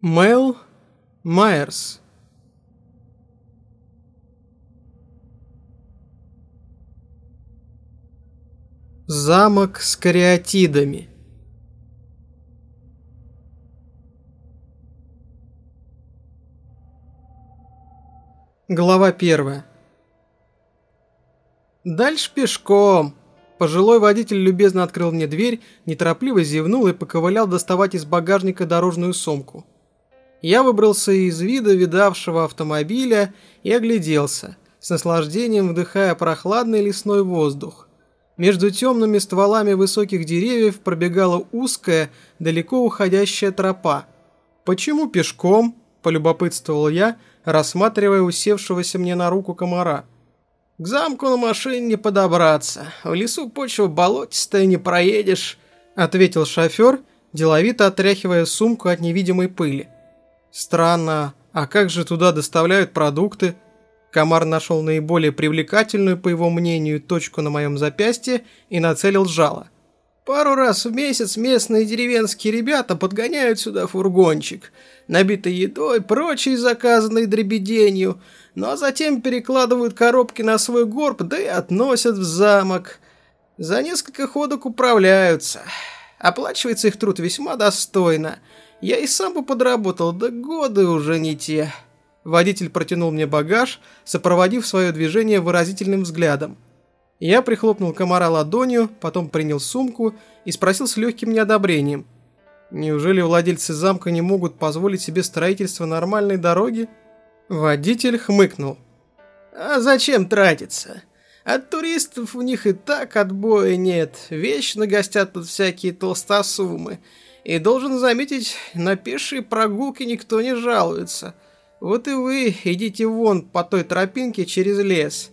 Мэл Майерс Замок с кариатидами Глава первая Дальше пешком. Пожилой водитель любезно открыл мне дверь, неторопливо зевнул и поковылял доставать из багажника дорожную сумку. Я выбрался из вида видавшего автомобиля и огляделся, с наслаждением вдыхая прохладный лесной воздух. Между темными стволами высоких деревьев пробегала узкая, далеко уходящая тропа. «Почему пешком?» – полюбопытствовал я, рассматривая усевшегося мне на руку комара. «К замку на машине не подобраться. В лесу почва болотистая, не проедешь», – ответил шофер, деловито отряхивая сумку от невидимой пыли. Странно, а как же туда доставляют продукты? Комар нашел наиболее привлекательную, по его мнению, точку на моем запястье и нацелил жало. Пару раз в месяц местные деревенские ребята подгоняют сюда фургончик, набитый едой, прочей заказанной дребеденью, ну затем перекладывают коробки на свой горб, да и относят в замок. За несколько ходок управляются. Оплачивается их труд весьма достойно – я и сам бы подработал, да годы уже не те. Водитель протянул мне багаж, сопроводив свое движение выразительным взглядом. Я прихлопнул комара ладонью, потом принял сумку и спросил с легким неодобрением. Неужели владельцы замка не могут позволить себе строительство нормальной дороги? Водитель хмыкнул. А зачем тратиться? От туристов у них и так отбоя нет. Вечно гостят тут всякие толстосумы. И должен заметить, на пешие прогулки никто не жалуется. Вот и вы идите вон по той тропинке через лес.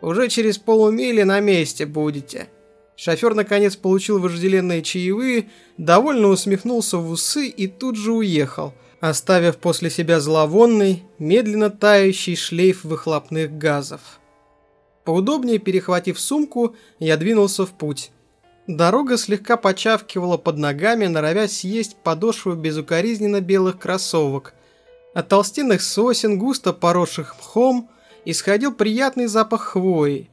Уже через полумили на месте будете. Шофер наконец получил вожделенные чаевые, довольно усмехнулся в усы и тут же уехал, оставив после себя зловонный, медленно тающий шлейф выхлопных газов. Поудобнее перехватив сумку, я двинулся в путь. Дорога слегка почавкивала под ногами, норовя съесть подошву безукоризненно белых кроссовок. От толстенных сосен, густо поросших мхом, исходил приятный запах хвои.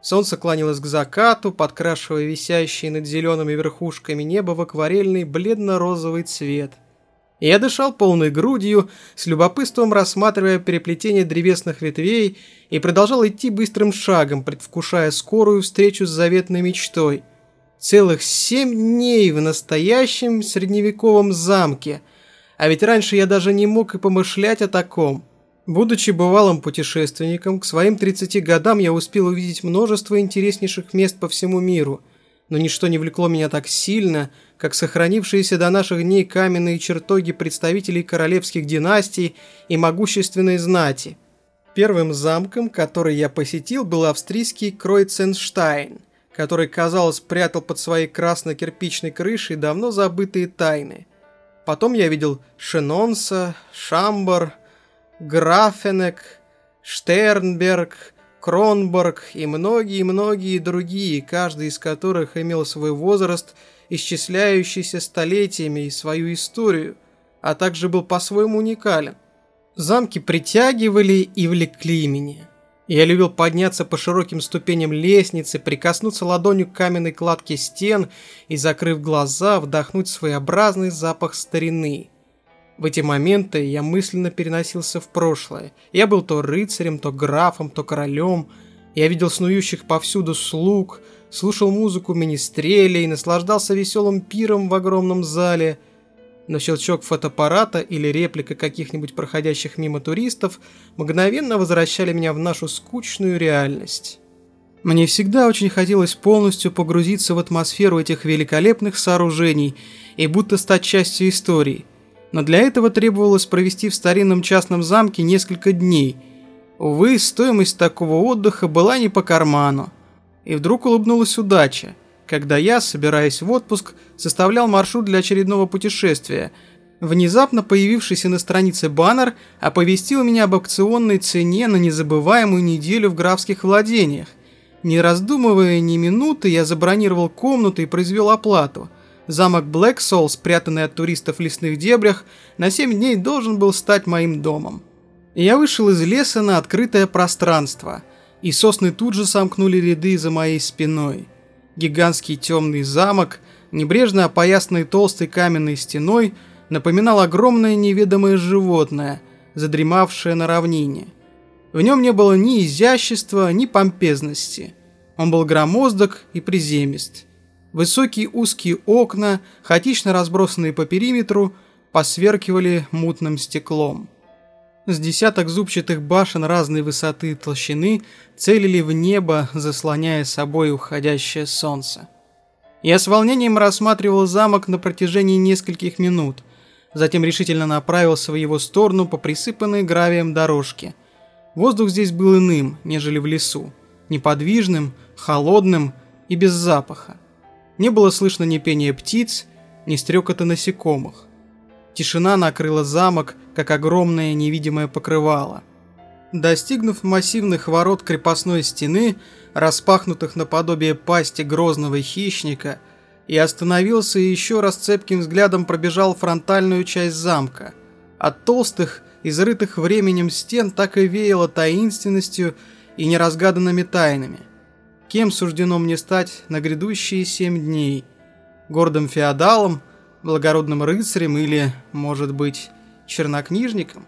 Солнце клонилось к закату, подкрашивая висящие над зелеными верхушками неба в акварельный бледно-розовый цвет. Я дышал полной грудью, с любопытством рассматривая переплетение древесных ветвей и продолжал идти быстрым шагом, предвкушая скорую встречу с заветной мечтой – Целых семь дней в настоящем средневековом замке. А ведь раньше я даже не мог и помышлять о таком. Будучи бывалым путешественником, к своим 30 годам я успел увидеть множество интереснейших мест по всему миру, но ничто не влекло меня так сильно, как сохранившиеся до наших дней каменные чертоги представителей королевских династий и могущественной знати. Первым замком, который я посетил, был австрийский Кройценштайн – который, казалось, прятал под своей красно-кирпичной крышей давно забытые тайны. Потом я видел Шенонса, Шамбор, Графенек, Штернберг, Кронборг и многие-многие другие, каждый из которых имел свой возраст, исчисляющийся столетиями и свою историю, а также был по-своему уникален. Замки притягивали и влекли меня. Я любил подняться по широким ступеням лестницы, прикоснуться ладонью к каменной кладке стен и, закрыв глаза, вдохнуть своеобразный запах старины. В эти моменты я мысленно переносился в прошлое. Я был то рыцарем, то графом, то королем. Я видел снующих повсюду слуг, слушал музыку министрелей, наслаждался веселым пиром в огромном зале – но щелчок фотоаппарата или реплика каких-нибудь проходящих мимо туристов мгновенно возвращали меня в нашу скучную реальность. Мне всегда очень хотелось полностью погрузиться в атмосферу этих великолепных сооружений и будто стать частью истории. Но для этого требовалось провести в старинном частном замке несколько дней. Увы, стоимость такого отдыха была не по карману. И вдруг улыбнулась удача – когда я, собираясь в отпуск, составлял маршрут для очередного путешествия. Внезапно появившийся на странице баннер оповестил меня об акционной цене на незабываемую неделю в графских владениях. Не раздумывая ни минуты, я забронировал комнату и произвел оплату. замок Блэксол, спрятанный от туристов в лесных дебрях, на 7 дней должен был стать моим домом. Я вышел из леса на открытое пространство, и сосны тут же сомкнули ряды за моей спиной. Гигантский темный замок, небрежно опоясанный толстой каменной стеной, напоминал огромное неведомое животное, задремавшее на равнине. В нем не было ни изящества, ни помпезности. Он был громоздок и приземист. Высокие узкие окна, хаотично разбросанные по периметру, посверкивали мутным стеклом. С десяток зубчатых башен разной высоты и толщины целили в небо, заслоняя собой уходящее солнце. Я с волнением рассматривал замок на протяжении нескольких минут, затем решительно направился в его сторону по присыпанной гравием дорожке. Воздух здесь был иным, нежели в лесу, неподвижным, холодным и без запаха. Не было слышно ни пения птиц, ни стрекота насекомых. Тишина накрыла замок, как огромное невидимое покрывало. Достигнув массивных ворот крепостной стены, распахнутых наподобие пасти грозного хищника, я остановился и еще раз цепким взглядом пробежал фронтальную часть замка. От толстых, изрытых временем стен так и веяло таинственностью и неразгаданными тайнами. Кем суждено мне стать на грядущие семь дней? Гордым феодалом – благородным рыцарем или, может быть, чернокнижником?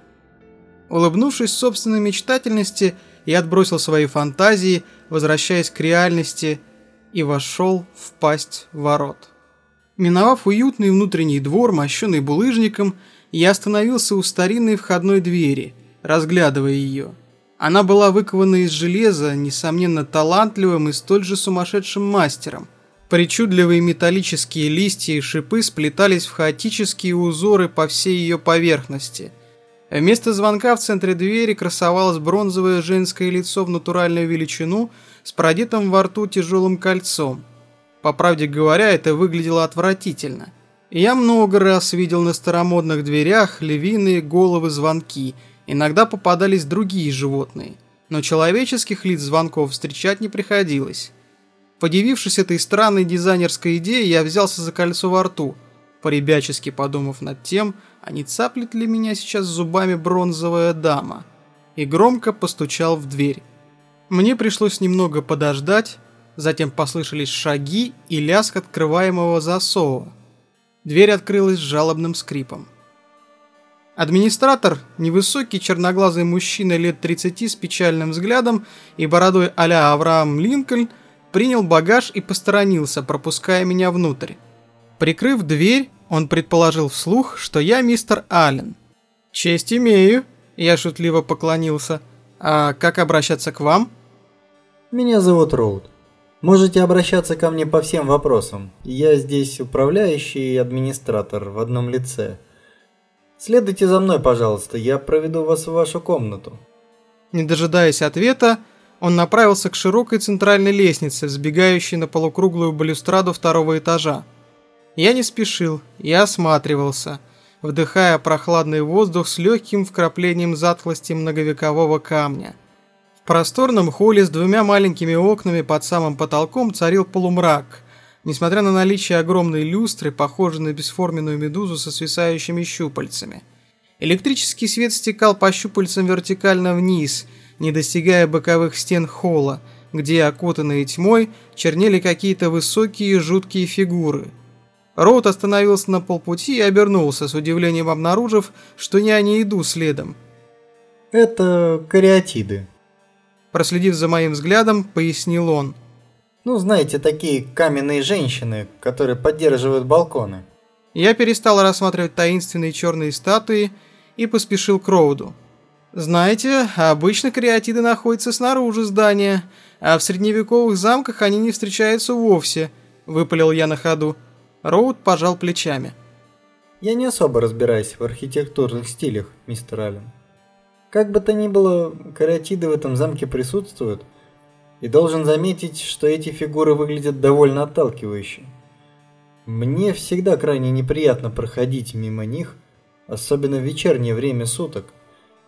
Улыбнувшись собственной мечтательности, я отбросил свои фантазии, возвращаясь к реальности, и вошел в пасть ворот. Миновав уютный внутренний двор, мощенный булыжником, я остановился у старинной входной двери, разглядывая ее. Она была выкована из железа, несомненно талантливым и столь же сумасшедшим мастером. Причудливые металлические листья и шипы сплетались в хаотические узоры по всей ее поверхности. Вместо звонка в центре двери красовалось бронзовое женское лицо в натуральную величину с продетым во рту тяжелым кольцом. По правде говоря, это выглядело отвратительно. Я много раз видел на старомодных дверях львиные головы-звонки, иногда попадались другие животные, но человеческих лиц звонков встречать не приходилось. Подивившись этой странной дизайнерской идее, я взялся за кольцо во рту, поребячески подумав над тем, а не цаплет ли меня сейчас зубами бронзовая дама, и громко постучал в дверь. Мне пришлось немного подождать, затем послышались шаги и лязг открываемого засова. Дверь открылась с жалобным скрипом. Администратор, невысокий черноглазый мужчина лет 30 с печальным взглядом и бородой а-ля Авраам Линкольн, принял багаж и посторонился, пропуская меня внутрь. Прикрыв дверь, он предположил вслух, что я мистер Аллен. «Честь имею», – я шутливо поклонился. «А как обращаться к вам?» «Меня зовут Роуд. Можете обращаться ко мне по всем вопросам. Я здесь управляющий и администратор в одном лице. Следуйте за мной, пожалуйста, я проведу вас в вашу комнату». Не дожидаясь ответа, он направился к широкой центральной лестнице, взбегающей на полукруглую балюстраду второго этажа. Я не спешил, я осматривался, вдыхая прохладный воздух с легким вкраплением затхлости многовекового камня. В просторном холле с двумя маленькими окнами под самым потолком царил полумрак. Несмотря на наличие огромной люстры, похожей на бесформенную медузу со свисающими щупальцами. Электрический свет стекал по щупальцам вертикально вниз – не достигая боковых стен холла, где, окутанные тьмой, чернели какие-то высокие жуткие фигуры. Роуд остановился на полпути и обернулся, с удивлением обнаружив, что я не иду следом. «Это кариатиды», Проследив за моим взглядом, пояснил он. «Ну, знаете, такие каменные женщины, которые поддерживают балконы». Я перестал рассматривать таинственные черные статуи и поспешил к Роуду. Знаете, обычно кариатиды находятся снаружи здания, а в средневековых замках они не встречаются вовсе, выпалил я на ходу. Роуд пожал плечами. Я не особо разбираюсь в архитектурных стилях, мистер Аллен. Как бы то ни было, кариатиды в этом замке присутствуют, и должен заметить, что эти фигуры выглядят довольно отталкивающе. Мне всегда крайне неприятно проходить мимо них, особенно в вечернее время суток –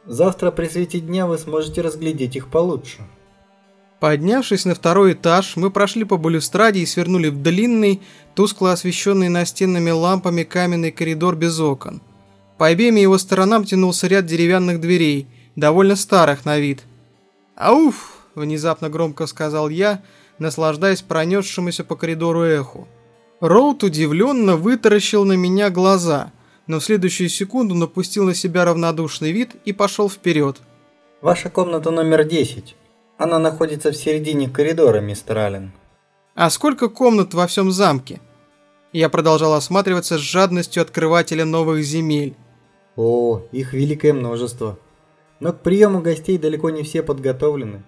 Завтра при свете дня вы сможете разглядеть их получше. Поднявшись на второй этаж, мы прошли по балюстраде и свернули в длинный, тускло освещенный настенными лампами каменный коридор без окон. По обеим его сторонам тянулся ряд деревянных дверей, довольно старых на вид. «Ауф!» – внезапно громко сказал я, наслаждаясь пронесшемуся по коридору эху. Роуд удивленно вытаращил на меня глаза, но в следующую секунду напустил на себя равнодушный вид и пошел вперед. «Ваша комната номер 10. Она находится в середине коридора, мистер Аллен». «А сколько комнат во всем замке?» Я продолжал осматриваться с жадностью открывателя новых земель. О, их великое множество. Но к приему гостей далеко не все подготовлены.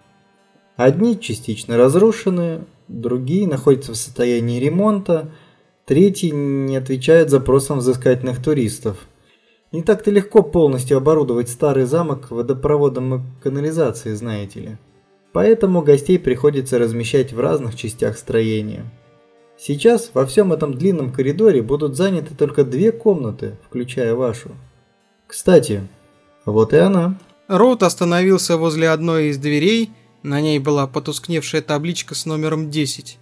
Одни частично разрушены, другие находятся в состоянии ремонта, третьи не отвечают запросам взыскательных туристов. Не так-то легко полностью оборудовать старый замок водопроводом и канализацией, знаете ли. Поэтому гостей приходится размещать в разных частях строения. Сейчас во всем этом длинном коридоре будут заняты только две комнаты, включая вашу. Кстати, вот и она. Роуд остановился возле одной из дверей на ней была потускневшая табличка с номером 10.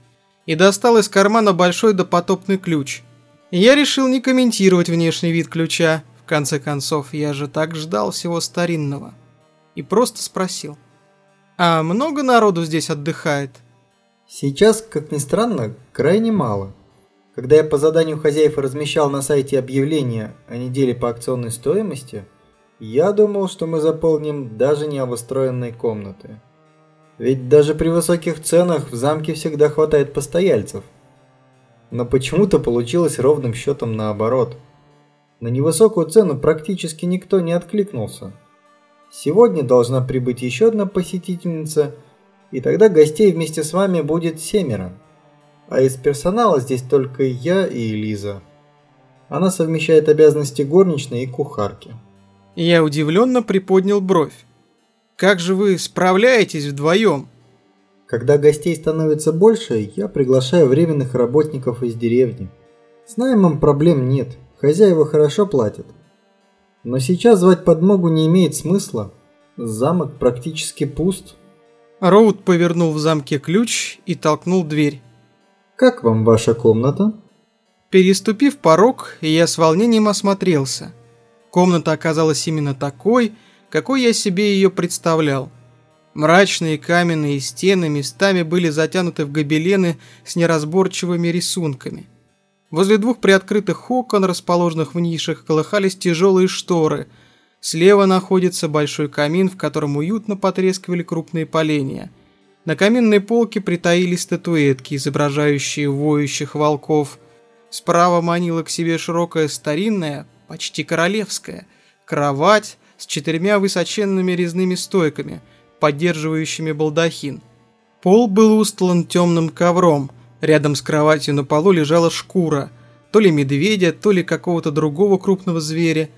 И достал из кармана большой допотопный ключ. Я решил не комментировать внешний вид ключа. В конце концов, я же так ждал всего старинного. И просто спросил. А много народу здесь отдыхает? Сейчас, как ни странно, крайне мало. Когда я по заданию хозяев размещал на сайте объявление о неделе по акционной стоимости, я думал, что мы заполним даже необустроенные комнаты. Ведь даже при высоких ценах в замке всегда хватает постояльцев. Но почему-то получилось ровным счетом наоборот. На невысокую цену практически никто не откликнулся. Сегодня должна прибыть еще одна посетительница, и тогда гостей вместе с вами будет семеро. А из персонала здесь только я и Элиза. Она совмещает обязанности горничной и кухарки. Я удивленно приподнял бровь. Как же вы справляетесь вдвоем? Когда гостей становится больше, я приглашаю временных работников из деревни. С наймом проблем нет, хозяева хорошо платят. Но сейчас звать подмогу не имеет смысла. Замок практически пуст. Роуд повернул в замке ключ и толкнул дверь. «Как вам ваша комната?» Переступив порог, я с волнением осмотрелся. Комната оказалась именно такой, какой я себе ее представлял. Мрачные каменные стены местами были затянуты в гобелены с неразборчивыми рисунками. Возле двух приоткрытых окон, расположенных в нишах, колыхались тяжелые шторы. Слева находится большой камин, в котором уютно потрескивали крупные поленья. На каминной полке притаились статуэтки, изображающие воющих волков. Справа манила к себе широкая старинная, почти королевская, кровать, с четырьмя высоченными резными стойками, поддерживающими балдахин. Пол был устлан темным ковром, рядом с кроватью на полу лежала шкура, то ли медведя, то ли какого-то другого крупного зверя.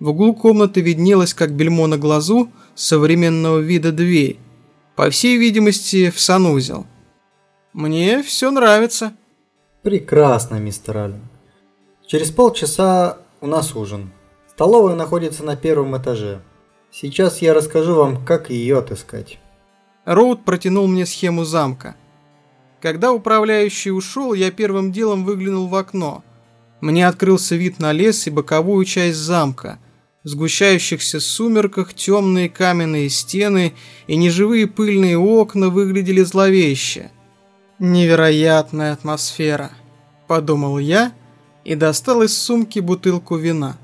В углу комнаты виднелась, как бельмо на глазу, современного вида дверь. По всей видимости, в санузел. Мне все нравится. Прекрасно, мистер Аллен. Через полчаса у нас ужин. Столовая находится на первом этаже. Сейчас я расскажу вам, как ее отыскать. Роуд протянул мне схему замка. Когда управляющий ушел, я первым делом выглянул в окно. Мне открылся вид на лес и боковую часть замка. В сгущающихся сумерках темные каменные стены и неживые пыльные окна выглядели зловеще. «Невероятная атмосфера», – подумал я и достал из сумки бутылку вина.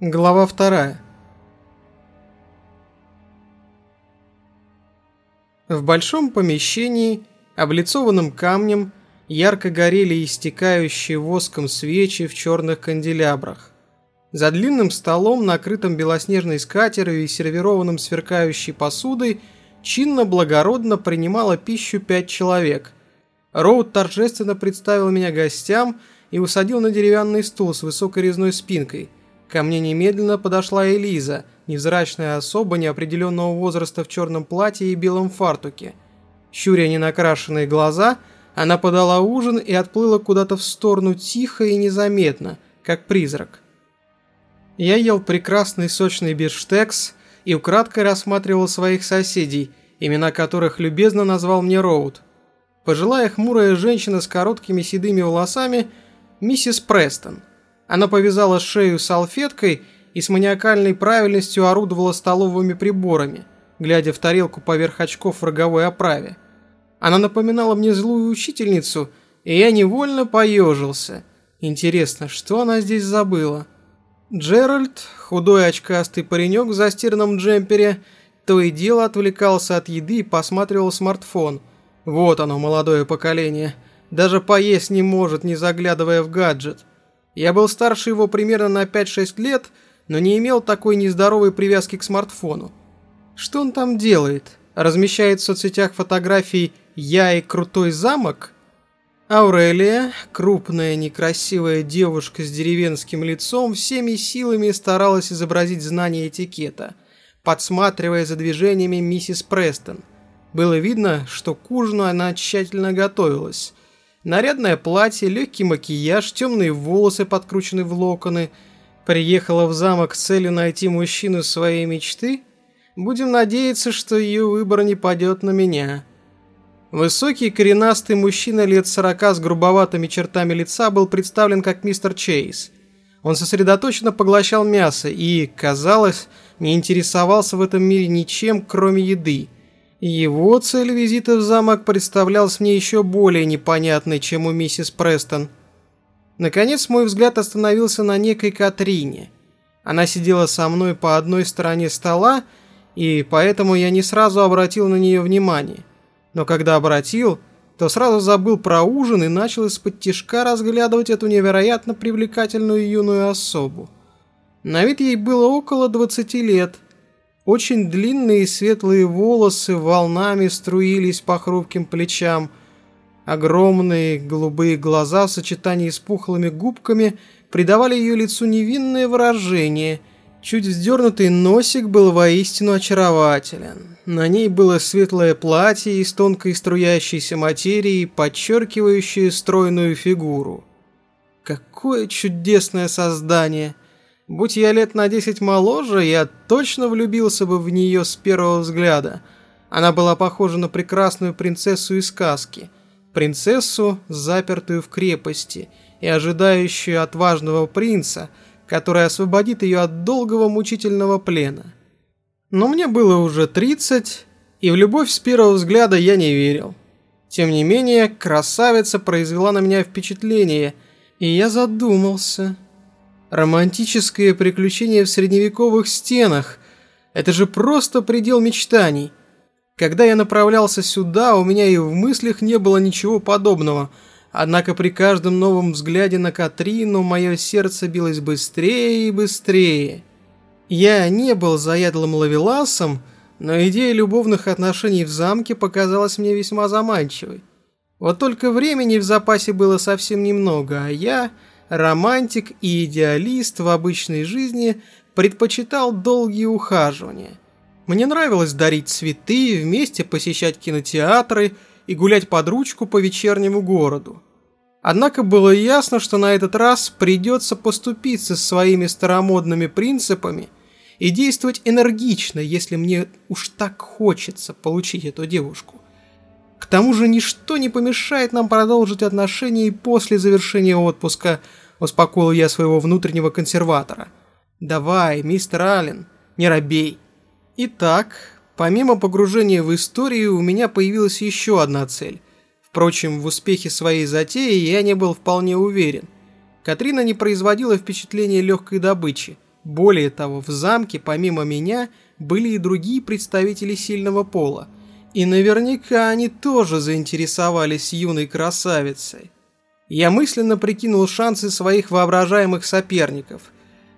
Глава вторая. В большом помещении, облицованном камнем, ярко горели истекающие воском свечи в черных канделябрах. За длинным столом, накрытым белоснежной скатерью и сервированным сверкающей посудой, чинно-благородно принимало пищу пять человек. Роуд торжественно представил меня гостям и усадил на деревянный стул с высокой резной спинкой – Ко мне немедленно подошла Элиза, невзрачная особа неопределенного возраста в черном платье и белом фартуке. Щуря ненакрашенные глаза, она подала ужин и отплыла куда-то в сторону тихо и незаметно, как призрак. Я ел прекрасный сочный бифштекс и украдкой рассматривал своих соседей, имена которых любезно назвал мне Роуд. Пожилая хмурая женщина с короткими седыми волосами – миссис Престон. Она повязала шею салфеткой и с маниакальной правильностью орудовала столовыми приборами, глядя в тарелку поверх очков в роговой оправе. Она напоминала мне злую учительницу, и я невольно поежился. Интересно, что она здесь забыла? Джеральд, худой очкастый паренек в застиранном джемпере, то и дело отвлекался от еды и посматривал смартфон. Вот оно, молодое поколение. Даже поесть не может, не заглядывая в гаджет. Я был старше его примерно на 5-6 лет, но не имел такой нездоровой привязки к смартфону. Что он там делает? Размещает в соцсетях фотографии «Я и крутой замок»? Аурелия, крупная некрасивая девушка с деревенским лицом, всеми силами старалась изобразить знание этикета, подсматривая за движениями миссис Престон. Было видно, что к ужину она тщательно готовилась. Нарядное платье, легкий макияж, темные волосы подкручены в локоны. Приехала в замок с целью найти мужчину своей мечты? Будем надеяться, что ее выбор не падет на меня. Высокий коренастый мужчина лет сорока с грубоватыми чертами лица был представлен как мистер Чейз. Он сосредоточенно поглощал мясо и, казалось, не интересовался в этом мире ничем, кроме еды. Его цель визита в замок представлялась мне еще более непонятной, чем у миссис Престон. Наконец мой взгляд остановился на некой Катрине. Она сидела со мной по одной стороне стола, и поэтому я не сразу обратил на нее внимание но когда обратил, то сразу забыл про ужин и начал из-под тишка разглядывать эту невероятно привлекательную юную особу. На вид ей было около 20 лет. Очень длинные светлые волосы волнами струились по хрупким плечам. Огромные голубые глаза в сочетании с пухлыми губками придавали ее лицу невинное выражение – Чуть вздернутый носик был воистину очарователен. На ней было светлое платье из тонкой струящейся материи, подчеркивающее стройную фигуру. Какое чудесное создание! Будь я лет на десять моложе, я точно влюбился бы в нее с первого взгляда. Она была похожа на прекрасную принцессу из сказки. Принцессу, запертую в крепости и ожидающую отважного принца – который освободит ее от долгого мучительного плена. Но мне было уже 30, и в любовь с первого взгляда я не верил. Тем не менее, красавица произвела на меня впечатление, и я задумался. Романтическое приключение в средневековых стенах – это же просто предел мечтаний. Когда я направлялся сюда, у меня и в мыслях не было ничего подобного – Однако при каждом новом взгляде на Катрину мое сердце билось быстрее и быстрее. Я не был заядлым ловеласом, но идея любовных отношений в замке показалась мне весьма заманчивой. Вот только времени в запасе было совсем немного, а я, романтик и идеалист в обычной жизни, предпочитал долгие ухаживания. Мне нравилось дарить цветы, вместе посещать кинотеатры – и гулять под ручку по вечернему городу. Однако было ясно, что на этот раз придется поступиться своими старомодными принципами и действовать энергично, если мне уж так хочется получить эту девушку. К тому же ничто не помешает нам продолжить отношения и после завершения отпуска, успокоил я своего внутреннего консерватора. Давай, мистер Аллен, не робей. Итак, Помимо погружения в историю, у меня появилась еще одна цель. Впрочем, в успехе своей затеи я не был вполне уверен. Катрина не производила впечатления легкой добычи. Более того, в замке, помимо меня, были и другие представители сильного пола. И наверняка они тоже заинтересовались юной красавицей. Я мысленно прикинул шансы своих воображаемых соперников.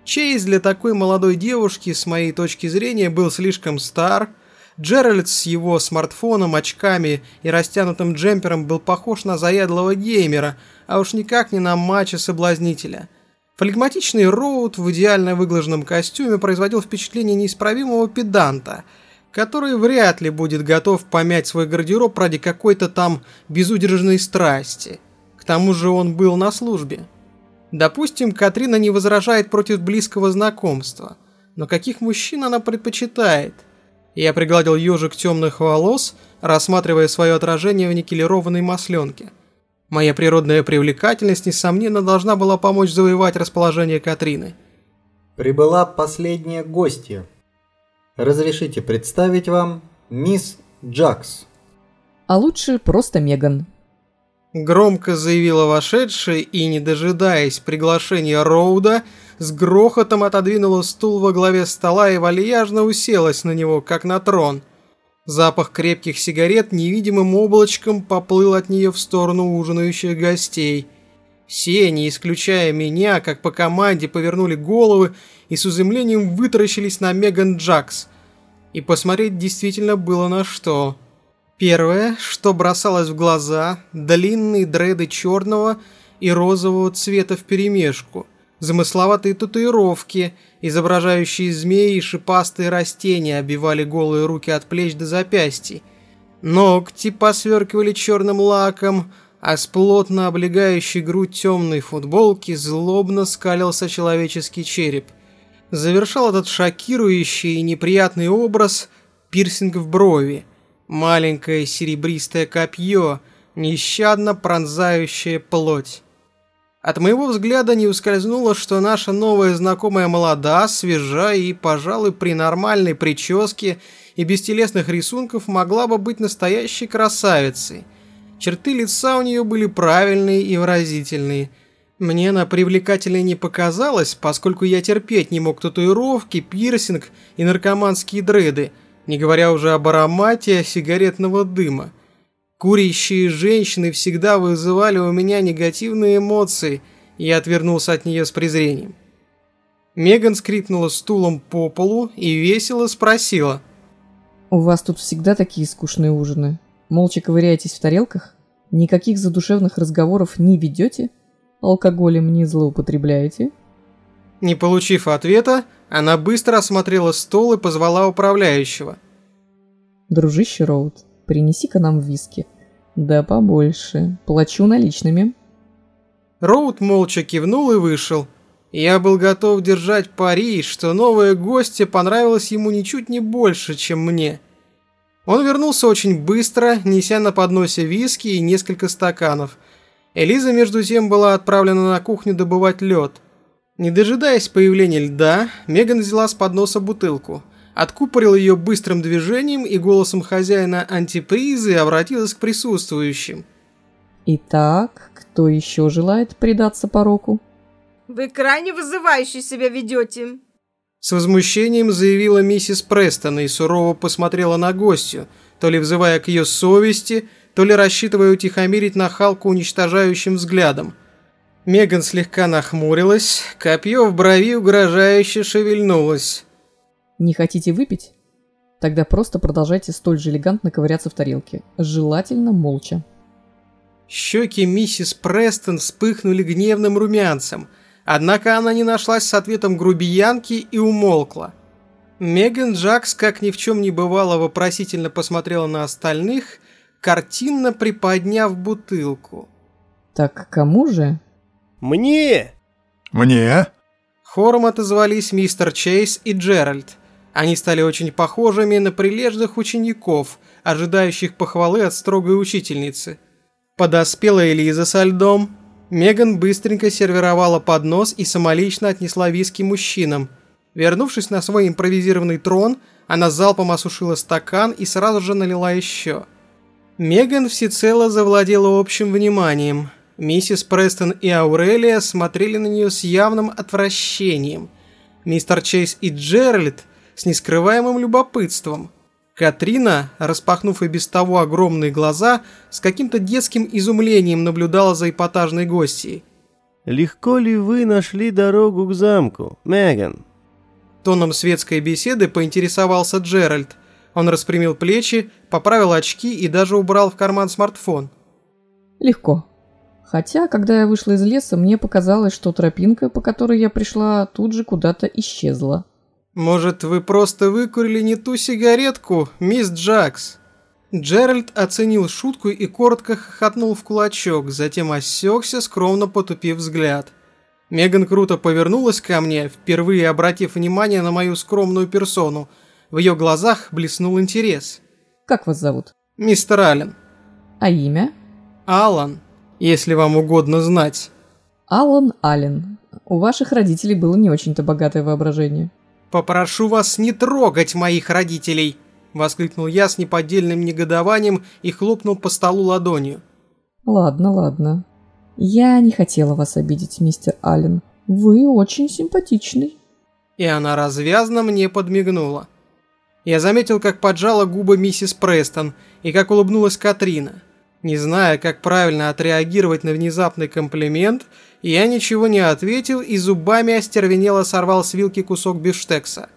Чейз для такой молодой девушки, с моей точки зрения, был слишком стар – Джеральд с его смартфоном, очками и растянутым джемпером был похож на заядлого геймера, а уж никак не на матча-соблазнителя. Флегматичный Роуд в идеально выглаженном костюме производил впечатление неисправимого педанта. который вряд ли будет готов помять свой гардероб ради какой-то там безудержной страсти. К тому же он был на службе. Допустим, Катрина не возражает против близкого знакомства, но каких мужчин она предпочитает? Я пригладил ежик темных волос, рассматривая свое отражение в никелированной масленке. Моя природная привлекательность, несомненно, должна была помочь завоевать расположение Катрины. Прибыла последняя гостья. Разрешите представить вам мисс Джакс. А лучше просто Меган. Громко заявила вошедшая и, не дожидаясь приглашения Роуда, с грохотом отодвинула стул во главе стола и вальяжно уселась на него, как на трон. Запах крепких сигарет невидимым облачком поплыл от нее в сторону ужинающих гостей. Все, не исключая меня, как по команде, повернули головы и с изумлением вытаращились на Меган Джакс. И посмотреть действительно было на что. Первое, что бросалось в глаза, длинные дреды черного и розового цвета вперемешку, замысловатые татуировки, изображающие змеи и шипастые растения, обивали голые руки от плеч до запястий. Ногти посверкивали черным лаком, а с плотно облегающей грудь темной футболки злобно скалился человеческий череп. Завершал этот шокирующий и неприятный образ пирсинг в брови – маленькое серебристое копье, нещадно пронзающее плоть. От моего взгляда не ускользнуло, что наша новая знакомая молода, свежа и, пожалуй, при нормальной прическе и без телесных рисунков могла бы быть настоящей красавицей. Черты лица у нее были правильные и выразительные. Мне она привлекательной не показалась, поскольку я терпеть не мог татуировки, пирсинг и наркоманские дреды – не говоря уже об аромате сигаретного дыма. Курящие женщины всегда вызывали у меня негативные эмоции, и я отвернулся от нее с презрением. Меган скрипнула стулом по полу и весело спросила. «У вас тут всегда такие скучные ужины? Молча ковыряетесь в тарелках? Никаких задушевных разговоров не ведете? Алкоголем не злоупотребляете?» Не получив ответа, она быстро осмотрела стол и позвала управляющего. «Дружище Роуд, принеси-ка нам виски. Да побольше. Плачу наличными». Роуд молча кивнул и вышел. Я был готов держать пари, что новая гостья понравилась ему ничуть не больше, чем мне. Он вернулся очень быстро, неся на подносе виски и несколько стаканов. Элиза, между тем, была отправлена на кухню добывать лед – не дожидаясь появления льда, Меган взяла с подноса бутылку, откупорила ее быстрым движением и голосом хозяина антипризы обратилась к присутствующим. «Итак, кто еще желает предаться пороку?» «Вы крайне вызывающе себя ведете!» С возмущением заявила миссис Престон и сурово посмотрела на гостью, то ли взывая к ее совести, то ли рассчитывая утихомирить нахалку уничтожающим взглядом – Меган слегка нахмурилась, копье в брови угрожающе шевельнулось. «Не хотите выпить? Тогда просто продолжайте столь же элегантно ковыряться в тарелке, желательно молча». Щеки миссис Престон вспыхнули гневным румянцем, однако она не нашлась с ответом грубиянки и умолкла. Меган Джакс, как ни в чем не бывало, вопросительно посмотрела на остальных, картинно приподняв бутылку. «Так кому же?» Мне!» «Мне?» Хором отозвались мистер Чейз и Джеральд. Они стали очень похожими на прилежных учеников, ожидающих похвалы от строгой учительницы. Подоспела Элиза со льдом. Меган быстренько сервировала поднос и самолично отнесла виски мужчинам. Вернувшись на свой импровизированный трон, она залпом осушила стакан и сразу же налила еще. Меган всецело завладела общим вниманием – Миссис Престон и Аурелия смотрели на нее с явным отвращением. Мистер Чейз и Джеральд с нескрываемым любопытством. Катрина, распахнув и без того огромные глаза, с каким-то детским изумлением наблюдала за эпатажной гостьей. «Легко ли вы нашли дорогу к замку, Меган?» Тоном светской беседы поинтересовался Джеральд. Он распрямил плечи, поправил очки и даже убрал в карман смартфон. «Легко», Хотя, когда я вышла из леса, мне показалось, что тропинка, по которой я пришла, тут же куда-то исчезла. Может, вы просто выкурили не ту сигаретку, мисс Джакс? Джеральд оценил шутку и коротко хохотнул в кулачок, затем осекся, скромно потупив взгляд. Меган круто повернулась ко мне, впервые обратив внимание на мою скромную персону. В ее глазах блеснул интерес. Как вас зовут? Мистер Аллен. А имя? Аллан, если вам угодно знать. Аллан Аллен. У ваших родителей было не очень-то богатое воображение. Попрошу вас не трогать моих родителей. Воскликнул я с неподдельным негодованием и хлопнул по столу ладонью. Ладно, ладно. Я не хотела вас обидеть, мистер Аллен. Вы очень симпатичный. И она развязно мне подмигнула. Я заметил, как поджала губы миссис Престон и как улыбнулась Катрина. Не зная, как правильно отреагировать на внезапный комплимент, я ничего не ответил и зубами остервенело сорвал с вилки кусок бифштекса.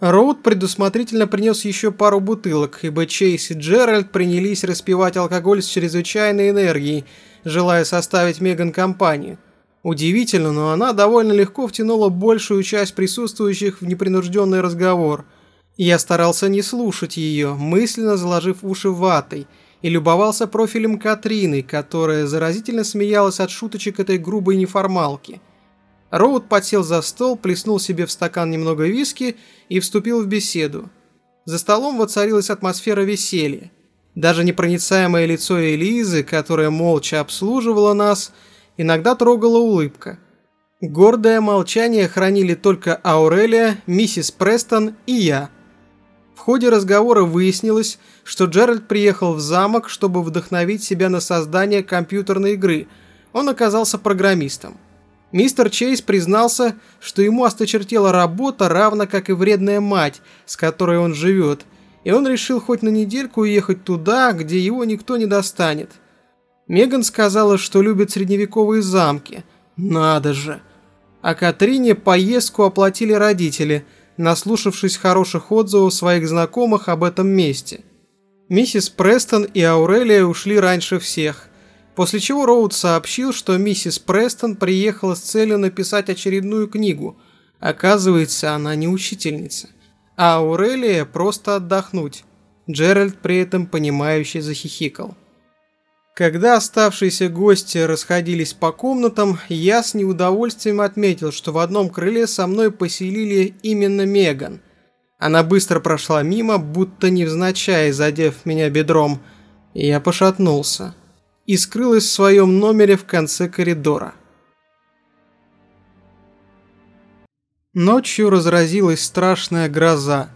Роуд предусмотрительно принес еще пару бутылок, ибо Чейз и Джеральд принялись распивать алкоголь с чрезвычайной энергией, желая составить Меган компанию. Удивительно, но она довольно легко втянула большую часть присутствующих в непринужденный разговор. Я старался не слушать ее, мысленно заложив уши ватой, и любовался профилем Катрины, которая заразительно смеялась от шуточек этой грубой неформалки – Роуд подсел за стол, плеснул себе в стакан немного виски и вступил в беседу. За столом воцарилась атмосфера веселья. Даже непроницаемое лицо Элизы, которая молча обслуживала нас, иногда трогала улыбка. Гордое молчание хранили только Аурелия, миссис Престон и я. В ходе разговора выяснилось, что Джеральд приехал в замок, чтобы вдохновить себя на создание компьютерной игры. Он оказался программистом. Мистер Чейз признался, что ему осточертела работа, равно как и вредная мать, с которой он живет, и он решил хоть на недельку уехать туда, где его никто не достанет. Меган сказала, что любит средневековые замки. Надо же. А Катрине поездку оплатили родители, наслушавшись хороших отзывов своих знакомых об этом месте. Миссис Престон и Аурелия ушли раньше всех. После чего Роуд сообщил, что миссис Престон приехала с целью написать очередную книгу. Оказывается, она не учительница. А Аурелия просто отдохнуть. Джеральд при этом понимающе захихикал. Когда оставшиеся гости расходились по комнатам, я с неудовольствием отметил, что в одном крыле со мной поселили именно Меган. Она быстро прошла мимо, будто невзначай задев меня бедром, и я пошатнулся и скрылась в своем номере в конце коридора. Ночью разразилась страшная гроза.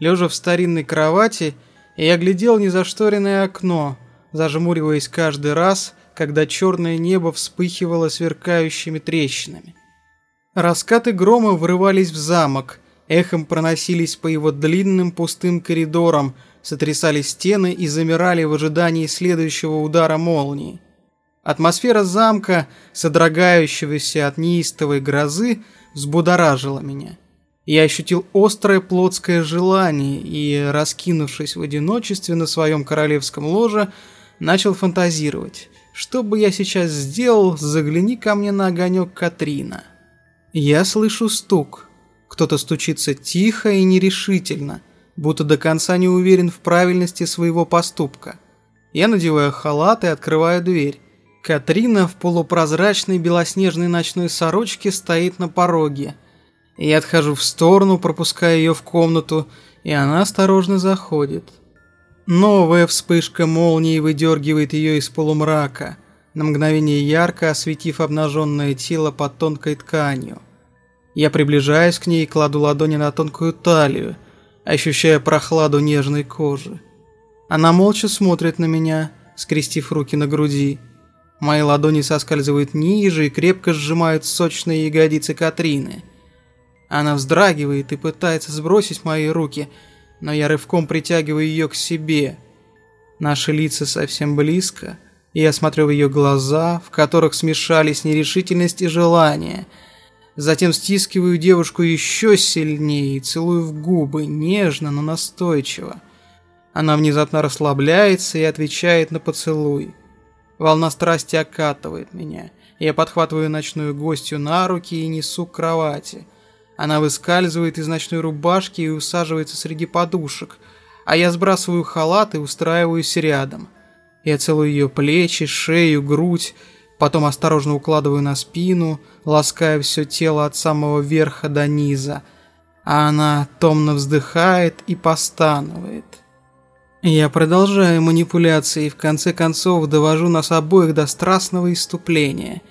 Лежа в старинной кровати, я глядел незашторенное окно, зажмуриваясь каждый раз, когда черное небо вспыхивало сверкающими трещинами. Раскаты грома врывались в замок, эхом проносились по его длинным пустым коридорам – сотрясали стены и замирали в ожидании следующего удара молнии. Атмосфера замка, содрогающегося от неистовой грозы, взбудоражила меня. Я ощутил острое плотское желание и, раскинувшись в одиночестве на своем королевском ложе, начал фантазировать. Что бы я сейчас сделал, загляни ко мне на огонек Катрина. Я слышу стук. Кто-то стучится тихо и нерешительно – будто до конца не уверен в правильности своего поступка. Я надеваю халат и открываю дверь. Катрина в полупрозрачной белоснежной ночной сорочке стоит на пороге. Я отхожу в сторону, пропуская ее в комнату, и она осторожно заходит. Новая вспышка молнии выдергивает ее из полумрака, на мгновение ярко осветив обнаженное тело под тонкой тканью. Я приближаюсь к ней и кладу ладони на тонкую талию – ощущая прохладу нежной кожи. Она молча смотрит на меня, скрестив руки на груди. Мои ладони соскальзывают ниже и крепко сжимают сочные ягодицы Катрины. Она вздрагивает и пытается сбросить мои руки, но я рывком притягиваю ее к себе. Наши лица совсем близко, и я смотрю в ее глаза, в которых смешались нерешительность и желание – Затем стискиваю девушку еще сильнее и целую в губы, нежно, но настойчиво. Она внезапно расслабляется и отвечает на поцелуй. Волна страсти окатывает меня. Я подхватываю ночную гостью на руки и несу к кровати. Она выскальзывает из ночной рубашки и усаживается среди подушек, а я сбрасываю халат и устраиваюсь рядом. Я целую ее плечи, шею, грудь, потом осторожно укладываю на спину, лаская все тело от самого верха до низа, а она томно вздыхает и постанывает. Я продолжаю манипуляции и в конце концов довожу нас обоих до страстного иступления.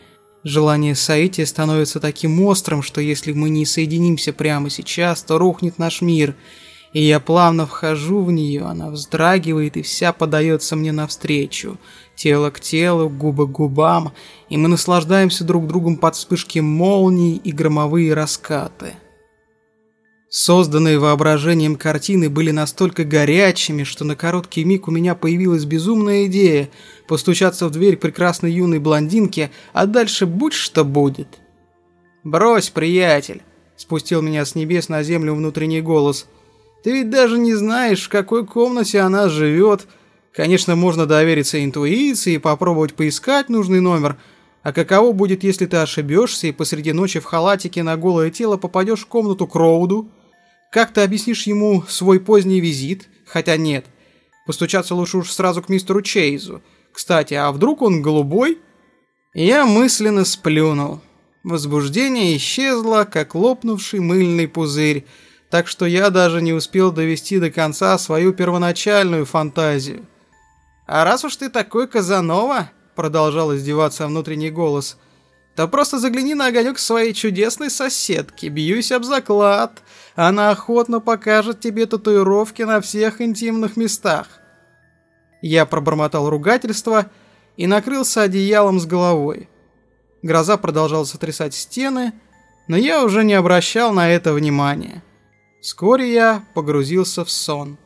Желание соития становится таким острым, что если мы не соединимся прямо сейчас, то рухнет наш мир. И я плавно вхожу в нее, она вздрагивает и вся подается мне навстречу. Тело к телу, губы к губам, и мы наслаждаемся друг другом под вспышки молний и громовые раскаты. Созданные воображением картины были настолько горячими, что на короткий миг у меня появилась безумная идея постучаться в дверь прекрасной юной блондинки, а дальше будь что будет. «Брось, приятель!» – спустил меня с небес на землю внутренний голос. «Ты ведь даже не знаешь, в какой комнате она живет. Конечно, можно довериться интуиции и попробовать поискать нужный номер, а каково будет, если ты ошибешься и посреди ночи в халатике на голое тело попадешь в комнату Кроуду?» Как ты объяснишь ему свой поздний визит? Хотя нет. Постучаться лучше уж сразу к мистеру Чейзу. Кстати, а вдруг он голубой? Я мысленно сплюнул. Возбуждение исчезло, как лопнувший мыльный пузырь, так что я даже не успел довести до конца свою первоначальную фантазию. «А раз уж ты такой Казанова», — продолжал издеваться внутренний голос, — «то просто загляни на огонек своей чудесной соседки, бьюсь об заклад. Она охотно покажет тебе татуировки на всех интимных местах. Я пробормотал ругательство и накрылся одеялом с головой. Гроза продолжала сотрясать стены, но я уже не обращал на это внимания. Вскоре я погрузился в сон.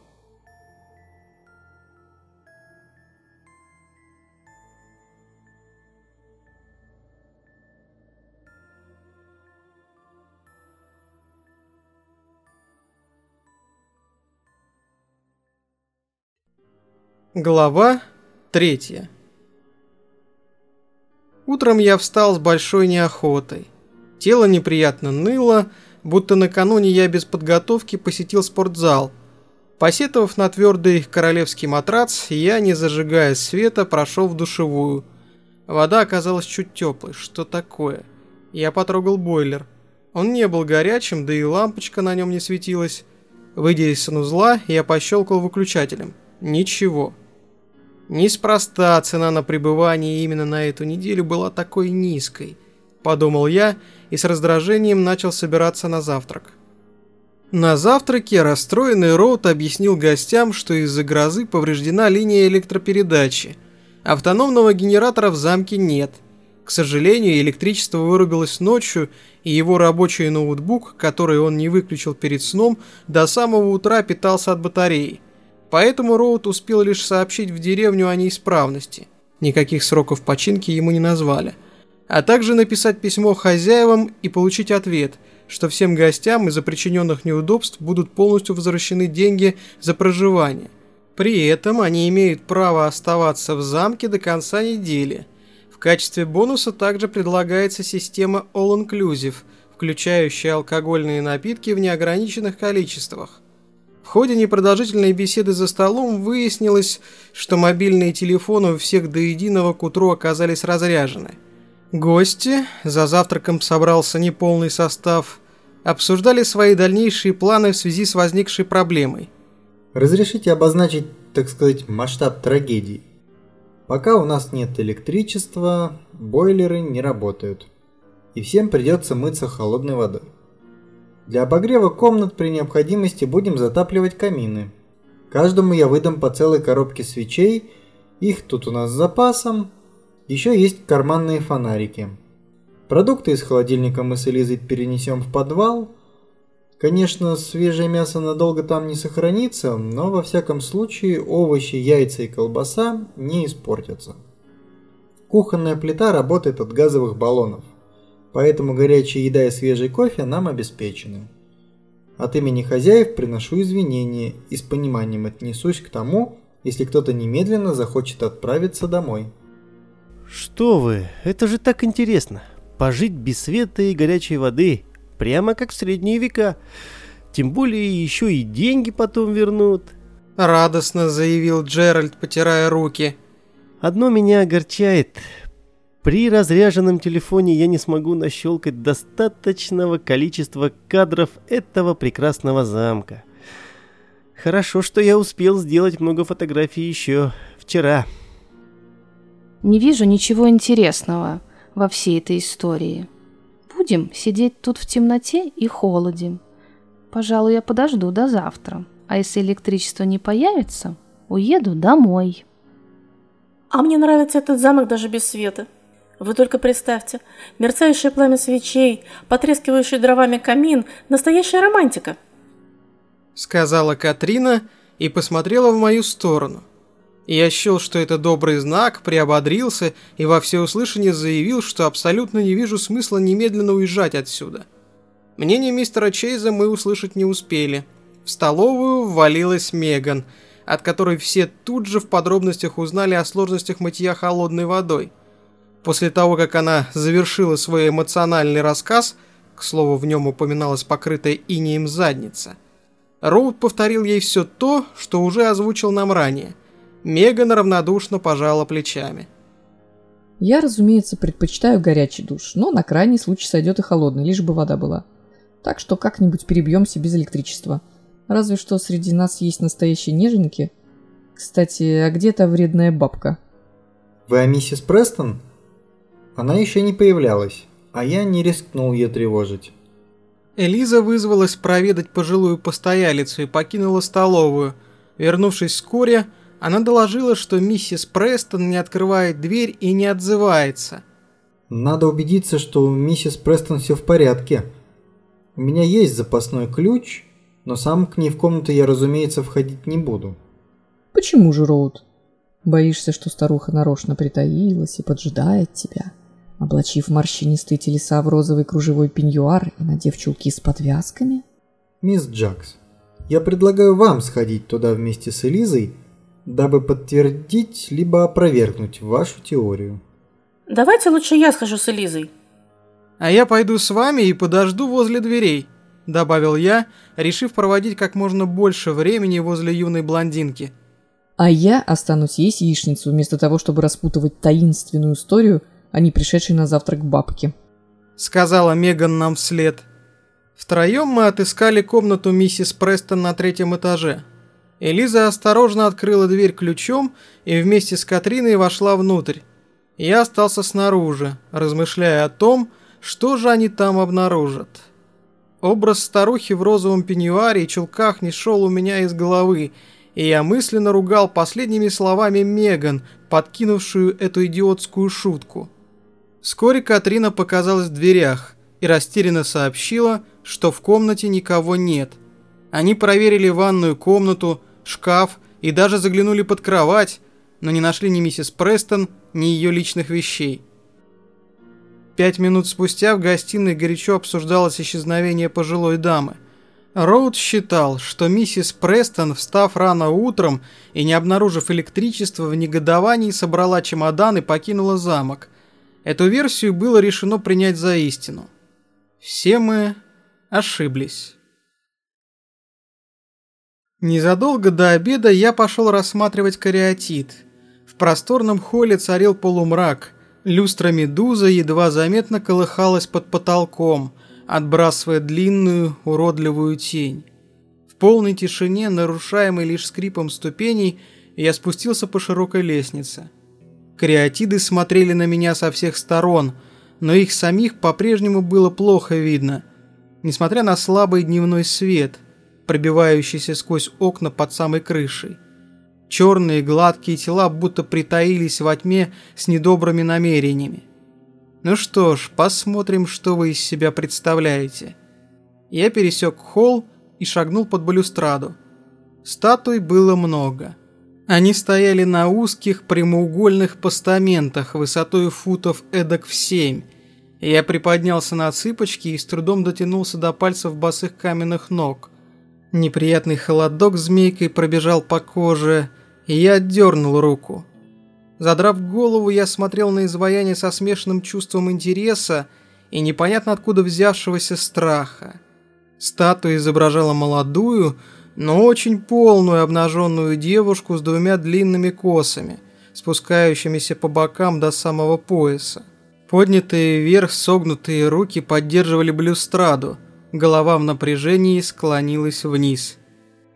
Глава третья Утром я встал с большой неохотой. Тело неприятно ныло, будто накануне я без подготовки посетил спортзал. Посетовав на твердый королевский матрац, я, не зажигая света, прошел в душевую. Вода оказалась чуть теплой. Что такое? Я потрогал бойлер. Он не был горячим, да и лампочка на нем не светилась. Выйдя из санузла, я пощелкал выключателем. Ничего. Неспроста цена на пребывание именно на эту неделю была такой низкой, подумал я и с раздражением начал собираться на завтрак. На завтраке расстроенный Роуд объяснил гостям, что из-за грозы повреждена линия электропередачи. Автономного генератора в замке нет. К сожалению, электричество вырубилось ночью, и его рабочий ноутбук, который он не выключил перед сном, до самого утра питался от батареи. Поэтому Роуд успел лишь сообщить в деревню о неисправности. Никаких сроков починки ему не назвали. А также написать письмо хозяевам и получить ответ, что всем гостям из-за причиненных неудобств будут полностью возвращены деньги за проживание. При этом они имеют право оставаться в замке до конца недели. В качестве бонуса также предлагается система All Inclusive, включающая алкогольные напитки в неограниченных количествах. В ходе непродолжительной беседы за столом выяснилось, что мобильные телефоны у всех до единого к утру оказались разряжены. Гости, за завтраком собрался неполный состав, обсуждали свои дальнейшие планы в связи с возникшей проблемой. Разрешите обозначить, так сказать, масштаб трагедии. Пока у нас нет электричества, бойлеры не работают. И всем придется мыться холодной водой. Для обогрева комнат при необходимости будем затапливать камины. Каждому я выдам по целой коробке свечей, их тут у нас с запасом. Еще есть карманные фонарики. Продукты из холодильника мы с Элизой перенесем в подвал. Конечно, свежее мясо надолго там не сохранится, но во всяком случае овощи, яйца и колбаса не испортятся. Кухонная плита работает от газовых баллонов поэтому горячая еда и свежий кофе нам обеспечены. От имени хозяев приношу извинения и с пониманием отнесусь к тому, если кто-то немедленно захочет отправиться домой. Что вы, это же так интересно. Пожить без света и горячей воды. прямо как в средние века. Тем более еще и деньги потом вернут. Радостно заявил Джеральд, потирая руки. Одно меня огорчает. При разряженном телефоне я не смогу нащелкать достаточного количества кадров этого прекрасного замка. Хорошо, что я успел сделать много фотографий еще вчера. Не вижу ничего интересного во всей этой истории. Будем сидеть тут в темноте и холоде. Пожалуй, я подожду до завтра. А если электричество не появится, уеду домой. А мне нравится этот замок даже без света. Вы только представьте, мерцающее пламя свечей, потрескивающий дровами камин, настоящая романтика. Сказала Катрина и посмотрела в мою сторону. Я счел, что это добрый знак, приободрился и во всеуслышание заявил, что абсолютно не вижу смысла немедленно уезжать отсюда. Мнение мистера Чейза мы услышать не успели. В столовую ввалилась Меган, от которой все тут же в подробностях узнали о сложностях мытья холодной водой – После того, как она завершила свой эмоциональный рассказ, к слову, в нем упоминалась покрытая инеем задница, Роуд повторил ей все то, что уже озвучил нам ранее. Меган равнодушно пожала плечами. Я, разумеется, предпочитаю горячий душ, но на крайний случай сойдет и холодный, лишь бы вода была. Так что как-нибудь перебьемся без электричества. Разве что среди нас есть настоящие неженки. Кстати, а где та вредная бабка? Вы о миссис Престон? Она еще не появлялась, а я не рискнул ее тревожить. Элиза вызвалась проведать пожилую постоялицу и покинула столовую. Вернувшись вскоре, она доложила, что миссис Престон не открывает дверь и не отзывается. Надо убедиться, что у миссис Престон все в порядке. У меня есть запасной ключ, но сам к ней в комнату я, разумеется, входить не буду. Почему же, Роуд? Боишься, что старуха нарочно притаилась и поджидает тебя? Облачив морщинистые телеса в розовый кружевой пеньюар и надев чулки с подвязками? Мисс Джакс, я предлагаю вам сходить туда вместе с Элизой, дабы подтвердить либо опровергнуть вашу теорию. Давайте лучше я схожу с Элизой. А я пойду с вами и подожду возле дверей, добавил я, решив проводить как можно больше времени возле юной блондинки. А я останусь есть яичницу вместо того, чтобы распутывать таинственную историю – а не пришедшей на завтрак бабки. Сказала Меган нам вслед. Втроем мы отыскали комнату миссис Престон на третьем этаже. Элиза осторожно открыла дверь ключом и вместе с Катриной вошла внутрь. Я остался снаружи, размышляя о том, что же они там обнаружат. Образ старухи в розовом пеньюаре и чулках не шел у меня из головы, и я мысленно ругал последними словами Меган, подкинувшую эту идиотскую шутку. Вскоре Катрина показалась в дверях и растерянно сообщила, что в комнате никого нет. Они проверили ванную комнату, шкаф и даже заглянули под кровать, но не нашли ни миссис Престон, ни ее личных вещей. Пять минут спустя в гостиной горячо обсуждалось исчезновение пожилой дамы. Роуд считал, что миссис Престон, встав рано утром и не обнаружив электричества, в негодовании собрала чемодан и покинула замок – Эту версию было решено принять за истину. Все мы ошиблись. Незадолго до обеда я пошел рассматривать кариатит. В просторном холле царил полумрак. Люстра медуза едва заметно колыхалась под потолком, отбрасывая длинную, уродливую тень. В полной тишине, нарушаемой лишь скрипом ступеней, я спустился по широкой лестнице. Креатиды смотрели на меня со всех сторон, но их самих по-прежнему было плохо видно, несмотря на слабый дневной свет, пробивающийся сквозь окна под самой крышей. Черные гладкие тела будто притаились во тьме с недобрыми намерениями. Ну что ж, посмотрим, что вы из себя представляете. Я пересек холл и шагнул под балюстраду. Статуй было много. Они стояли на узких прямоугольных постаментах высотой футов эдак в семь. Я приподнялся на цыпочки и с трудом дотянулся до пальцев босых каменных ног. Неприятный холодок змейкой пробежал по коже, и я отдернул руку. Задрав голову, я смотрел на изваяние со смешанным чувством интереса и непонятно откуда взявшегося страха. Статуя изображала молодую, но очень полную обнаженную девушку с двумя длинными косами, спускающимися по бокам до самого пояса. Поднятые вверх согнутые руки поддерживали блюстраду, голова в напряжении склонилась вниз.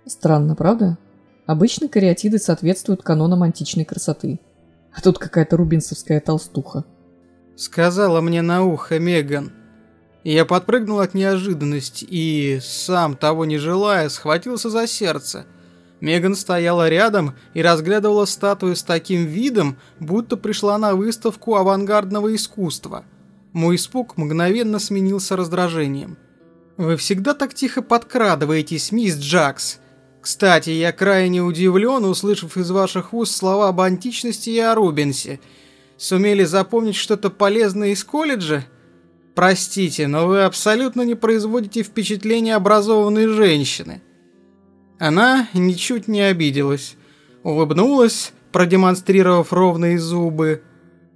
Странно, правда? Обычно кариатиды соответствуют канонам античной красоты. А тут какая-то рубинсовская толстуха. Сказала мне на ухо Меган. Я подпрыгнул от неожиданности и, сам того не желая, схватился за сердце. Меган стояла рядом и разглядывала статую с таким видом, будто пришла на выставку авангардного искусства. Мой испуг мгновенно сменился раздражением. «Вы всегда так тихо подкрадываетесь, мисс Джакс. Кстати, я крайне удивлен, услышав из ваших уст слова об античности и о Рубенсе. Сумели запомнить что-то полезное из колледжа?» Простите, но вы абсолютно не производите впечатления образованной женщины. Она ничуть не обиделась. Улыбнулась, продемонстрировав ровные зубы.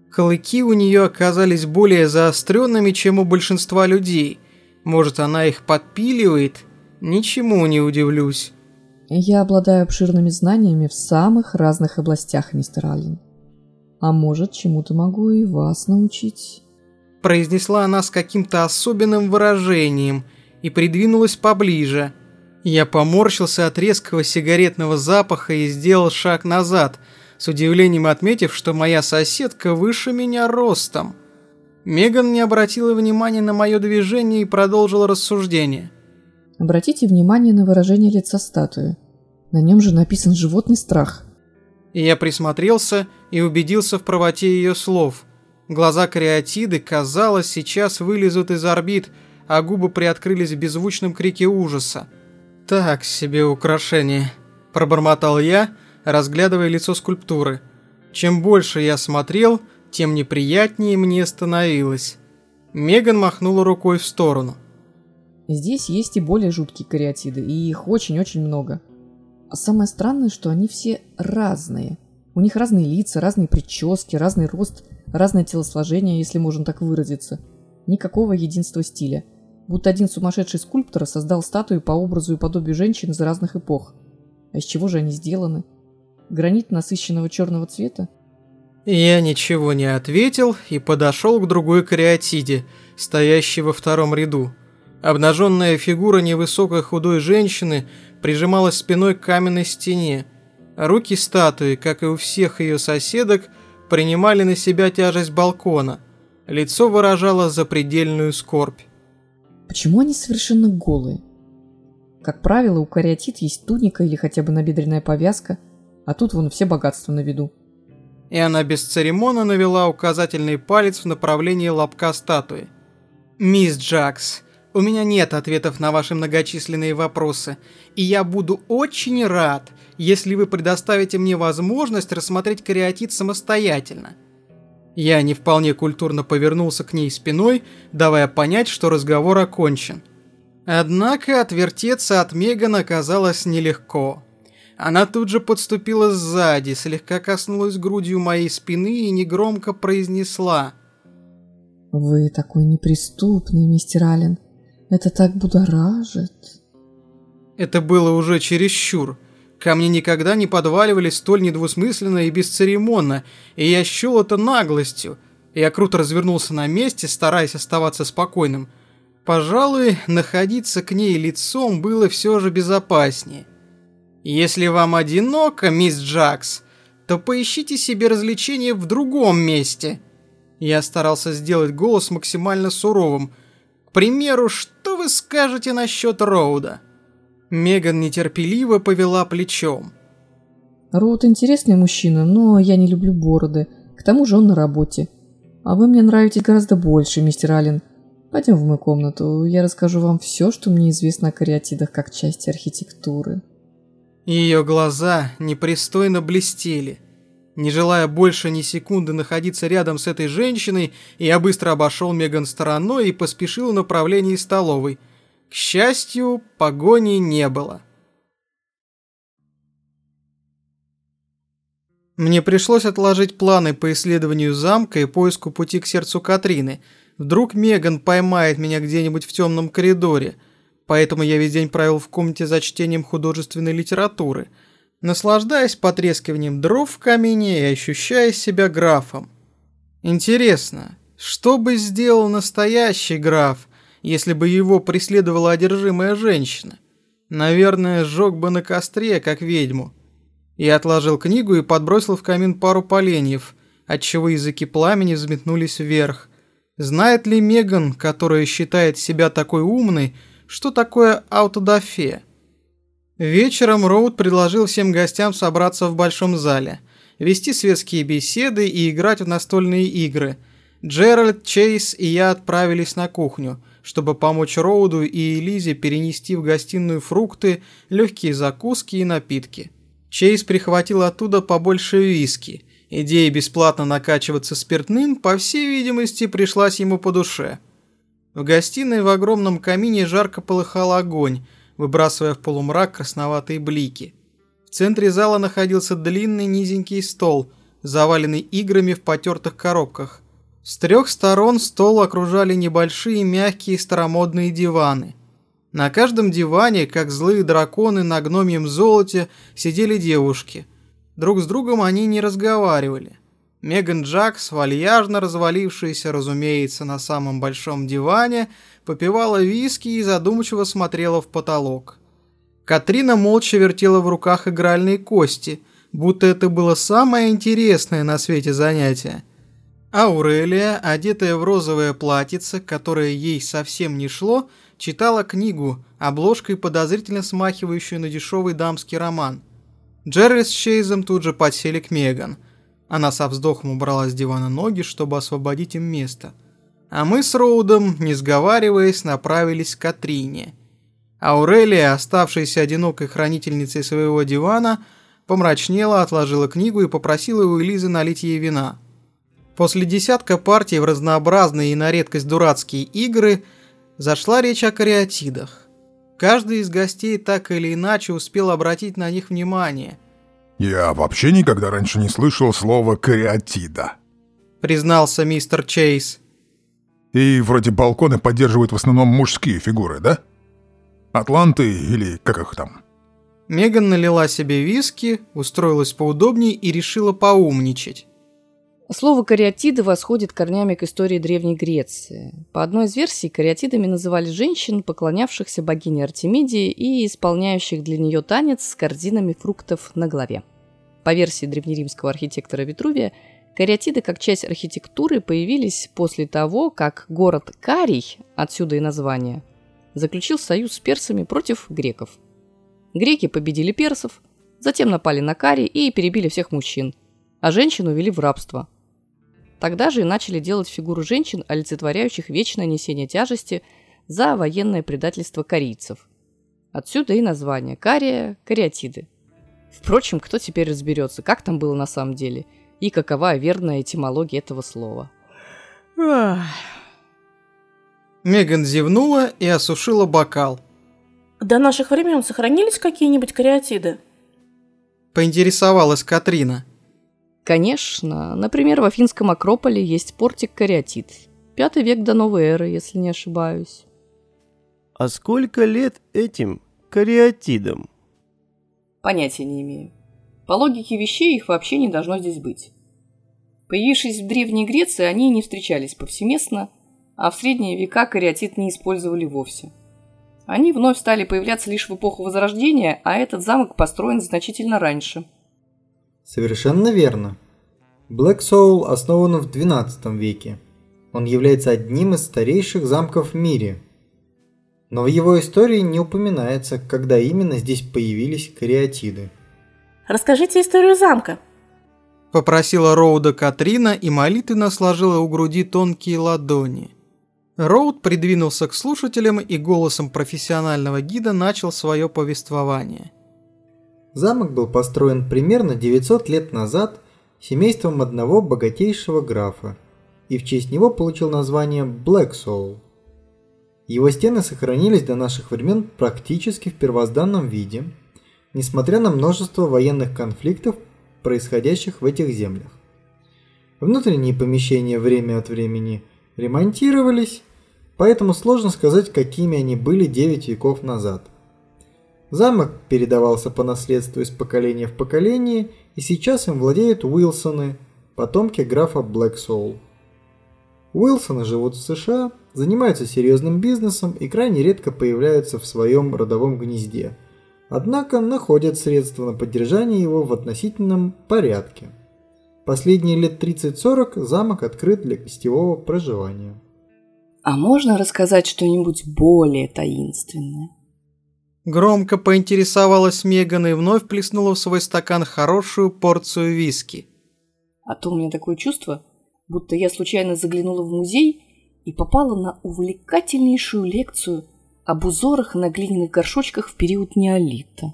Клыки у нее оказались более заостренными, чем у большинства людей. Может, она их подпиливает? Ничему не удивлюсь. Я обладаю обширными знаниями в самых разных областях, мистер Аллен. А может, чему-то могу и вас научить произнесла она с каким-то особенным выражением и придвинулась поближе. Я поморщился от резкого сигаретного запаха и сделал шаг назад, с удивлением отметив, что моя соседка выше меня ростом. Меган не обратила внимания на мое движение и продолжила рассуждение. Обратите внимание на выражение лица статуи. На нем же написан животный страх. Я присмотрелся и убедился в правоте ее слов – Глаза кариатиды, казалось, сейчас вылезут из орбит, а губы приоткрылись в беззвучном крике ужаса. «Так себе украшение», – пробормотал я, разглядывая лицо скульптуры. Чем больше я смотрел, тем неприятнее мне становилось. Меган махнула рукой в сторону. Здесь есть и более жуткие кариатиды, и их очень-очень много. А самое странное, что они все разные. У них разные лица, разные прически, разный рост – Разное телосложение, если можно так выразиться. Никакого единства стиля. Будто один сумасшедший скульптор создал статую по образу и подобию женщин из разных эпох. А из чего же они сделаны? Гранит насыщенного черного цвета? Я ничего не ответил и подошел к другой кариатиде, стоящей во втором ряду. Обнаженная фигура невысокой худой женщины прижималась спиной к каменной стене. Руки статуи, как и у всех ее соседок, принимали на себя тяжесть балкона. Лицо выражало запредельную скорбь. Почему они совершенно голые? Как правило, у кариатид есть туника или хотя бы набедренная повязка, а тут вон все богатства на виду. И она без церемона навела указательный палец в направлении лобка статуи. «Мисс Джакс, у меня нет ответов на ваши многочисленные вопросы, и я буду очень рад, если вы предоставите мне возможность рассмотреть кариатид самостоятельно. Я не вполне культурно повернулся к ней спиной, давая понять, что разговор окончен. Однако отвертеться от Меган оказалось нелегко. Она тут же подступила сзади, слегка коснулась грудью моей спины и негромко произнесла. «Вы такой неприступный, мистер Аллен. Это так будоражит». Это было уже чересчур. Ко мне никогда не подваливали столь недвусмысленно и бесцеремонно, и я счел это наглостью. Я круто развернулся на месте, стараясь оставаться спокойным. Пожалуй, находиться к ней лицом было все же безопаснее. Если вам одиноко, мисс Джакс, то поищите себе развлечения в другом месте. Я старался сделать голос максимально суровым. К примеру, что вы скажете насчет Роуда? Меган нетерпеливо повела плечом. Роуд интересный мужчина, но я не люблю бороды. К тому же он на работе. А вы мне нравитесь гораздо больше, мистер Аллен. Пойдем в мою комнату, я расскажу вам все, что мне известно о кариатидах как части архитектуры. Ее глаза непристойно блестели. Не желая больше ни секунды находиться рядом с этой женщиной, я быстро обошел Меган стороной и поспешил в направлении столовой – к счастью, погони не было. Мне пришлось отложить планы по исследованию замка и поиску пути к сердцу Катрины. Вдруг Меган поймает меня где-нибудь в темном коридоре. Поэтому я весь день провел в комнате за чтением художественной литературы, наслаждаясь потрескиванием дров в камине и ощущая себя графом. Интересно, что бы сделал настоящий граф, если бы его преследовала одержимая женщина? Наверное, сжег бы на костре, как ведьму. Я отложил книгу и подбросил в камин пару поленьев, отчего языки пламени взметнулись вверх. Знает ли Меган, которая считает себя такой умной, что такое аутодафе? Вечером Роуд предложил всем гостям собраться в большом зале, вести светские беседы и играть в настольные игры. Джеральд, Чейз и я отправились на кухню, чтобы помочь Роуду и Элизе перенести в гостиную фрукты, легкие закуски и напитки. Чейз прихватил оттуда побольше виски. Идея бесплатно накачиваться спиртным, по всей видимости, пришлась ему по душе. В гостиной в огромном камине жарко полыхал огонь, выбрасывая в полумрак красноватые блики. В центре зала находился длинный низенький стол, заваленный играми в потертых коробках. С трех сторон стол окружали небольшие мягкие старомодные диваны – на каждом диване, как злые драконы на гномьем золоте, сидели девушки. Друг с другом они не разговаривали. Меган Джакс, вальяжно развалившаяся, разумеется, на самом большом диване, попивала виски и задумчиво смотрела в потолок. Катрина молча вертела в руках игральные кости, будто это было самое интересное на свете занятие. Аурелия, одетая в розовое платьице, которое ей совсем не шло, читала книгу, обложкой подозрительно смахивающую на дешевый дамский роман. Джерри с Чейзом тут же подсели к Меган. Она со вздохом убрала с дивана ноги, чтобы освободить им место. А мы с Роудом, не сговариваясь, направились к Катрине. Аурелия, оставшаяся одинокой хранительницей своего дивана, помрачнела, отложила книгу и попросила у Элизы налить ей вина. После десятка партий в разнообразные и на редкость дурацкие игры – Зашла речь о кариатидах. Каждый из гостей так или иначе успел обратить на них внимание. «Я вообще никогда раньше не слышал слова «кариатида», — признался мистер Чейз. «И вроде балконы поддерживают в основном мужские фигуры, да? Атланты или как их там?» Меган налила себе виски, устроилась поудобнее и решила поумничать. Слово «кариатиды» восходит корнями к истории Древней Греции. По одной из версий, кариатидами называли женщин, поклонявшихся богине Артемиде и исполняющих для нее танец с корзинами фруктов на голове. По версии древнеримского архитектора Витрувия, кариатиды как часть архитектуры появились после того, как город Карий, отсюда и название, заключил союз с персами против греков. Греки победили персов, затем напали на Карий и перебили всех мужчин, а женщин увели в рабство – Тогда же и начали делать фигуры женщин, олицетворяющих вечное несение тяжести за военное предательство корейцев. Отсюда и название – кария, кариатиды. Впрочем, кто теперь разберется, как там было на самом деле и какова верная этимология этого слова. Меган зевнула и осушила бокал. До наших времен сохранились какие-нибудь кариатиды? Поинтересовалась Катрина. Конечно. Например, в Афинском Акрополе есть портик Кариатид. Пятый век до новой эры, если не ошибаюсь. А сколько лет этим кариатидам? Понятия не имею. По логике вещей их вообще не должно здесь быть. Появившись в Древней Греции, они не встречались повсеместно, а в средние века кариатид не использовали вовсе. Они вновь стали появляться лишь в эпоху Возрождения, а этот замок построен значительно раньше – Совершенно верно. Black Soul основан в XII веке. Он является одним из старейших замков в мире. Но в его истории не упоминается, когда именно здесь появились кариатиды. Расскажите историю замка. Попросила Роуда Катрина и молитвенно сложила у груди тонкие ладони. Роуд придвинулся к слушателям и голосом профессионального гида начал свое повествование – Замок был построен примерно 900 лет назад семейством одного богатейшего графа и в честь него получил название Black Soul. Его стены сохранились до наших времен практически в первозданном виде, несмотря на множество военных конфликтов, происходящих в этих землях. Внутренние помещения время от времени ремонтировались, поэтому сложно сказать, какими они были 9 веков назад. Замок передавался по наследству из поколения в поколение, и сейчас им владеют Уилсоны, потомки графа Блэксоул. Уилсоны живут в США, занимаются серьезным бизнесом и крайне редко появляются в своем родовом гнезде. Однако находят средства на поддержание его в относительном порядке. Последние лет 30-40 замок открыт для гостевого проживания. А можно рассказать что-нибудь более таинственное? Громко поинтересовалась Меган и вновь плеснула в свой стакан хорошую порцию виски. А то у меня такое чувство, будто я случайно заглянула в музей и попала на увлекательнейшую лекцию об узорах на глиняных горшочках в период неолита.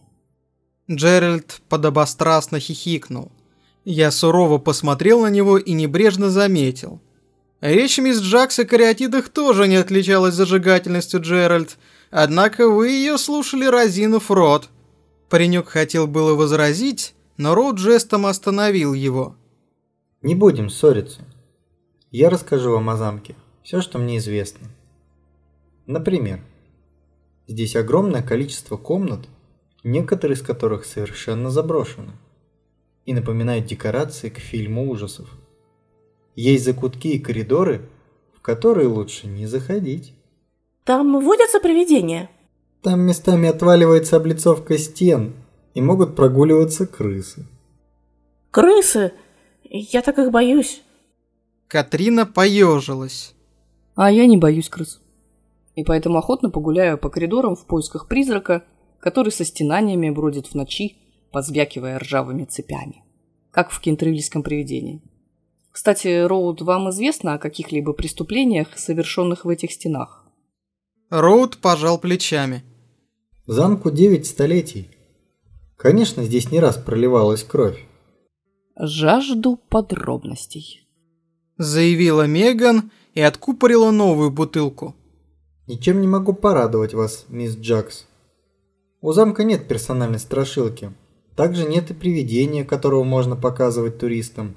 Джеральд подобострастно хихикнул. Я сурово посмотрел на него и небрежно заметил. Речь мисс Джакс о кариатидах тоже не отличалась зажигательностью, Джеральд, однако вы ее слушали разинув рот. Паренек хотел было возразить, но Роуд жестом остановил его. Не будем ссориться. Я расскажу вам о замке. Все, что мне известно. Например, здесь огромное количество комнат, некоторые из которых совершенно заброшены и напоминают декорации к фильму ужасов. Есть закутки и коридоры, в которые лучше не заходить. Там водятся привидения? Там местами отваливается облицовка стен, и могут прогуливаться крысы. Крысы? Я так их боюсь. Катрина поежилась. А я не боюсь крыс. И поэтому охотно погуляю по коридорам в поисках призрака, который со стенаниями бродит в ночи, позвякивая ржавыми цепями. Как в кентервильском привидении. Кстати, Роуд, вам известно о каких-либо преступлениях, совершенных в этих стенах? Роуд пожал плечами. Замку 9 столетий. Конечно, здесь не раз проливалась кровь. Жажду подробностей. Заявила Меган и откупорила новую бутылку. Ничем не могу порадовать вас, мисс Джакс. У замка нет персональной страшилки. Также нет и привидения, которого можно показывать туристам.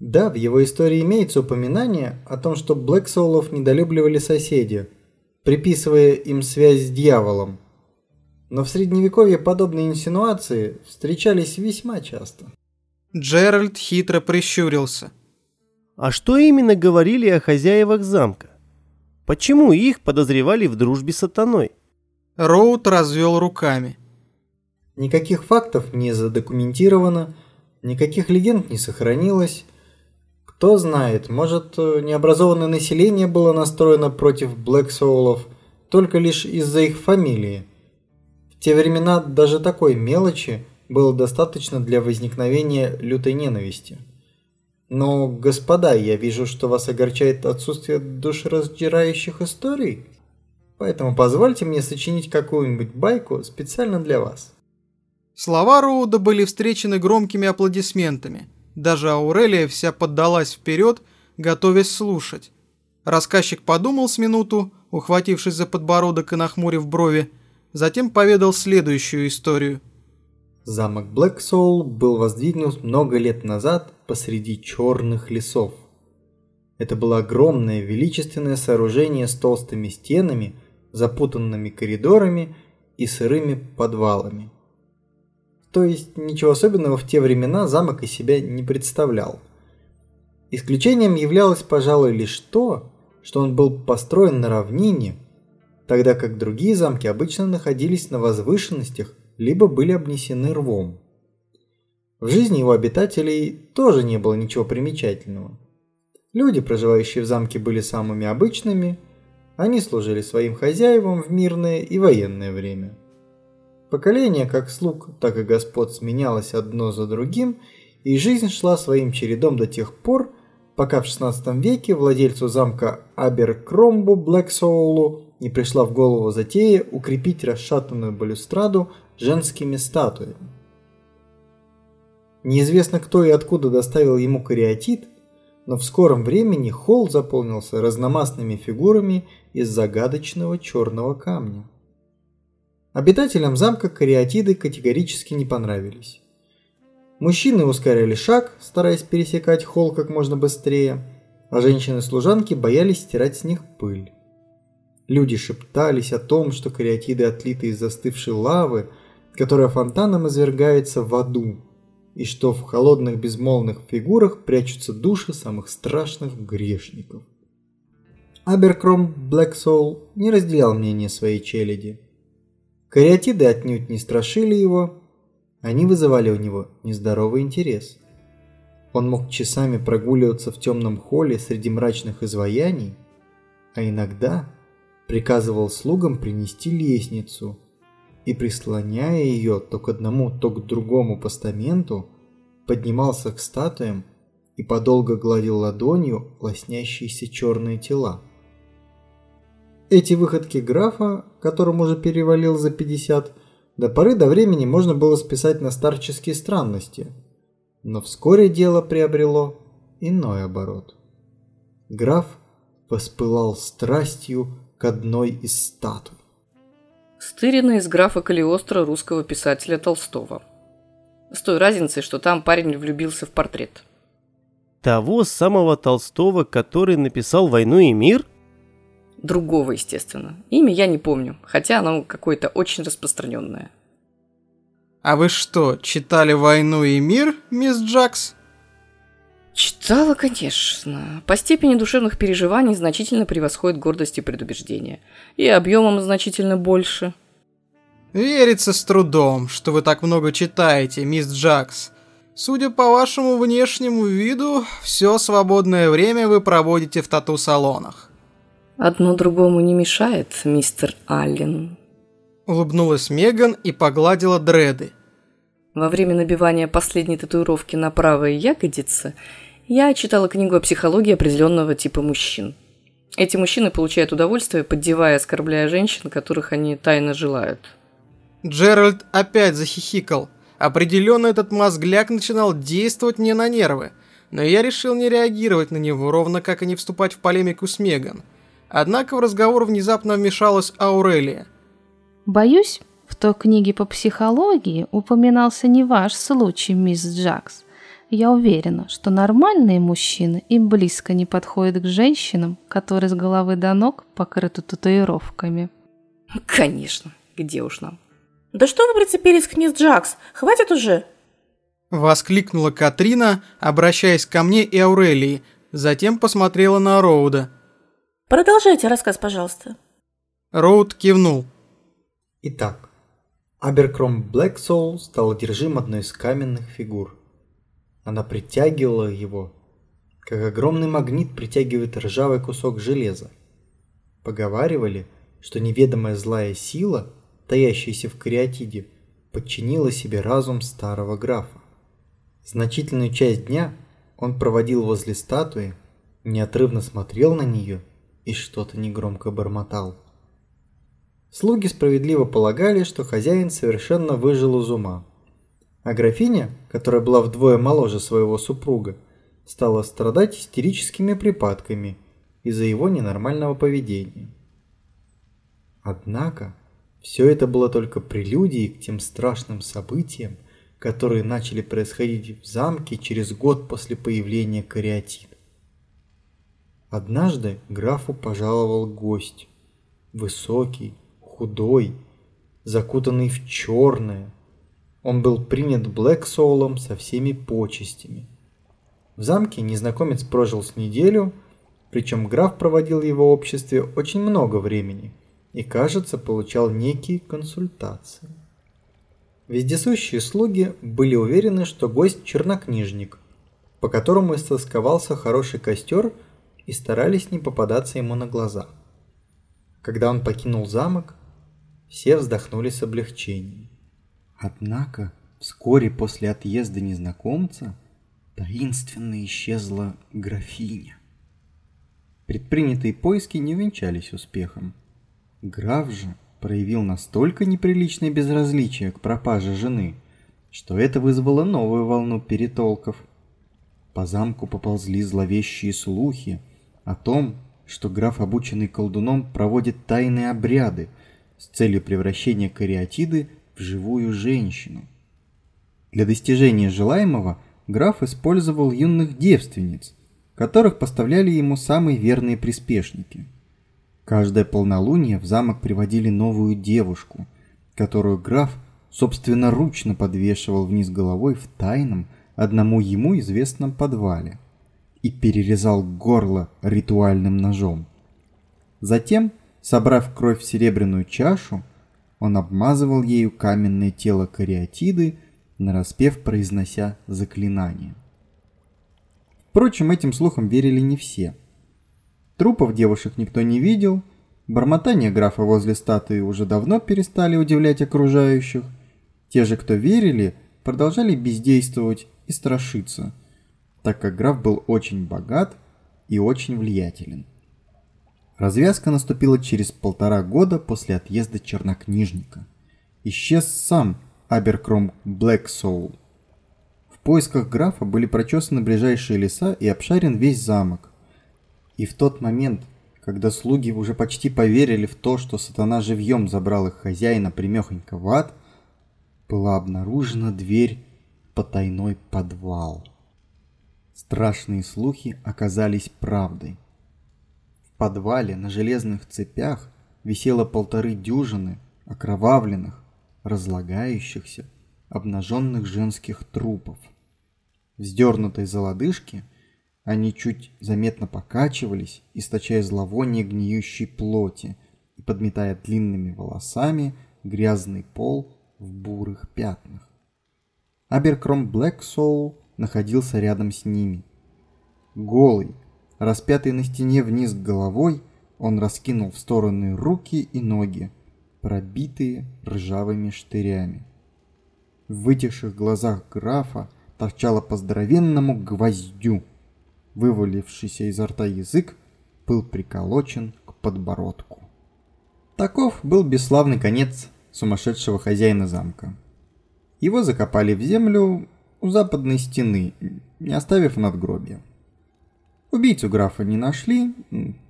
Да, в его истории имеется упоминание о том, что Блэксоулов недолюбливали соседи, приписывая им связь с дьяволом. Но в средневековье подобные инсинуации встречались весьма часто. Джеральд хитро прищурился. А что именно говорили о хозяевах замка? Почему их подозревали в дружбе с сатаной? Роуд развел руками. Никаких фактов не задокументировано, никаких легенд не сохранилось. Кто знает, может, необразованное население было настроено против Блэксоулов только лишь из-за их фамилии. В те времена даже такой мелочи было достаточно для возникновения лютой ненависти. Но, господа, я вижу, что вас огорчает отсутствие душераздирающих историй. Поэтому позвольте мне сочинить какую-нибудь байку специально для вас. Слова Роуда были встречены громкими аплодисментами. Даже Аурелия вся поддалась вперед, готовясь слушать. Рассказчик подумал с минуту, ухватившись за подбородок и нахмурив брови, затем поведал следующую историю. Замок Блэксоул был воздвигнут много лет назад посреди черных лесов. Это было огромное величественное сооружение с толстыми стенами, запутанными коридорами и сырыми подвалами. То есть ничего особенного в те времена замок из себя не представлял. Исключением являлось, пожалуй, лишь то, что он был построен на равнине, тогда как другие замки обычно находились на возвышенностях либо были обнесены рвом. В жизни его обитателей тоже не было ничего примечательного. Люди, проживающие в замке, были самыми обычными, они служили своим хозяевам в мирное и военное время – Поколение как слуг, так и господ сменялось одно за другим, и жизнь шла своим чередом до тех пор, пока в 16 веке владельцу замка Аберкромбу Блэксоулу не пришла в голову затея укрепить расшатанную балюстраду женскими статуями. Неизвестно кто и откуда доставил ему кариатид, но в скором времени холл заполнился разномастными фигурами из загадочного черного камня. Обитателям замка кариатиды категорически не понравились. Мужчины ускоряли шаг, стараясь пересекать холл как можно быстрее, а женщины-служанки боялись стирать с них пыль. Люди шептались о том, что кариатиды отлиты из застывшей лавы, которая фонтаном извергается в аду, и что в холодных безмолвных фигурах прячутся души самых страшных грешников. Аберкром Блэксоул не разделял мнение своей челяди. Кариатиды отнюдь не страшили его, они вызывали у него нездоровый интерес. Он мог часами прогуливаться в темном холле среди мрачных изваяний, а иногда приказывал слугам принести лестницу и, прислоняя ее то к одному, то к другому постаменту, поднимался к статуям и подолго гладил ладонью лоснящиеся черные тела. Эти выходки графа, которому уже перевалил за 50, до поры до времени можно было списать на старческие странности, но вскоре дело приобрело иной оборот. Граф воспылал страстью к одной из статуй. Стырина из графа Калиостро русского писателя Толстого. С той разницей, что там парень влюбился в портрет. Того самого Толстого, который написал «Войну и мир»? Другого, естественно. Имя я не помню, хотя оно какое-то очень распространенное. А вы что, читали «Войну и мир», мисс Джакс? Читала, конечно. По степени душевных переживаний значительно превосходит гордость и предубеждение. И объемом значительно больше. Верится с трудом, что вы так много читаете, мисс Джакс. Судя по вашему внешнему виду, все свободное время вы проводите в тату-салонах. Одно другому не мешает, мистер Аллен. Улыбнулась Меган и погладила дреды. Во время набивания последней татуировки на правой ягодице я читала книгу о психологии определенного типа мужчин. Эти мужчины получают удовольствие, поддевая и оскорбляя женщин, которых они тайно желают. Джеральд опять захихикал. Определенно этот мозгляк начинал действовать мне на нервы, но я решил не реагировать на него, ровно как и не вступать в полемику с Меган. Однако в разговор внезапно вмешалась Аурелия. Боюсь, в той книге по психологии упоминался не ваш случай, мисс Джакс. Я уверена, что нормальные мужчины и близко не подходят к женщинам, которые с головы до ног покрыты татуировками. Конечно, где уж нам. Да что вы прицепились к мисс Джакс? Хватит уже! Воскликнула Катрина, обращаясь ко мне и Аурелии, затем посмотрела на Роуда. Продолжайте рассказ, пожалуйста. Роуд кивнул. Итак, Аберкром Блэксоул стал одержим одной из каменных фигур – она притягивала его, как огромный магнит притягивает ржавый кусок железа. Поговаривали, что неведомая злая сила, таящаяся в кариатиде, подчинила себе разум старого графа. Значительную часть дня он проводил возле статуи, неотрывно смотрел на нее и что-то негромко бормотал. Слуги справедливо полагали, что хозяин совершенно выжил из ума – а графиня, которая была вдвое моложе своего супруга, стала страдать истерическими припадками из-за его ненормального поведения. Однако, все это было только прелюдией к тем страшным событиям, которые начали происходить в замке через год после появления кариатида. Однажды графу пожаловал гость. Высокий, худой, закутанный в черное, он был принят Блэксоулом со всеми почестями. В замке незнакомец прожил с неделю, причем граф проводил в его обществе очень много времени и, кажется, получал некие консультации. Вездесущие слуги были уверены, что гость чернокнижник, по которому истосковался хороший костер и старались не попадаться ему на глаза. Когда он покинул замок, все вздохнули с облегчением. Однако вскоре после отъезда незнакомца таинственно исчезла графиня. Предпринятые поиски не венчались успехом. Граф же проявил настолько неприличное безразличие к пропаже жены, что это вызвало новую волну перетолков. По замку поползли зловещие слухи о том, что граф, обученный колдуном, проводит тайные обряды с целью превращения кариатиды в живую женщину. Для достижения желаемого граф использовал юных девственниц, которых поставляли ему самые верные приспешники. Каждое полнолуние в замок приводили новую девушку, которую граф собственноручно подвешивал вниз головой в тайном, одному ему известном подвале и перерезал горло ритуальным ножом. Затем, собрав кровь в серебряную чашу, он обмазывал ею каменное тело кариатиды, нараспев произнося заклинание. Впрочем, этим слухам верили не все. Трупов девушек никто не видел, бормотания графа возле статуи уже давно перестали удивлять окружающих. Те же, кто верили, продолжали бездействовать и страшиться, так как граф был очень богат и очень влиятелен. Развязка наступила через полтора года после отъезда чернокнижника. Исчез сам Аберкром Блэксоул. В поисках графа были прочесаны ближайшие леса и обшарен весь замок. И в тот момент, когда слуги уже почти поверили в то, что сатана живьем забрал их хозяина примехонько в ад, была обнаружена дверь в потайной подвал. Страшные слухи оказались правдой подвале на железных цепях висело полторы дюжины окровавленных, разлагающихся, обнаженных женских трупов. Вздернутой за лодыжки они чуть заметно покачивались, источая зловоние гниющей плоти и подметая длинными волосами грязный пол в бурых пятнах. Аберкром Блэксоул находился рядом с ними. Голый, Распятый на стене вниз головой, он раскинул в стороны руки и ноги, пробитые ржавыми штырями. В вытекших глазах графа торчало по здоровенному гвоздю. Вывалившийся изо рта язык был приколочен к подбородку. Таков был бесславный конец сумасшедшего хозяина замка. Его закопали в землю у западной стены, не оставив надгробия. Убийцу графа не нашли,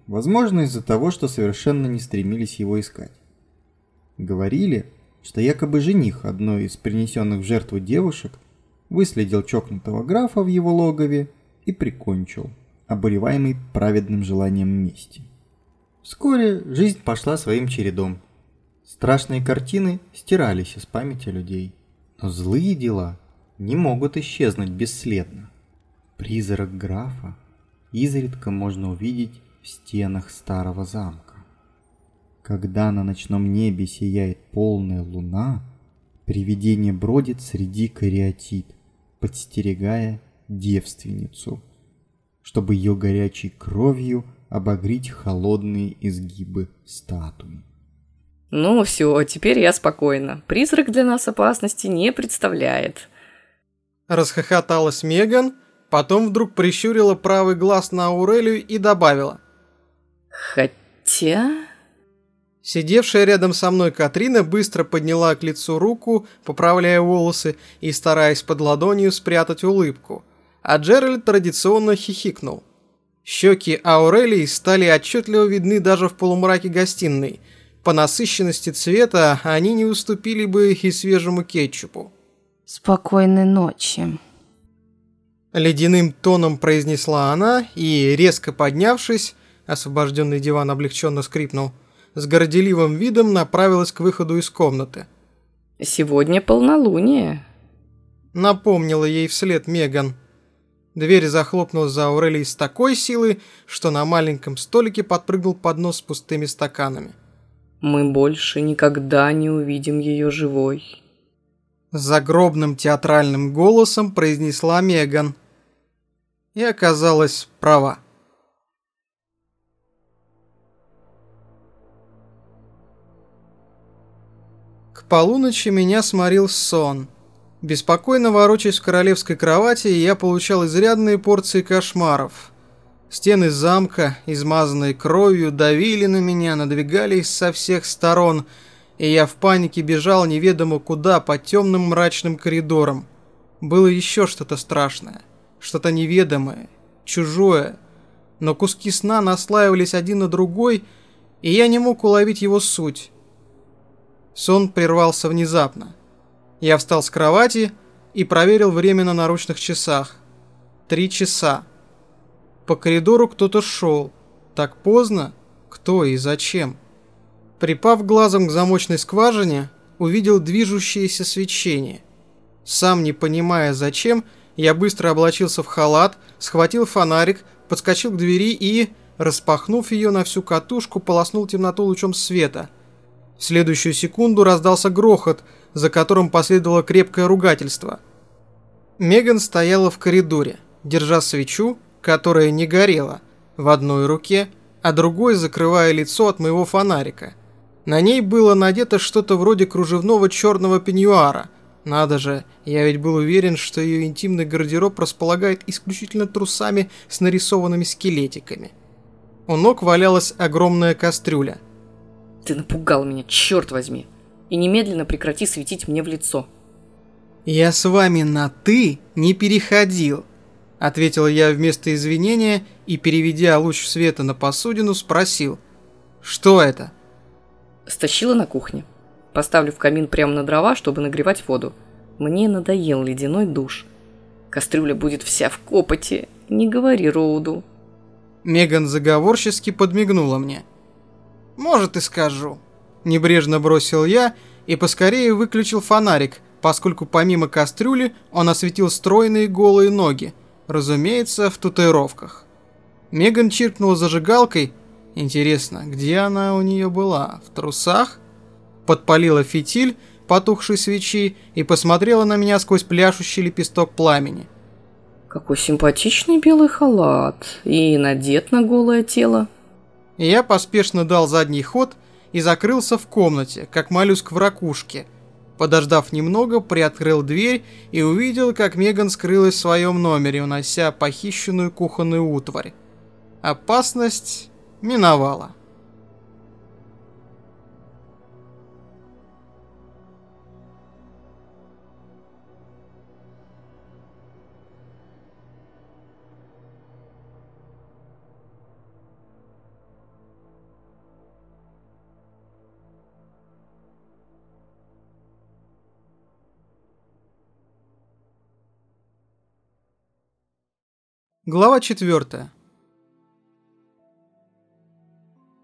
возможно из-за того, что совершенно не стремились его искать. Говорили, что якобы жених одной из принесенных в жертву девушек выследил чокнутого графа в его логове и прикончил, обуреваемый праведным желанием мести. Вскоре жизнь пошла своим чередом. Страшные картины стирались из памяти людей. Но злые дела не могут исчезнуть бесследно. Призрак графа изредка можно увидеть в стенах старого замка. Когда на ночном небе сияет полная луна, привидение бродит среди кариатид, подстерегая девственницу, чтобы ее горячей кровью обогреть холодные изгибы статуи. Ну все, теперь я спокойна. Призрак для нас опасности не представляет. Расхохоталась Меган, Потом вдруг прищурила правый глаз на Аурелию и добавила. Хотя... Сидевшая рядом со мной Катрина быстро подняла к лицу руку, поправляя волосы и стараясь под ладонью спрятать улыбку, а Джеральд традиционно хихикнул. Щеки Аурелии стали отчетливо видны даже в полумраке гостиной. По насыщенности цвета они не уступили бы и свежему кетчупу. «Спокойной ночи», Ледяным тоном произнесла она и, резко поднявшись, освобожденный диван облегченно скрипнул, с горделивым видом направилась к выходу из комнаты. «Сегодня полнолуние», — напомнила ей вслед Меган. Дверь захлопнулась за Аурелией с такой силой, что на маленьком столике подпрыгнул поднос с пустыми стаканами. «Мы больше никогда не увидим ее живой», — загробным театральным голосом произнесла Меган и оказалась права. К полуночи меня сморил сон. Беспокойно ворочаясь в королевской кровати, я получал изрядные порции кошмаров. Стены замка, измазанные кровью, давили на меня, надвигались со всех сторон, и я в панике бежал неведомо куда по темным мрачным коридорам. Было еще что-то страшное что-то неведомое, чужое. Но куски сна наслаивались один на другой, и я не мог уловить его суть. Сон прервался внезапно. Я встал с кровати, и проверил время на наручных часах. Три часа. По коридору кто-то шел. Так поздно? Кто и зачем? Припав глазом к замочной скважине, увидел движущееся свечение. Сам не понимая зачем, я быстро облачился в халат, схватил фонарик, подскочил к двери и, распахнув ее на всю катушку, полоснул темноту лучом света. В следующую секунду раздался грохот, за которым последовало крепкое ругательство. Меган стояла в коридоре, держа свечу, которая не горела, в одной руке, а другой закрывая лицо от моего фонарика. На ней было надето что-то вроде кружевного черного пеньюара, надо же, я ведь был уверен, что ее интимный гардероб располагает исключительно трусами с нарисованными скелетиками. У ног валялась огромная кастрюля. Ты напугал меня, черт возьми. И немедленно прекрати светить мне в лицо. Я с вами на «ты» не переходил, ответил я вместо извинения и, переведя луч света на посудину, спросил. Что это? Стащила на кухне. Поставлю в камин прямо на дрова, чтобы нагревать воду. Мне надоел ледяной душ. Кастрюля будет вся в копоти. Не говори Роуду. Меган заговорчески подмигнула мне. «Может, и скажу». Небрежно бросил я и поскорее выключил фонарик, поскольку помимо кастрюли он осветил стройные голые ноги, разумеется, в татуировках. Меган чиркнула зажигалкой. Интересно, где она у нее была? В трусах? Подпалила фитиль потухшей свечи и посмотрела на меня сквозь пляшущий лепесток пламени. Какой симпатичный белый халат и надет на голое тело. Я поспешно дал задний ход и закрылся в комнате, как моллюск в ракушке. Подождав немного, приоткрыл дверь и увидел, как Меган скрылась в своем номере, унося похищенную кухонную утварь. Опасность миновала. Глава 4.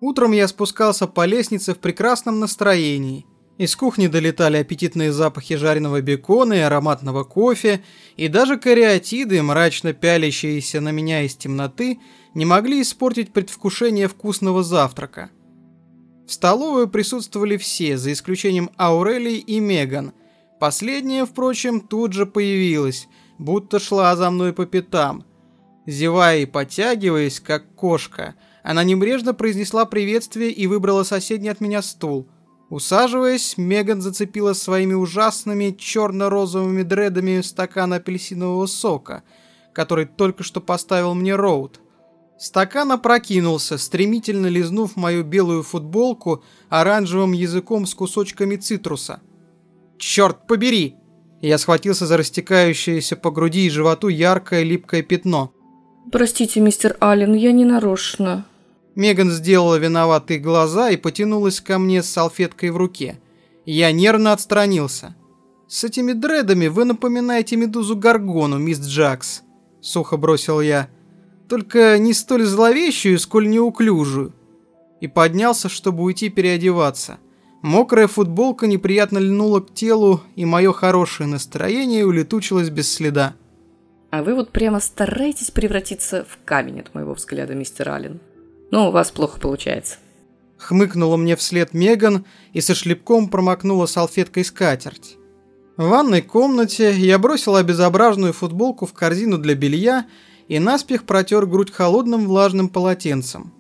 Утром я спускался по лестнице в прекрасном настроении. Из кухни долетали аппетитные запахи жареного бекона и ароматного кофе, и даже кариатиды, мрачно пялящиеся на меня из темноты, не могли испортить предвкушение вкусного завтрака. В столовой присутствовали все, за исключением Аурелии и Меган. Последняя, впрочем, тут же появилась, будто шла за мной по пятам – Зевая и подтягиваясь, как кошка, она небрежно произнесла приветствие и выбрала соседний от меня стул. Усаживаясь, Меган зацепила своими ужасными черно-розовыми дредами стакан апельсинового сока, который только что поставил мне Роуд. Стакан опрокинулся, стремительно лизнув мою белую футболку оранжевым языком с кусочками цитруса. «Черт побери!» Я схватился за растекающееся по груди и животу яркое липкое пятно – Простите, мистер Аллен, я не нарочно. Меган сделала виноватые глаза и потянулась ко мне с салфеткой в руке. Я нервно отстранился. «С этими дредами вы напоминаете медузу Гаргону, мисс Джакс», — сухо бросил я. «Только не столь зловещую, сколь неуклюжую». И поднялся, чтобы уйти переодеваться. Мокрая футболка неприятно льнула к телу, и мое хорошее настроение улетучилось без следа. А вы вот прямо стараетесь превратиться в камень от моего взгляда, мистер Аллен. Но у вас плохо получается. Хмыкнула мне вслед Меган и со шлепком промокнула салфеткой скатерть. В ванной комнате я бросил обезображенную футболку в корзину для белья и наспех протер грудь холодным влажным полотенцем.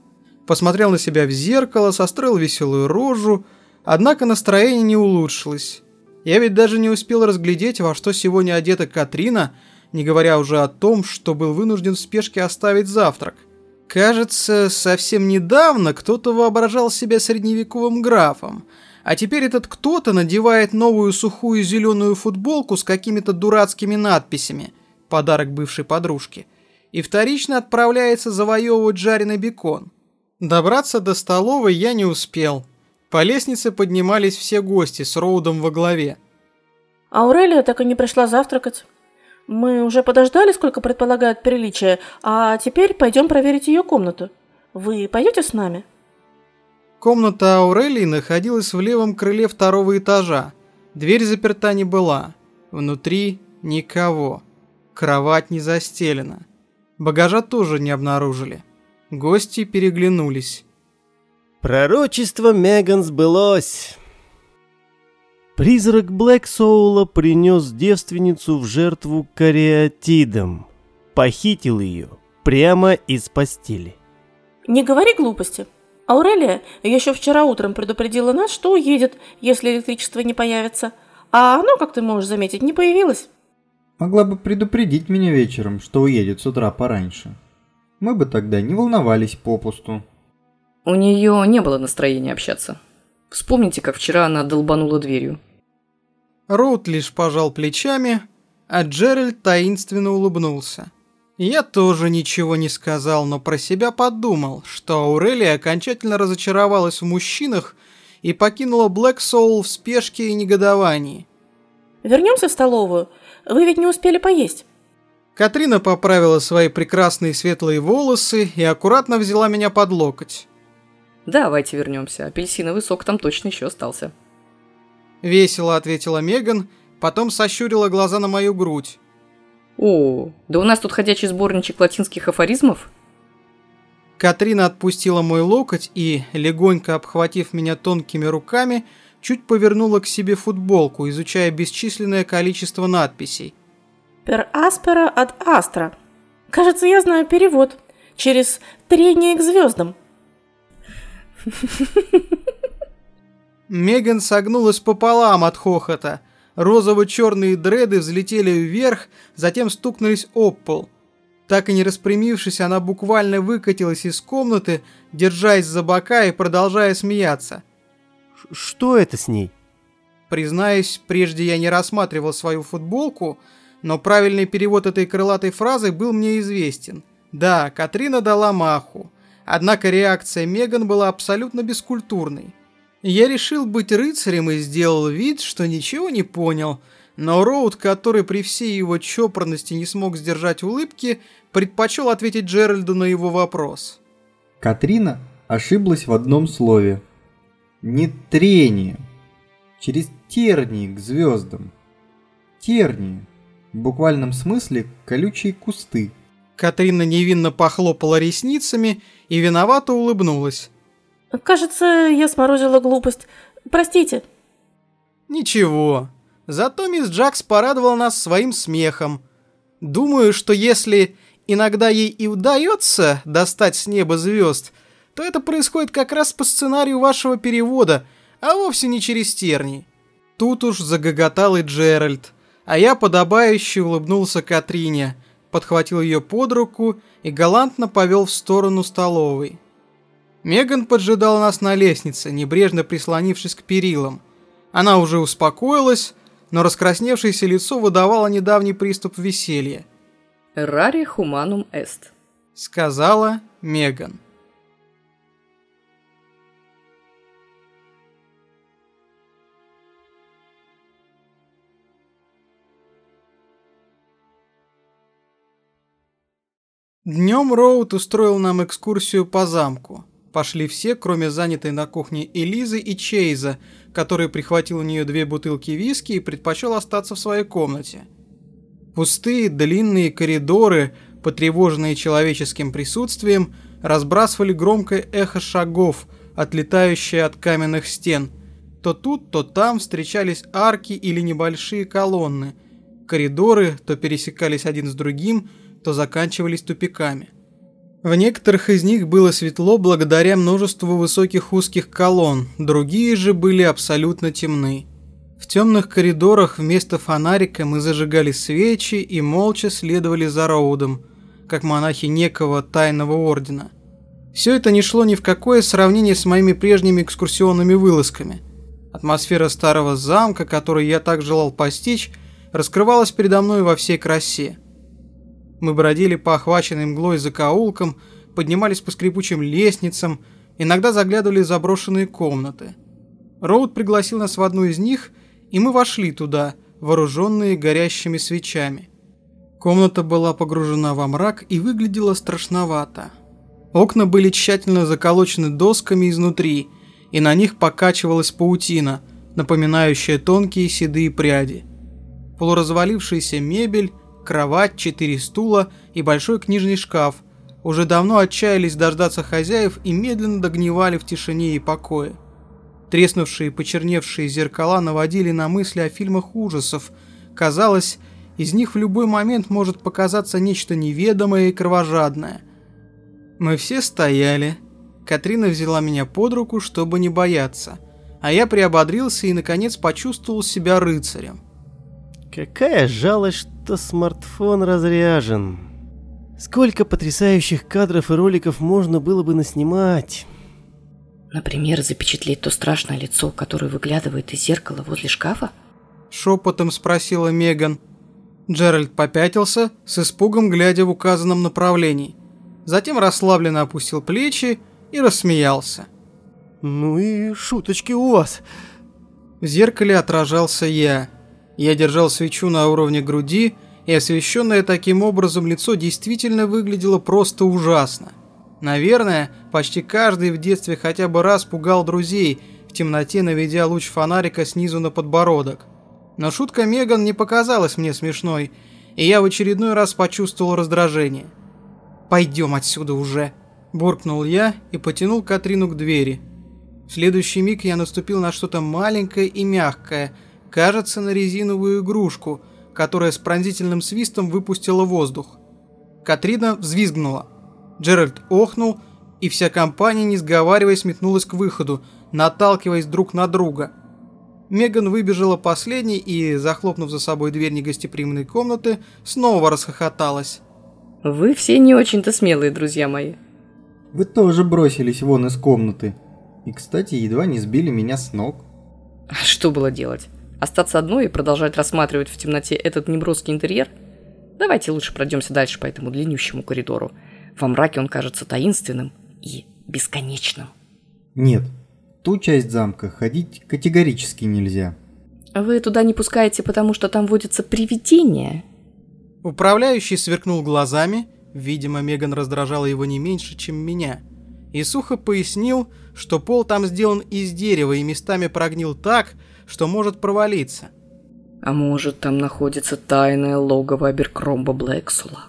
Посмотрел на себя в зеркало, состроил веселую рожу, однако настроение не улучшилось. Я ведь даже не успел разглядеть, во что сегодня одета Катрина – не говоря уже о том, что был вынужден в спешке оставить завтрак. Кажется, совсем недавно кто-то воображал себя средневековым графом, а теперь этот кто-то надевает новую сухую зеленую футболку с какими-то дурацкими надписями «Подарок бывшей подружке» и вторично отправляется завоевывать жареный бекон. Добраться до столовой я не успел. По лестнице поднимались все гости с Роудом во главе. Аурелия так и не пришла завтракать. Мы уже подождали, сколько предполагает приличие, а теперь пойдем проверить ее комнату. Вы пойдете с нами? Комната Аурелии находилась в левом крыле второго этажа. Дверь заперта не была. Внутри никого. Кровать не застелена. Багажа тоже не обнаружили. Гости переглянулись. Пророчество Меган сбылось. Призрак Блэк Соула принес девственницу в жертву кариатидам. Похитил ее прямо из постели. Не говори глупости. Аурелия еще вчера утром предупредила нас, что уедет, если электричество не появится. А оно, как ты можешь заметить, не появилось. Могла бы предупредить меня вечером, что уедет с утра пораньше. Мы бы тогда не волновались попусту. У нее не было настроения общаться. Вспомните, как вчера она долбанула дверью. Роуд лишь пожал плечами, а Джеральд таинственно улыбнулся. Я тоже ничего не сказал, но про себя подумал, что Аурелия окончательно разочаровалась в мужчинах и покинула Блэк Соул в спешке и негодовании. Вернемся в столовую. Вы ведь не успели поесть. Катрина поправила свои прекрасные светлые волосы и аккуратно взяла меня под локоть. Давайте вернемся. Апельсиновый сок там точно еще остался. Весело ответила Меган, потом сощурила глаза на мою грудь. О, да у нас тут ходячий сборничек латинских афоризмов. Катрина отпустила мой локоть и, легонько обхватив меня тонкими руками, чуть повернула к себе футболку, изучая бесчисленное количество надписей. «Per aspera ad astra». Кажется, я знаю перевод. Через трение к звездам. Меган согнулась пополам от хохота. Розово-черные дреды взлетели вверх, затем стукнулись об пол. Так и не распрямившись, она буквально выкатилась из комнаты, держась за бока и продолжая смеяться. Что это с ней? Признаюсь, прежде я не рассматривал свою футболку, но правильный перевод этой крылатой фразы был мне известен. Да, Катрина дала маху. Однако реакция Меган была абсолютно бескультурной. Я решил быть рыцарем и сделал вид, что ничего не понял, но Роуд, который при всей его чопорности не смог сдержать улыбки, предпочел ответить Джеральду на его вопрос. Катрина ошиблась в одном слове. Не трение. Через тернии к звездам. Тернии. В буквальном смысле колючие кусты. Катрина невинно похлопала ресницами и виновато улыбнулась. Кажется, я сморозила глупость. Простите. Ничего. Зато мисс Джакс порадовала нас своим смехом. Думаю, что если иногда ей и удается достать с неба звезд, то это происходит как раз по сценарию вашего перевода, а вовсе не через терни. Тут уж загоготал и Джеральд, а я подобающе улыбнулся Катрине, подхватил ее под руку и галантно повел в сторону столовой. Меган поджидал нас на лестнице, небрежно прислонившись к перилам. Она уже успокоилась, но раскрасневшееся лицо выдавало недавний приступ веселья. «Рари хуманум эст», — сказала Меган. Днем Роуд устроил нам экскурсию по замку. Пошли все, кроме занятой на кухне Элизы и Чейза, который прихватил у нее две бутылки виски и предпочел остаться в своей комнате. Пустые длинные коридоры, потревоженные человеческим присутствием, разбрасывали громкое эхо шагов, отлетающее от каменных стен. То тут, то там встречались арки или небольшие колонны. Коридоры то пересекались один с другим, то заканчивались тупиками. В некоторых из них было светло благодаря множеству высоких узких колонн, другие же были абсолютно темны. В темных коридорах вместо фонарика мы зажигали свечи и молча следовали за Роудом, как монахи некого тайного ордена. Все это не шло ни в какое сравнение с моими прежними экскурсионными вылазками. Атмосфера старого замка, который я так желал постичь, раскрывалась передо мной во всей красе. Мы бродили по охваченным мглой закоулкам, поднимались по скрипучим лестницам, иногда заглядывали в заброшенные комнаты. Роуд пригласил нас в одну из них, и мы вошли туда, вооруженные горящими свечами. Комната была погружена во мрак и выглядела страшновато. Окна были тщательно заколочены досками изнутри, и на них покачивалась паутина, напоминающая тонкие седые пряди. Полуразвалившаяся мебель, кровать, четыре стула и большой книжный шкаф уже давно отчаялись дождаться хозяев и медленно догнивали в тишине и покое. Треснувшие и почерневшие зеркала наводили на мысли о фильмах ужасов. Казалось, из них в любой момент может показаться нечто неведомое и кровожадное. Мы все стояли. Катрина взяла меня под руку, чтобы не бояться. А я приободрился и, наконец, почувствовал себя рыцарем. Какая жалость, что смартфон разряжен. Сколько потрясающих кадров и роликов можно было бы наснимать. Например, запечатлеть то страшное лицо, которое выглядывает из зеркала возле шкафа? Шепотом спросила Меган. Джеральд попятился, с испугом глядя в указанном направлении. Затем расслабленно опустил плечи и рассмеялся. «Ну и шуточки у вас!» В зеркале отражался я. Я держал свечу на уровне груди, и освещенное таким образом лицо действительно выглядело просто ужасно. Наверное, почти каждый в детстве хотя бы раз пугал друзей, в темноте наведя луч фонарика снизу на подбородок. Но шутка Меган не показалась мне смешной, и я в очередной раз почувствовал раздражение. «Пойдем отсюда уже!» – буркнул я и потянул Катрину к двери. В следующий миг я наступил на что-то маленькое и мягкое, кажется, на резиновую игрушку, которая с пронзительным свистом выпустила воздух. Катрина взвизгнула. Джеральд охнул, и вся компания, не сговариваясь, метнулась к выходу, наталкиваясь друг на друга – Меган выбежала последней и, захлопнув за собой дверь негостеприимной комнаты, снова расхохоталась. Вы все не очень-то смелые, друзья мои. Вы тоже бросились вон из комнаты. И, кстати, едва не сбили меня с ног. А что было делать? Остаться одной и продолжать рассматривать в темноте этот неброский интерьер? Давайте лучше пройдемся дальше по этому длиннющему коридору. Во мраке он кажется таинственным и бесконечным. Нет, ту часть замка ходить категорически нельзя. Вы туда не пускаете, потому что там водятся привидения? Управляющий сверкнул глазами, видимо, Меган раздражала его не меньше, чем меня, и сухо пояснил, что пол там сделан из дерева и местами прогнил так, что может провалиться. А может, там находится тайное логово Аберкромба Блэксула?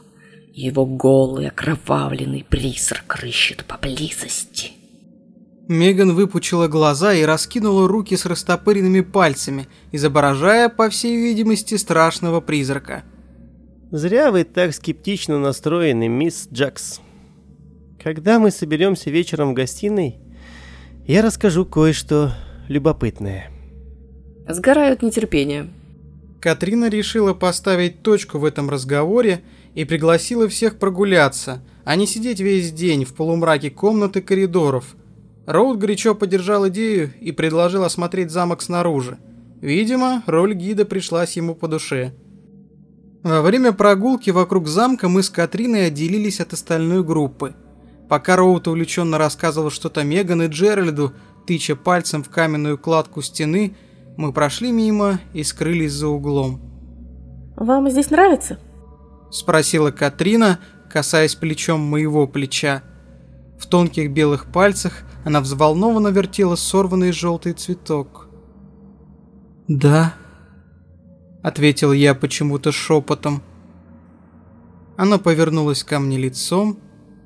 Его голый, окровавленный призрак рыщет поблизости. Меган выпучила глаза и раскинула руки с растопыренными пальцами, изображая, по всей видимости, страшного призрака. «Зря вы так скептично настроены, мисс Джакс. Когда мы соберемся вечером в гостиной, я расскажу кое-что любопытное». Сгораю от нетерпения. Катрина решила поставить точку в этом разговоре и пригласила всех прогуляться, а не сидеть весь день в полумраке комнат и коридоров – Роуд горячо поддержал идею и предложил осмотреть замок снаружи. Видимо, роль гида пришлась ему по душе. Во время прогулки вокруг замка мы с Катриной отделились от остальной группы. Пока Роуд увлеченно рассказывал что-то Меган и Джеральду, тыча пальцем в каменную кладку стены, мы прошли мимо и скрылись за углом. «Вам здесь нравится?» – спросила Катрина, касаясь плечом моего плеча. В тонких белых пальцах она взволнованно вертела сорванный желтый цветок. «Да», — ответил я почему-то шепотом. Она повернулась ко мне лицом,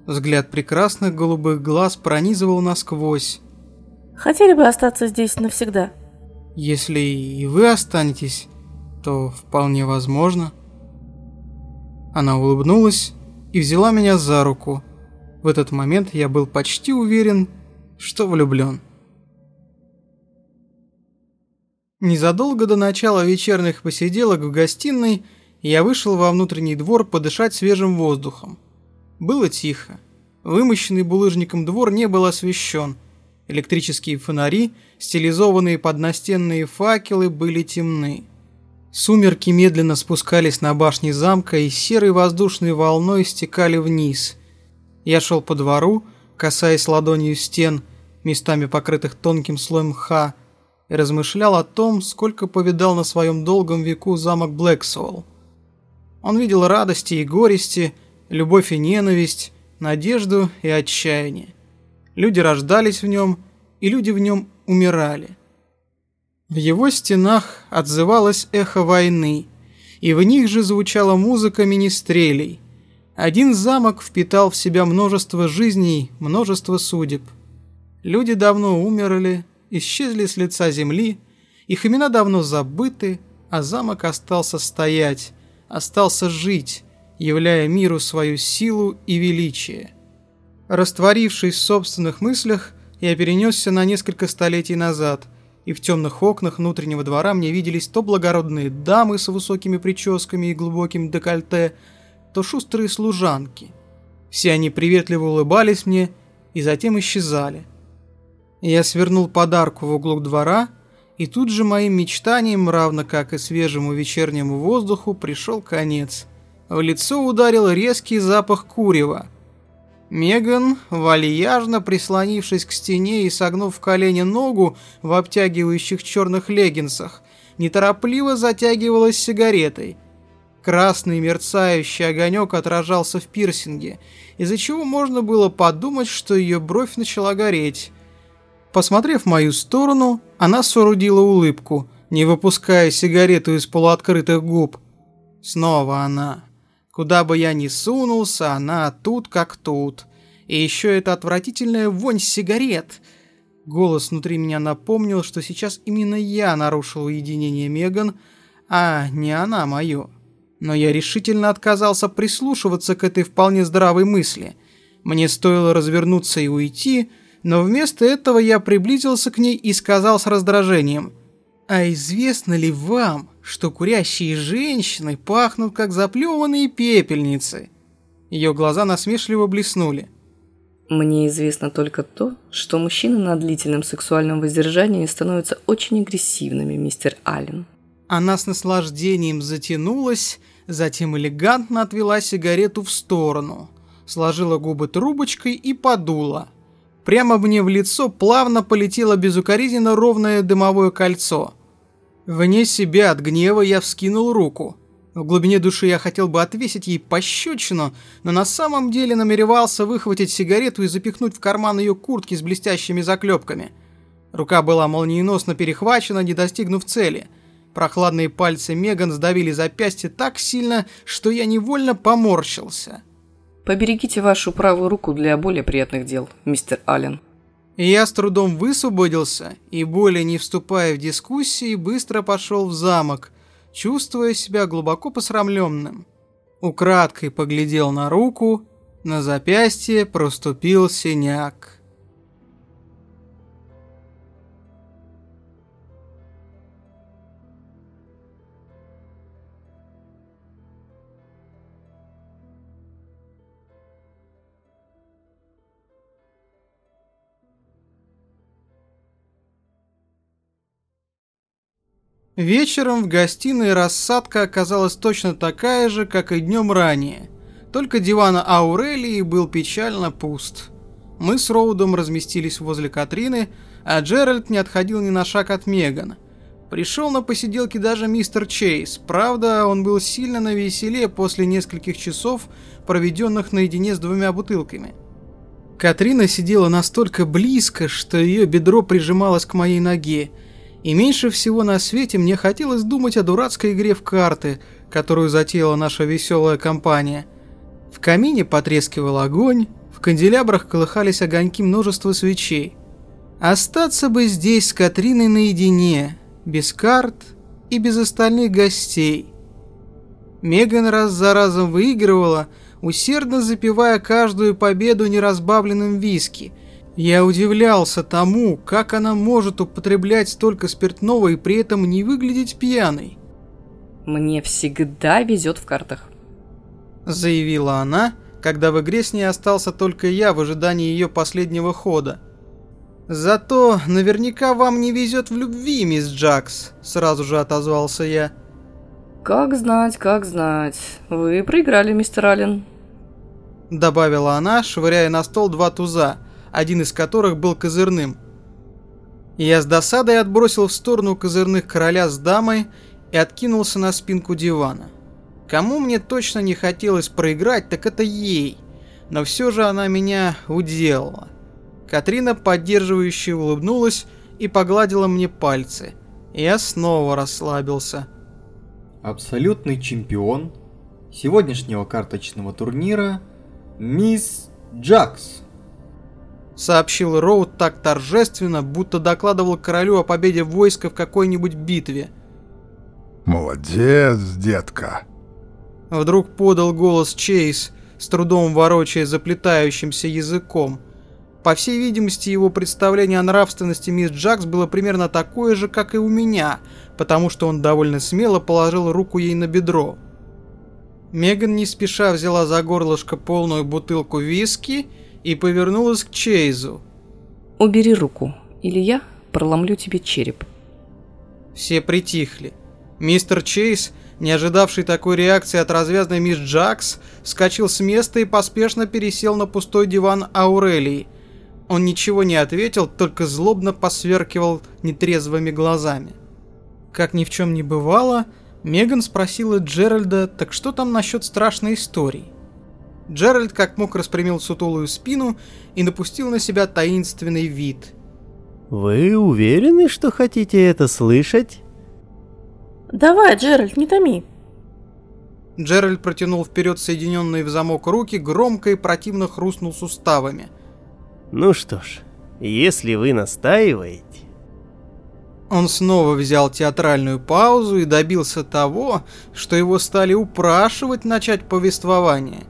взгляд прекрасных голубых глаз пронизывал насквозь. «Хотели бы остаться здесь навсегда?» «Если и вы останетесь, то вполне возможно». Она улыбнулась и взяла меня за руку. В этот момент я был почти уверен, что влюблен. Незадолго до начала вечерних посиделок в гостиной я вышел во внутренний двор подышать свежим воздухом. Было тихо. Вымощенный булыжником двор не был освещен. Электрические фонари, стилизованные под настенные факелы, были темны. Сумерки медленно спускались на башни замка и серой воздушной волной стекали вниз. Я шел по двору, касаясь ладонью стен, местами покрытых тонким слоем мха, и размышлял о том, сколько повидал на своем долгом веку замок Блэксуэлл. Он видел радости и горести, любовь и ненависть, надежду и отчаяние. Люди рождались в нем, и люди в нем умирали. В его стенах отзывалось эхо войны, и в них же звучала музыка министрелей. Один замок впитал в себя множество жизней, множество судеб. Люди давно умерли, исчезли с лица земли, их имена давно забыты, а замок остался стоять, остался жить, являя миру свою силу и величие. Растворившись в собственных мыслях, я перенесся на несколько столетий назад, и в темных окнах внутреннего двора мне виделись то благородные дамы с высокими прическами и глубоким декольте, то шустрые служанки. Все они приветливо улыбались мне и затем исчезали. Я свернул подарку в углу двора, и тут же моим мечтаниям, равно как и свежему вечернему воздуху, пришел конец. В лицо ударил резкий запах курева. Меган, вальяжно прислонившись к стене и согнув в колени ногу в обтягивающих черных леггинсах, неторопливо затягивалась сигаретой. Красный мерцающий огонек отражался в пирсинге, из-за чего можно было подумать, что ее бровь начала гореть. Посмотрев в мою сторону, она соорудила улыбку, не выпуская сигарету из полуоткрытых губ. Снова она. Куда бы я ни сунулся, она тут как тут. И еще эта отвратительная вонь сигарет. Голос внутри меня напомнил, что сейчас именно я нарушил уединение Меган, а не она мое. Но я решительно отказался прислушиваться к этой вполне здравой мысли. Мне стоило развернуться и уйти, но вместо этого я приблизился к ней и сказал с раздражением. «А известно ли вам, что курящие женщины пахнут как заплеванные пепельницы?» Ее глаза насмешливо блеснули. Мне известно только то, что мужчины на длительном сексуальном воздержании становятся очень агрессивными, мистер Аллен. Она с наслаждением затянулась, затем элегантно отвела сигарету в сторону, сложила губы трубочкой и подула. Прямо мне в лицо плавно полетело безукоризненно ровное дымовое кольцо. Вне себя от гнева я вскинул руку. В глубине души я хотел бы отвесить ей пощечину, но на самом деле намеревался выхватить сигарету и запихнуть в карман ее куртки с блестящими заклепками. Рука была молниеносно перехвачена, не достигнув цели. Прохладные пальцы Меган сдавили запястье так сильно, что я невольно поморщился. Поберегите вашу правую руку для более приятных дел, мистер Аллен. Я с трудом высвободился и, более не вступая в дискуссии, быстро пошел в замок, чувствуя себя глубоко посрамленным. Украдкой поглядел на руку, на запястье проступил синяк. Вечером в гостиной рассадка оказалась точно такая же, как и днем ранее. Только диван Аурелии был печально пуст. Мы с Роудом разместились возле Катрины, а Джеральд не отходил ни на шаг от Меган. Пришел на посиделки даже мистер Чейз, правда, он был сильно навеселе после нескольких часов, проведенных наедине с двумя бутылками. Катрина сидела настолько близко, что ее бедро прижималось к моей ноге, и меньше всего на свете мне хотелось думать о дурацкой игре в карты, которую затеяла наша веселая компания. В камине потрескивал огонь, в канделябрах колыхались огоньки множества свечей. Остаться бы здесь с Катриной наедине, без карт и без остальных гостей. Меган раз за разом выигрывала, усердно запивая каждую победу неразбавленным виски – я удивлялся тому, как она может употреблять столько спиртного и при этом не выглядеть пьяной. Мне всегда везет в картах. Заявила она, когда в игре с ней остался только я в ожидании ее последнего хода. «Зато наверняка вам не везет в любви, мисс Джакс», — сразу же отозвался я. «Как знать, как знать. Вы проиграли, мистер Аллен», — добавила она, швыряя на стол два туза — один из которых был козырным. Я с досадой отбросил в сторону козырных короля с дамой и откинулся на спинку дивана. Кому мне точно не хотелось проиграть, так это ей. Но все же она меня уделала. Катрина поддерживающе улыбнулась и погладила мне пальцы. Я снова расслабился. Абсолютный чемпион сегодняшнего карточного турнира мисс Джакс. Сообщил Роуд так торжественно, будто докладывал королю о победе войска в какой-нибудь битве. Молодец, детка. Вдруг подал голос Чейз, с трудом ворочая заплетающимся языком. По всей видимости, его представление о нравственности мисс Джакс было примерно такое же, как и у меня, потому что он довольно смело положил руку ей на бедро. Меган не спеша взяла за горлышко полную бутылку виски и повернулась к Чейзу. «Убери руку, или я проломлю тебе череп». Все притихли. Мистер Чейз, не ожидавший такой реакции от развязной мисс Джакс, вскочил с места и поспешно пересел на пустой диван Аурелии, он ничего не ответил, только злобно посверкивал нетрезвыми глазами. Как ни в чем не бывало, Меган спросила Джеральда, так что там насчет страшной истории? Джеральд как мог распрямил сутулую спину и напустил на себя таинственный вид. «Вы уверены, что хотите это слышать?» «Давай, Джеральд, не томи!» Джеральд протянул вперед соединенные в замок руки, громко и противно хрустнул суставами – ну что ж, если вы настаиваете... Он снова взял театральную паузу и добился того, что его стали упрашивать начать повествование.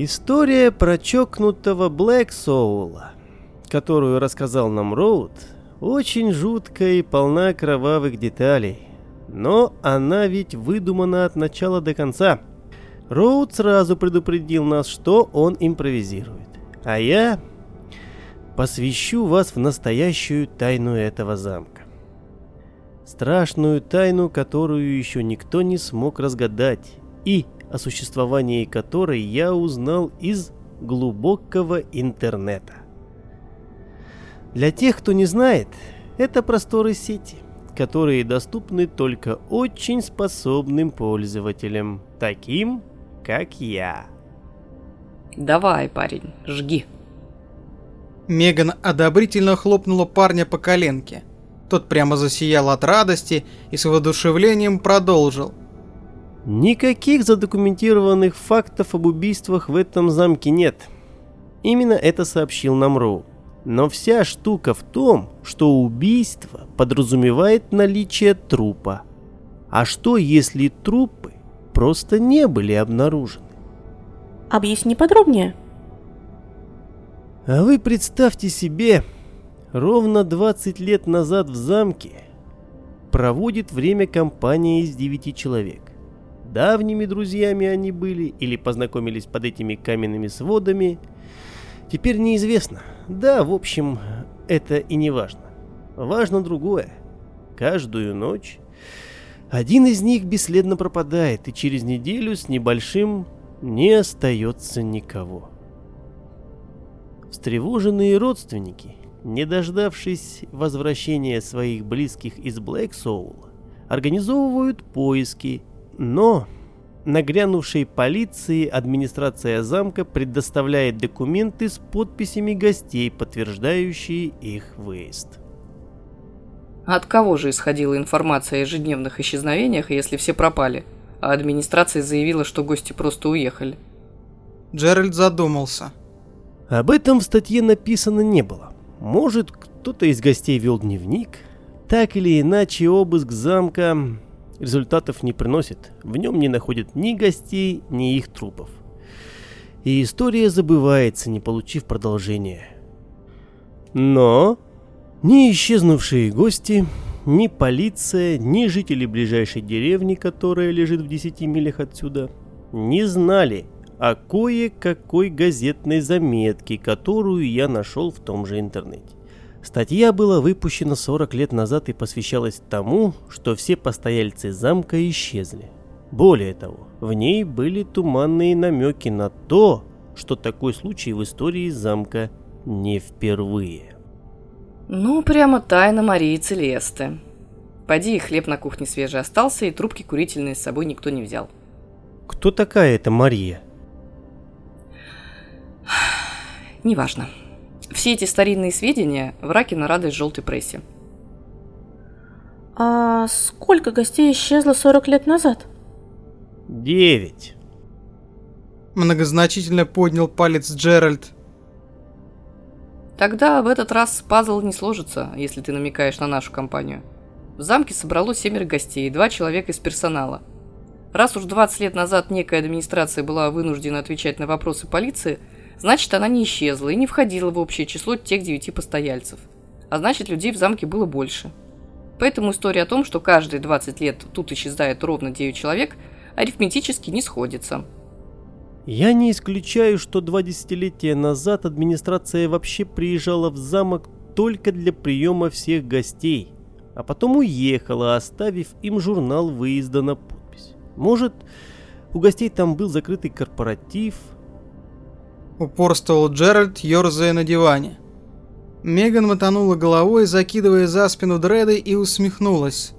История про чокнутого Блэк Соула, которую рассказал нам Роуд, очень жуткая и полна кровавых деталей. Но она ведь выдумана от начала до конца. Роуд сразу предупредил нас, что он импровизирует. А я посвящу вас в настоящую тайну этого замка. Страшную тайну, которую еще никто не смог разгадать, и о существовании которой я узнал из глубокого интернета. Для тех, кто не знает, это просторы сети, которые доступны только очень способным пользователям, таким, как я. Давай, парень, жги. Меган одобрительно хлопнула парня по коленке. Тот прямо засиял от радости и с воодушевлением продолжил. Никаких задокументированных фактов об убийствах в этом замке нет. Именно это сообщил нам Роу. Но вся штука в том, что убийство подразумевает наличие трупа. А что, если трупы просто не были обнаружены? Объясни подробнее. А вы представьте себе, ровно 20 лет назад в замке проводит время компания из 9 человек. Давними друзьями они были или познакомились под этими каменными сводами, теперь неизвестно. Да, в общем, это и не важно. Важно другое. Каждую ночь один из них бесследно пропадает, и через неделю с небольшим не остается никого. Встревоженные родственники, не дождавшись возвращения своих близких из Блэк Соула, организовывают поиски, но нагрянувшей полиции администрация замка предоставляет документы с подписями гостей, подтверждающие их выезд. От кого же исходила информация о ежедневных исчезновениях, если все пропали, а администрация заявила, что гости просто уехали? Джеральд задумался. Об этом в статье написано не было. Может, кто-то из гостей вел дневник? Так или иначе, обыск замка результатов не приносит. В нем не находят ни гостей, ни их трупов. И история забывается, не получив продолжения. Но ни исчезнувшие гости, ни полиция, ни жители ближайшей деревни, которая лежит в 10 милях отсюда, не знали, о кое-какой газетной заметке, которую я нашел в том же интернете. Статья была выпущена 40 лет назад и посвящалась тому, что все постояльцы замка исчезли. Более того, в ней были туманные намеки на то, что такой случай в истории замка не впервые. Ну, прямо тайна Марии Целесты. Поди, и хлеб на кухне свежий остался, и трубки курительные с собой никто не взял. Кто такая эта Мария? Неважно. Все эти старинные сведения в раке на радость желтой прессе. А сколько гостей исчезло 40 лет назад? Девять. Многозначительно поднял палец Джеральд. Тогда в этот раз пазл не сложится, если ты намекаешь на нашу компанию. В замке собралось семеро гостей и два человека из персонала. Раз уж 20 лет назад некая администрация была вынуждена отвечать на вопросы полиции, значит она не исчезла и не входила в общее число тех девяти постояльцев. А значит людей в замке было больше. Поэтому история о том, что каждые 20 лет тут исчезает ровно 9 человек, арифметически не сходится. Я не исключаю, что два десятилетия назад администрация вообще приезжала в замок только для приема всех гостей, а потом уехала, оставив им журнал выезда на подпись. Может, у гостей там был закрытый корпоратив? Упорствовал Джеральд, ерзая на диване. Меган мотанула головой, закидывая за спину дреды и усмехнулась.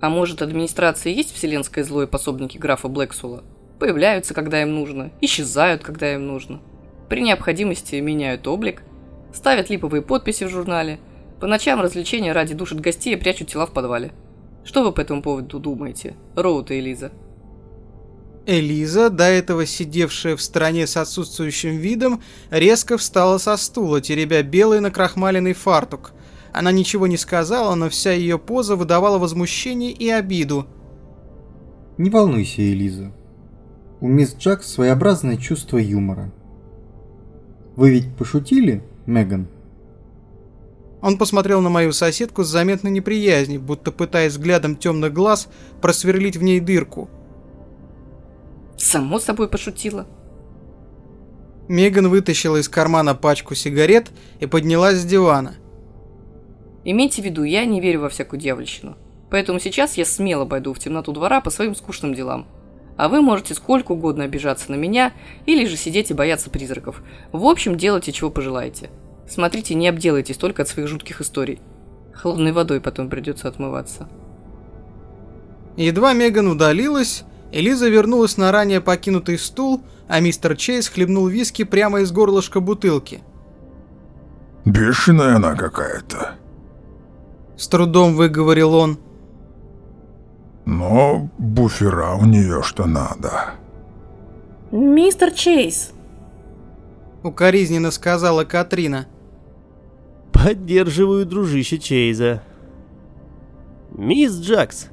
А может, администрация есть вселенское зло и пособники графа Блэксула? Появляются, когда им нужно, исчезают, когда им нужно. При необходимости меняют облик, ставят липовые подписи в журнале, по ночам развлечения ради душат гостей и прячут тела в подвале. Что вы по этому поводу думаете, Роуд и Элиза? Элиза, до этого сидевшая в стороне с отсутствующим видом, резко встала со стула, теребя белый накрахмаленный фартук. Она ничего не сказала, но вся ее поза выдавала возмущение и обиду. Не волнуйся, Элиза. У мисс Джакс своеобразное чувство юмора. Вы ведь пошутили, Меган? Он посмотрел на мою соседку с заметной неприязнью, будто пытаясь взглядом темных глаз просверлить в ней дырку – Само собой пошутила. Меган вытащила из кармана пачку сигарет и поднялась с дивана. Имейте в виду, я не верю во всякую дьявольщину. Поэтому сейчас я смело пойду в темноту двора по своим скучным делам. А вы можете сколько угодно обижаться на меня, или же сидеть и бояться призраков. В общем, делайте, чего пожелаете. Смотрите, не обделайтесь только от своих жутких историй. Холодной водой потом придется отмываться. Едва Меган удалилась, Элиза вернулась на ранее покинутый стул, а мистер Чейз хлебнул виски прямо из горлышка бутылки. «Бешеная она какая-то», — с трудом выговорил он. «Но буфера у нее что надо». «Мистер Чейз», — укоризненно сказала Катрина. «Поддерживаю дружище Чейза». «Мисс Джакс,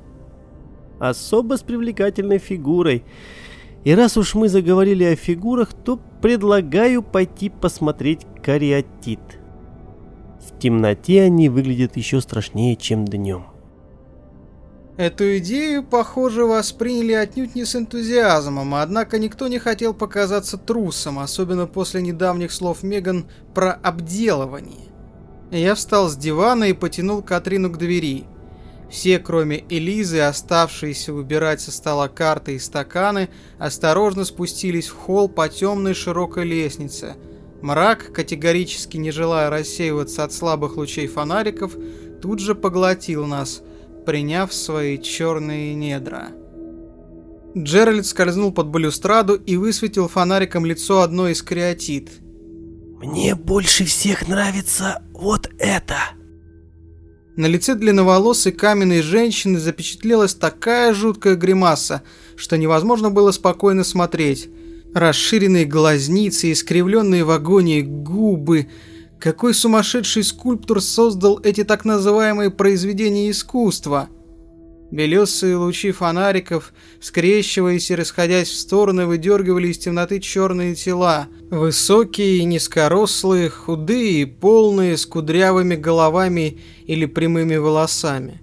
особо с привлекательной фигурой. И раз уж мы заговорили о фигурах, то предлагаю пойти посмотреть кариатит. В темноте они выглядят еще страшнее, чем днем. Эту идею, похоже, восприняли отнюдь не с энтузиазмом, однако никто не хотел показаться трусом, особенно после недавних слов Меган про обделывание. Я встал с дивана и потянул Катрину к двери. Все, кроме Элизы, оставшиеся убирать со стола карты и стаканы, осторожно спустились в холл по темной широкой лестнице. Мрак, категорически не желая рассеиваться от слабых лучей фонариков, тут же поглотил нас, приняв свои черные недра. Джеральд скользнул под балюстраду и высветил фонариком лицо одной из креатит. «Мне больше всех нравится вот это!» На лице длинноволосой каменной женщины запечатлелась такая жуткая гримаса, что невозможно было спокойно смотреть. Расширенные глазницы, искривленные в агонии губы. Какой сумасшедший скульптор создал эти так называемые произведения искусства? Белесые лучи фонариков, скрещиваясь и расходясь в стороны, выдергивали из темноты черные тела. Высокие низкорослые, худые и полные, с кудрявыми головами или прямыми волосами.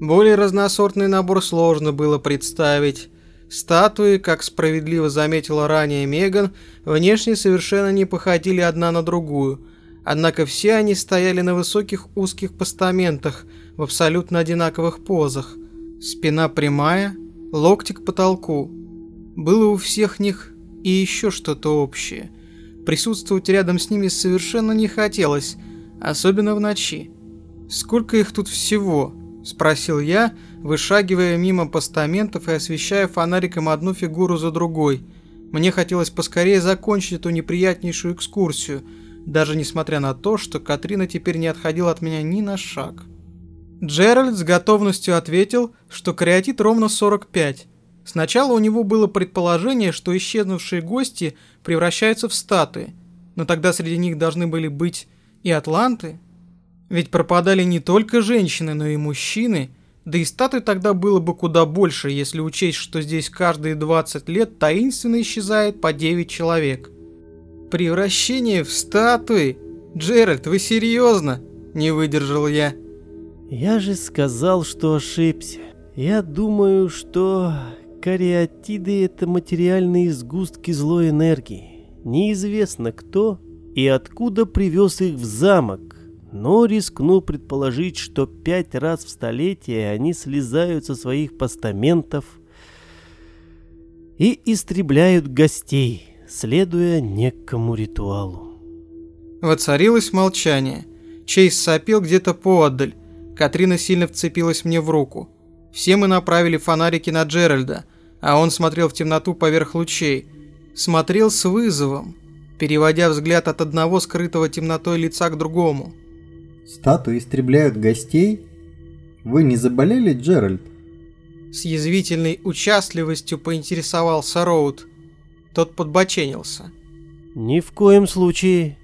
Более разносортный набор сложно было представить. Статуи, как справедливо заметила ранее Меган, внешне совершенно не походили одна на другую. Однако все они стояли на высоких узких постаментах в абсолютно одинаковых позах – Спина прямая, локти к потолку. Было у всех них и еще что-то общее. Присутствовать рядом с ними совершенно не хотелось, особенно в ночи. «Сколько их тут всего?» – спросил я, вышагивая мимо постаментов и освещая фонариком одну фигуру за другой. Мне хотелось поскорее закончить эту неприятнейшую экскурсию, даже несмотря на то, что Катрина теперь не отходила от меня ни на шаг. Джеральд с готовностью ответил, что креатит ровно 45. Сначала у него было предположение, что исчезнувшие гости превращаются в статуи, но тогда среди них должны были быть и атланты, ведь пропадали не только женщины, но и мужчины, да и статуй тогда было бы куда больше, если учесть, что здесь каждые 20 лет таинственно исчезает по 9 человек. Превращение в статуи? Джеральд, вы серьезно? Не выдержал я. Я же сказал, что ошибся. Я думаю, что кариатиды – это материальные сгустки злой энергии. Неизвестно кто и откуда привез их в замок, но рискну предположить, что пять раз в столетие они слезают со своих постаментов и истребляют гостей, следуя некому ритуалу. Воцарилось молчание. Чейз сопел где-то поотдаль. Катрина сильно вцепилась мне в руку. Все мы направили фонарики на Джеральда, а он смотрел в темноту поверх лучей. Смотрел с вызовом, переводя взгляд от одного скрытого темнотой лица к другому. Статуи истребляют гостей? Вы не заболели, Джеральд? С язвительной участливостью поинтересовался Роуд. Тот подбоченился. Ни в коем случае.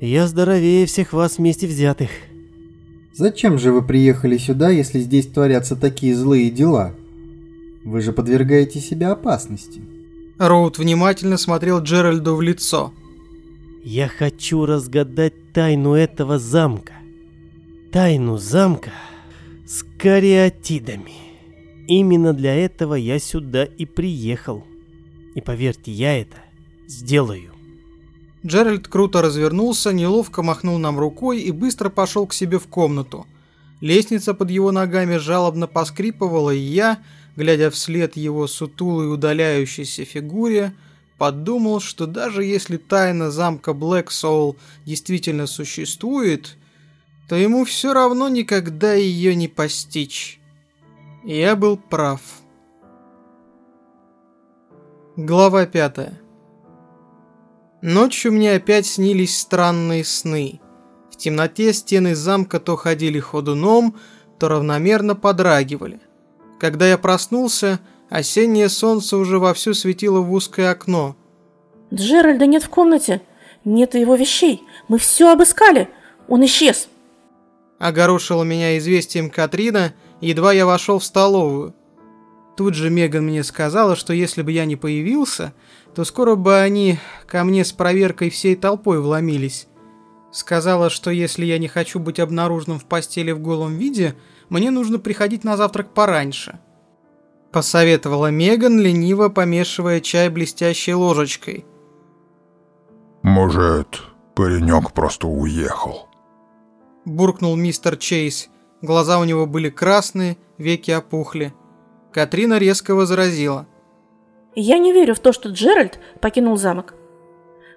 Я здоровее всех вас вместе взятых. Зачем же вы приехали сюда, если здесь творятся такие злые дела? Вы же подвергаете себя опасности. Роуд внимательно смотрел Джеральду в лицо. Я хочу разгадать тайну этого замка. Тайну замка с кариатидами. Именно для этого я сюда и приехал. И поверьте, я это сделаю. Джеральд круто развернулся, неловко махнул нам рукой и быстро пошел к себе в комнату. Лестница под его ногами жалобно поскрипывала, и я, глядя вслед его сутулой удаляющейся фигуре, подумал, что даже если тайна замка Блэк Соул действительно существует, то ему все равно никогда ее не постичь. Я был прав. Глава пятая. Ночью мне опять снились странные сны. В темноте стены замка то ходили ходуном, то равномерно подрагивали. Когда я проснулся, Осеннее солнце уже вовсю светило в узкое окно. Джеральда нет в комнате. Нет его вещей. Мы все обыскали. Он исчез. Огорошила меня известием Катрина, едва я вошел в столовую. Тут же Меган мне сказала, что если бы я не появился, то скоро бы они ко мне с проверкой всей толпой вломились. Сказала, что если я не хочу быть обнаруженным в постели в голом виде, мне нужно приходить на завтрак пораньше. Посоветовала Меган, лениво помешивая чай блестящей ложечкой. «Может, паренек просто уехал?» Буркнул мистер Чейз. Глаза у него были красные, веки опухли. Катрина резко возразила. «Я не верю в то, что Джеральд покинул замок.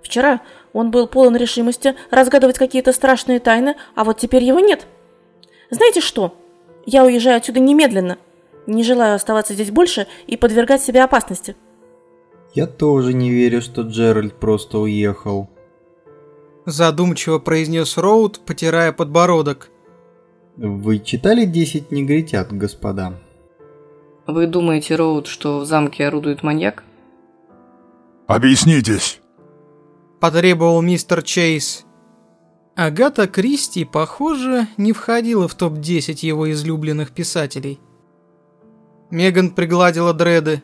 Вчера он был полон решимости разгадывать какие-то страшные тайны, а вот теперь его нет. Знаете что? Я уезжаю отсюда немедленно. Не желаю оставаться здесь больше и подвергать себя опасности. Я тоже не верю, что Джеральд просто уехал. Задумчиво произнес Роуд, потирая подбородок. Вы читали «Десять негритят», господа? Вы думаете, Роуд, что в замке орудует маньяк? Объяснитесь! Потребовал мистер Чейз. Агата Кристи, похоже, не входила в топ-10 его излюбленных писателей. Меган пригладила дреды.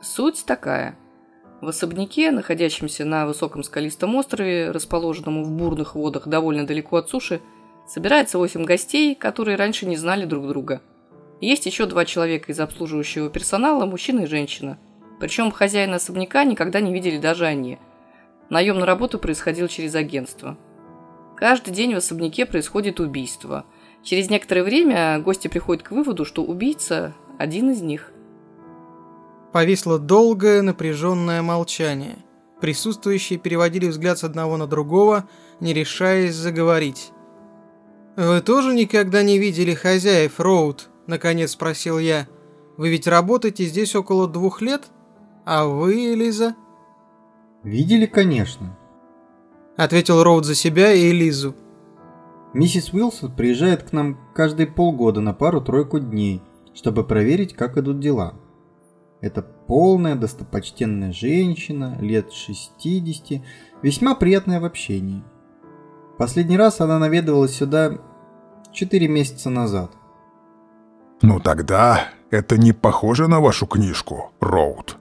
Суть такая. В особняке, находящемся на высоком скалистом острове, расположенном в бурных водах довольно далеко от суши, собирается восемь гостей, которые раньше не знали друг друга. Есть еще два человека из обслуживающего персонала, мужчина и женщина. Причем хозяина особняка никогда не видели даже они. Наем на работу происходил через агентство. Каждый день в особняке происходит убийство. Через некоторое время гости приходят к выводу, что убийца один из них. Повисло долгое напряженное молчание. Присутствующие переводили взгляд с одного на другого, не решаясь заговорить. «Вы тоже никогда не видели хозяев, Роуд?» – наконец спросил я. «Вы ведь работаете здесь около двух лет? А вы, Элиза?» «Видели, конечно», – ответил Роуд за себя и Элизу. «Миссис Уилсон приезжает к нам каждые полгода на пару-тройку дней, чтобы проверить, как идут дела. Это полная, достопочтенная женщина, лет 60, весьма приятная в общении. Последний раз она наведывалась сюда 4 месяца назад. Ну тогда это не похоже на вашу книжку, Роуд.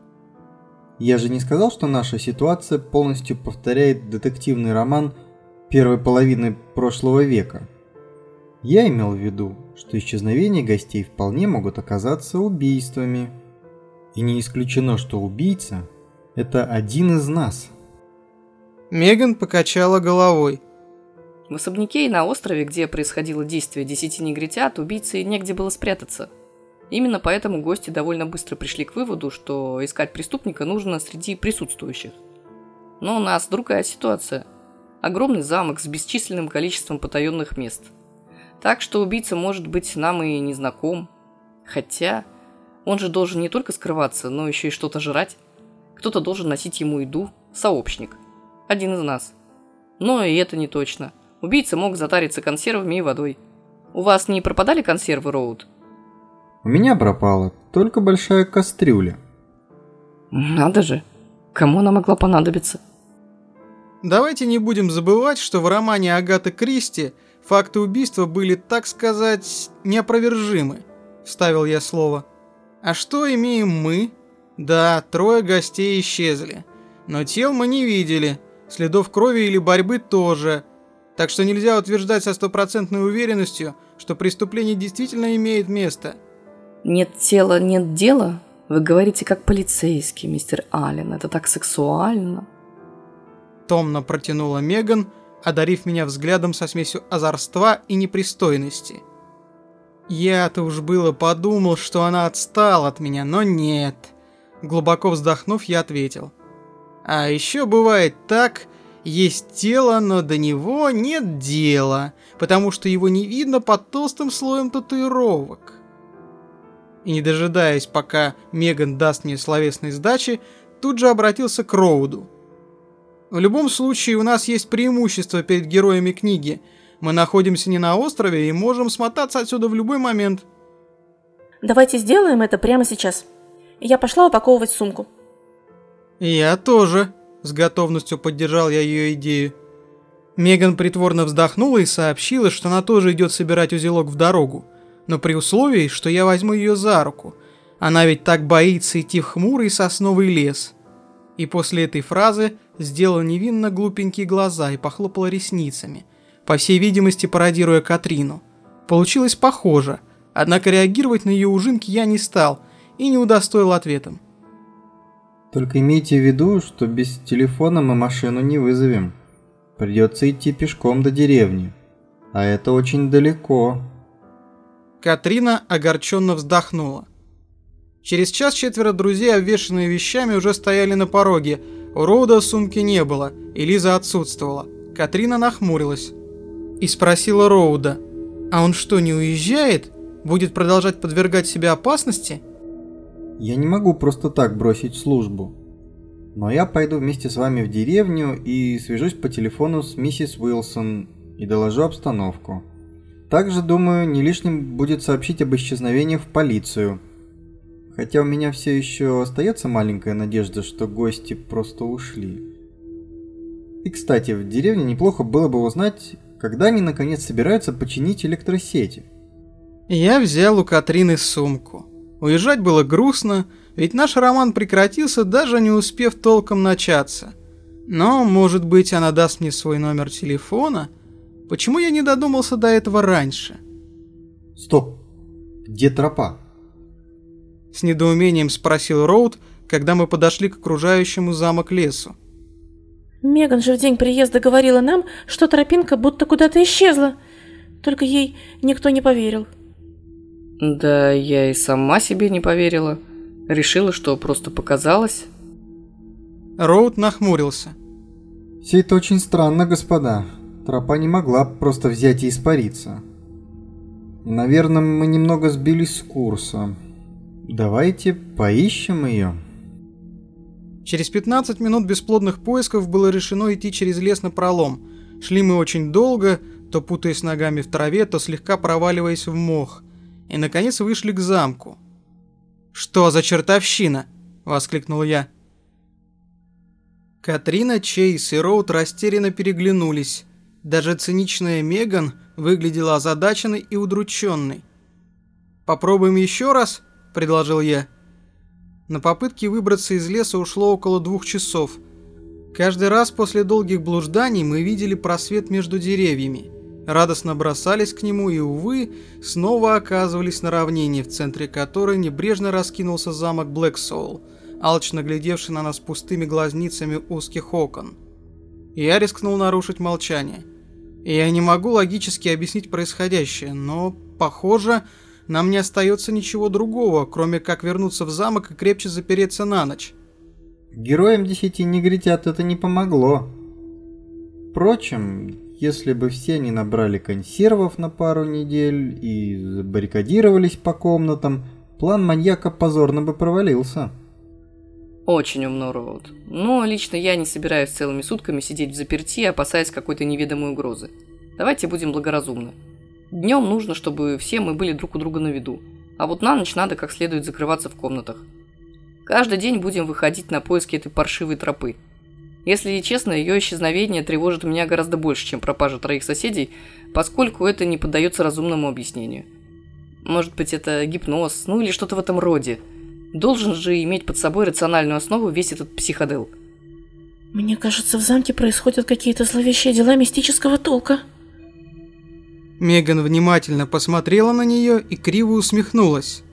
Я же не сказал, что наша ситуация полностью повторяет детективный роман первой половины прошлого века. Я имел в виду, что исчезновения гостей вполне могут оказаться убийствами. И не исключено, что убийца – это один из нас. Меган покачала головой. В особняке и на острове, где происходило действие десяти негритят, убийце негде было спрятаться. Именно поэтому гости довольно быстро пришли к выводу, что искать преступника нужно среди присутствующих. Но у нас другая ситуация. Огромный замок с бесчисленным количеством потаенных мест. Так что убийца может быть нам и не знаком. Хотя он же должен не только скрываться, но еще и что-то жрать. Кто-то должен носить ему еду. Сообщник. Один из нас. Но и это не точно. Убийца мог затариться консервами и водой. У вас не пропадали консервы, Роуд? У меня пропала только большая кастрюля. Надо же. Кому она могла понадобиться? Давайте не будем забывать, что в романе Агаты Кристи факты убийства были, так сказать, неопровержимы. Вставил я слово. А что имеем мы? Да, трое гостей исчезли. Но тел мы не видели. Следов крови или борьбы тоже. Так что нельзя утверждать со стопроцентной уверенностью, что преступление действительно имеет место. Нет тела, нет дела? Вы говорите как полицейский, мистер Аллен. Это так сексуально. Томно протянула Меган, одарив меня взглядом со смесью озорства и непристойности. Я-то уж было подумал, что она отстала от меня, но нет. Глубоко вздохнув, я ответил. А еще бывает так, есть тело, но до него нет дела, потому что его не видно под толстым слоем татуировок. И не дожидаясь, пока Меган даст мне словесной сдачи, тут же обратился к Роуду. В любом случае, у нас есть преимущество перед героями книги – мы находимся не на острове и можем смотаться отсюда в любой момент. Давайте сделаем это прямо сейчас. Я пошла упаковывать сумку. Я тоже. С готовностью поддержал я ее идею. Меган притворно вздохнула и сообщила, что она тоже идет собирать узелок в дорогу, но при условии, что я возьму ее за руку. Она ведь так боится идти в хмурый сосновый лес. И после этой фразы сделала невинно глупенькие глаза и похлопала ресницами, по всей видимости пародируя Катрину. Получилось похоже, однако реагировать на ее ужинки я не стал и не удостоил ответом. Только имейте в виду, что без телефона мы машину не вызовем. Придется идти пешком до деревни. А это очень далеко. Катрина огорченно вздохнула. Через час четверо друзей, обвешанные вещами, уже стояли на пороге. У Роуда сумки не было, и Лиза отсутствовала. Катрина нахмурилась и спросила Роуда, «А он что, не уезжает? Будет продолжать подвергать себя опасности?» «Я не могу просто так бросить службу. Но я пойду вместе с вами в деревню и свяжусь по телефону с миссис Уилсон и доложу обстановку. Также, думаю, не лишним будет сообщить об исчезновении в полицию. Хотя у меня все еще остается маленькая надежда, что гости просто ушли. И, кстати, в деревне неплохо было бы узнать, когда они наконец собираются починить электросети? Я взял у Катрины сумку. Уезжать было грустно, ведь наш роман прекратился, даже не успев толком начаться. Но, может быть, она даст мне свой номер телефона? Почему я не додумался до этого раньше? Стоп! Где тропа? С недоумением спросил Роуд, когда мы подошли к окружающему замок лесу. Меган же в день приезда говорила нам, что тропинка будто куда-то исчезла. Только ей никто не поверил. Да я и сама себе не поверила. Решила, что просто показалось. Роуд нахмурился. Все это очень странно, господа. Тропа не могла просто взять и испариться. Наверное, мы немного сбились с курса. Давайте поищем ее. Через 15 минут бесплодных поисков было решено идти через лес на пролом. Шли мы очень долго, то путаясь ногами в траве, то слегка проваливаясь в мох. И, наконец, вышли к замку. «Что за чертовщина?» – воскликнул я. Катрина, Чейз и Роуд растерянно переглянулись. Даже циничная Меган выглядела озадаченной и удрученной. «Попробуем еще раз?» – предложил я. На попытки выбраться из леса ушло около двух часов. Каждый раз после долгих блужданий мы видели просвет между деревьями. Радостно бросались к нему и, увы, снова оказывались на равнине, в центре которой небрежно раскинулся замок Блэксоул, алчно глядевший на нас пустыми глазницами узких окон. Я рискнул нарушить молчание. Я не могу логически объяснить происходящее, но, похоже, нам не остается ничего другого, кроме как вернуться в замок и крепче запереться на ночь. Героям десяти негритят это не помогло. Впрочем, если бы все не набрали консервов на пару недель и забаррикадировались по комнатам, план маньяка позорно бы провалился. Очень умно, Роуд. Но лично я не собираюсь целыми сутками сидеть в заперти, опасаясь какой-то неведомой угрозы. Давайте будем благоразумны. Днем нужно, чтобы все мы были друг у друга на виду. А вот на ночь надо как следует закрываться в комнатах. Каждый день будем выходить на поиски этой паршивой тропы. Если честно, ее исчезновение тревожит меня гораздо больше, чем пропажа троих соседей, поскольку это не поддается разумному объяснению. Может быть, это гипноз, ну или что-то в этом роде – Должен же иметь под собой рациональную основу весь этот психодел. Мне кажется, в замке происходят какие-то зловещие дела мистического толка. Меган внимательно посмотрела на нее и криво усмехнулась.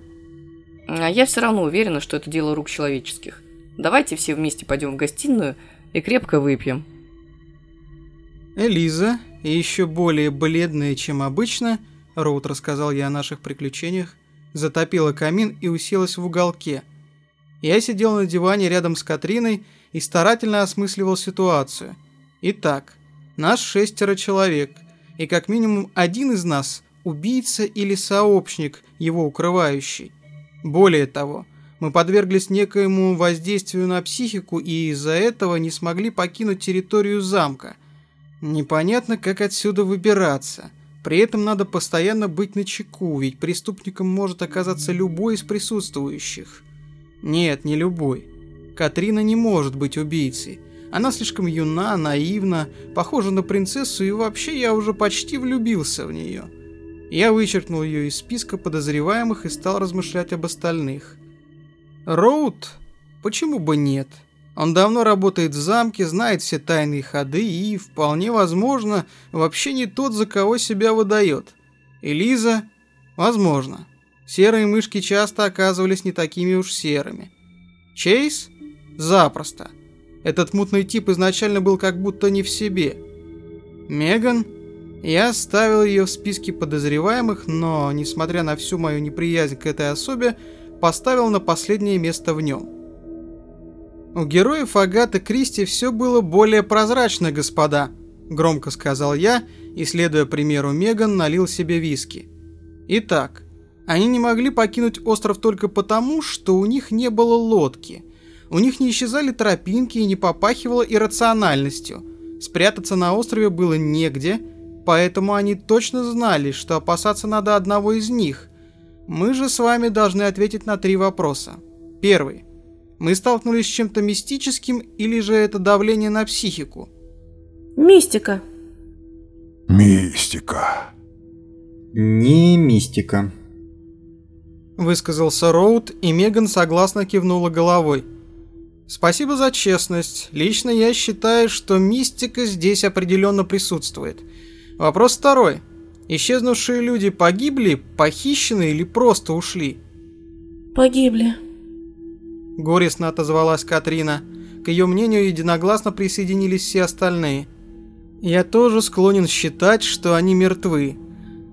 А я все равно уверена, что это дело рук человеческих. Давайте все вместе пойдем в гостиную и крепко выпьем. Элиза, еще более бледная, чем обычно, Роуд рассказал ей о наших приключениях, затопила камин и уселась в уголке. Я сидел на диване рядом с Катриной и старательно осмысливал ситуацию. Итак, нас шестеро человек, и как минимум один из нас – убийца или сообщник, его укрывающий. Более того, мы подверглись некоему воздействию на психику и из-за этого не смогли покинуть территорию замка. Непонятно, как отсюда выбираться – при этом надо постоянно быть начеку, ведь преступником может оказаться любой из присутствующих. Нет, не любой. Катрина не может быть убийцей. Она слишком юна, наивна, похожа на принцессу, и вообще я уже почти влюбился в нее. Я вычеркнул ее из списка подозреваемых и стал размышлять об остальных. Роуд? Почему бы нет? Он давно работает в замке, знает все тайные ходы и, вполне возможно, вообще не тот, за кого себя выдает. Элиза? Возможно. Серые мышки часто оказывались не такими уж серыми. Чейз? Запросто. Этот мутный тип изначально был как будто не в себе. Меган? Я ставил ее в списке подозреваемых, но, несмотря на всю мою неприязнь к этой особе, поставил на последнее место в нем. «У героев Агаты Кристи все было более прозрачно, господа», – громко сказал я и, следуя примеру Меган, налил себе виски. Итак, они не могли покинуть остров только потому, что у них не было лодки. У них не исчезали тропинки и не попахивало иррациональностью. Спрятаться на острове было негде, поэтому они точно знали, что опасаться надо одного из них. Мы же с вами должны ответить на три вопроса. Первый. Мы столкнулись с чем-то мистическим или же это давление на психику? Мистика. Мистика. Не мистика. Высказался Роуд, и Меган согласно кивнула головой. Спасибо за честность. Лично я считаю, что мистика здесь определенно присутствует. Вопрос второй. Исчезнувшие люди погибли, похищены или просто ушли? Погибли. Горестно отозвалась Катрина. К ее мнению единогласно присоединились все остальные. Я тоже склонен считать, что они мертвы.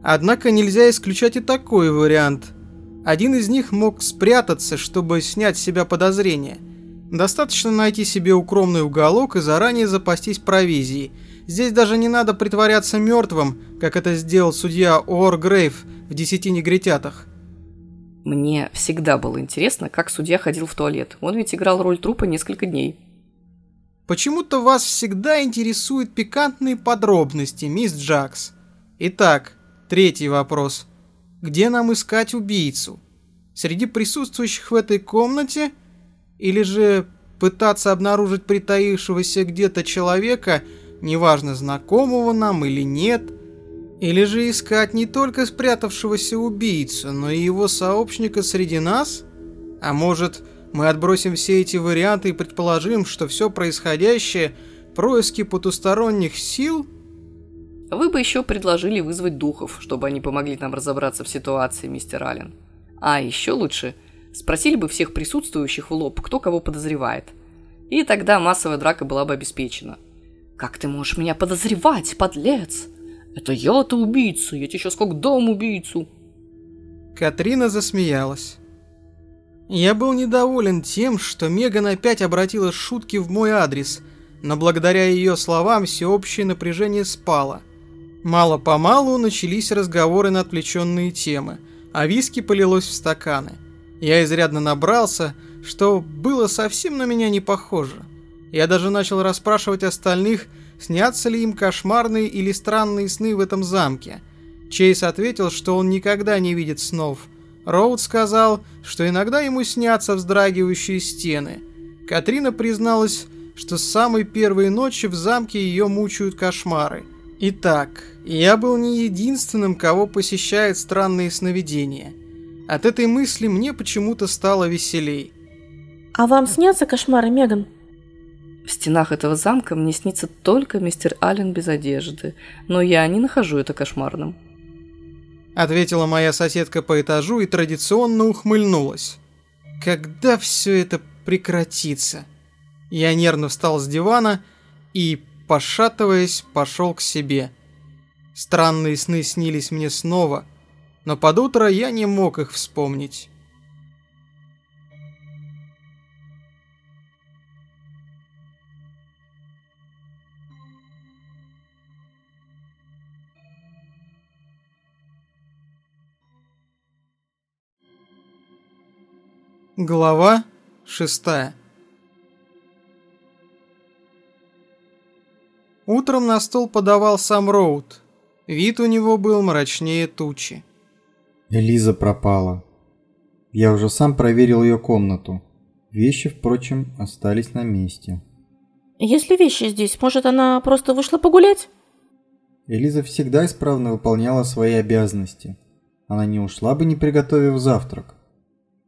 Однако нельзя исключать и такой вариант. Один из них мог спрятаться, чтобы снять с себя подозрения. Достаточно найти себе укромный уголок и заранее запастись провизией. Здесь даже не надо притворяться мертвым, как это сделал судья Ор Грейв в «Десяти негритятах». Мне всегда было интересно, как судья ходил в туалет. Он ведь играл роль трупа несколько дней. Почему-то вас всегда интересуют пикантные подробности, мисс Джакс. Итак, третий вопрос. Где нам искать убийцу? Среди присутствующих в этой комнате? Или же пытаться обнаружить притаившегося где-то человека, неважно, знакомого нам или нет – или же искать не только спрятавшегося убийцу, но и его сообщника среди нас? А может, мы отбросим все эти варианты и предположим, что все происходящее – происки потусторонних сил? Вы бы еще предложили вызвать духов, чтобы они помогли нам разобраться в ситуации, мистер Аллен. А еще лучше, спросили бы всех присутствующих в лоб, кто кого подозревает. И тогда массовая драка была бы обеспечена. «Как ты можешь меня подозревать, подлец?» Это я-то убийца, я тебе сейчас как дам убийцу. Катрина засмеялась. Я был недоволен тем, что Меган опять обратила шутки в мой адрес, но благодаря ее словам всеобщее напряжение спало. Мало-помалу начались разговоры на отвлеченные темы, а виски полилось в стаканы. Я изрядно набрался, что было совсем на меня не похоже. Я даже начал расспрашивать остальных, снятся ли им кошмарные или странные сны в этом замке. Чейз ответил, что он никогда не видит снов. Роуд сказал, что иногда ему снятся вздрагивающие стены. Катрина призналась, что с самой первой ночи в замке ее мучают кошмары. Итак, я был не единственным, кого посещает странные сновидения. От этой мысли мне почему-то стало веселей. А вам снятся кошмары, Меган? В стенах этого замка мне снится только мистер Аллен без одежды, но я не нахожу это кошмарным. Ответила моя соседка по этажу и традиционно ухмыльнулась. Когда все это прекратится? Я нервно встал с дивана и, пошатываясь, пошел к себе. Странные сны снились мне снова, но под утро я не мог их вспомнить. Глава 6 Утром на стол подавал сам Роуд. Вид у него был мрачнее тучи. Элиза пропала. Я уже сам проверил ее комнату. Вещи, впрочем, остались на месте. Если вещи здесь, может, она просто вышла погулять? Элиза всегда исправно выполняла свои обязанности. Она не ушла бы, не приготовив завтрак.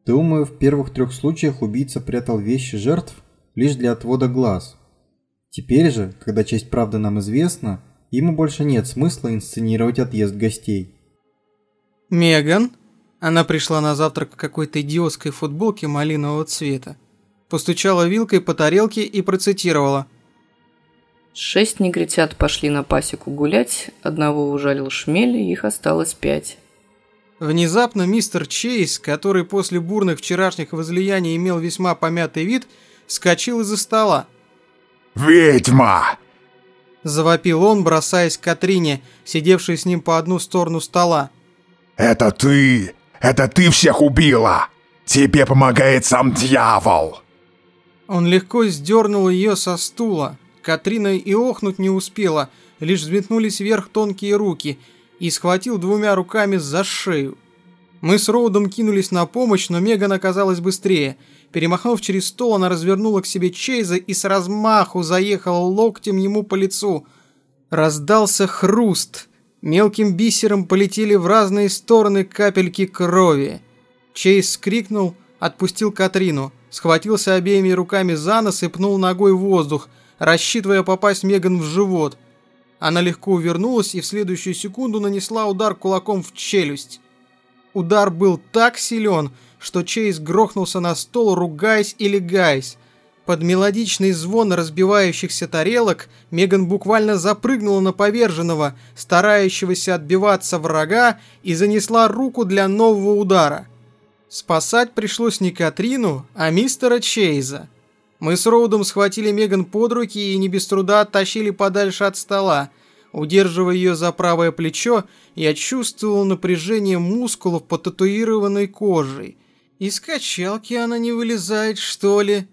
Думаю, в первых трех случаях убийца прятал вещи жертв лишь для отвода глаз. Теперь же, когда часть правды нам известна, ему больше нет смысла инсценировать отъезд гостей. Меган? Она пришла на завтрак в какой-то идиотской футболке малинового цвета. Постучала вилкой по тарелке и процитировала. Шесть негритят пошли на пасеку гулять, одного ужалил шмель, их осталось пять. Внезапно мистер Чейз, который после бурных вчерашних возлияний имел весьма помятый вид, вскочил из-за стола. «Ведьма!» Завопил он, бросаясь к Катрине, сидевшей с ним по одну сторону стола. «Это ты! Это ты всех убила! Тебе помогает сам дьявол!» Он легко сдернул ее со стула. Катрина и охнуть не успела, лишь взметнулись вверх тонкие руки – и схватил двумя руками за шею. Мы с Роудом кинулись на помощь, но Меган оказалась быстрее. Перемахнув через стол, она развернула к себе Чейза и с размаху заехала локтем ему по лицу. Раздался хруст. Мелким бисером полетели в разные стороны капельки крови. Чейз скрикнул, отпустил Катрину, схватился обеими руками за нос и пнул ногой в воздух, рассчитывая попасть Меган в живот – она легко увернулась и в следующую секунду нанесла удар кулаком в челюсть. Удар был так силен, что Чейз грохнулся на стол, ругаясь и легаясь. Под мелодичный звон разбивающихся тарелок Меган буквально запрыгнула на поверженного, старающегося отбиваться врага, и занесла руку для нового удара. Спасать пришлось не Катрину, а мистера Чейза. Мы с Роудом схватили Меган под руки и не без труда оттащили подальше от стола. Удерживая ее за правое плечо, я чувствовал напряжение мускулов под татуированной кожей. Из качалки она не вылезает, что ли?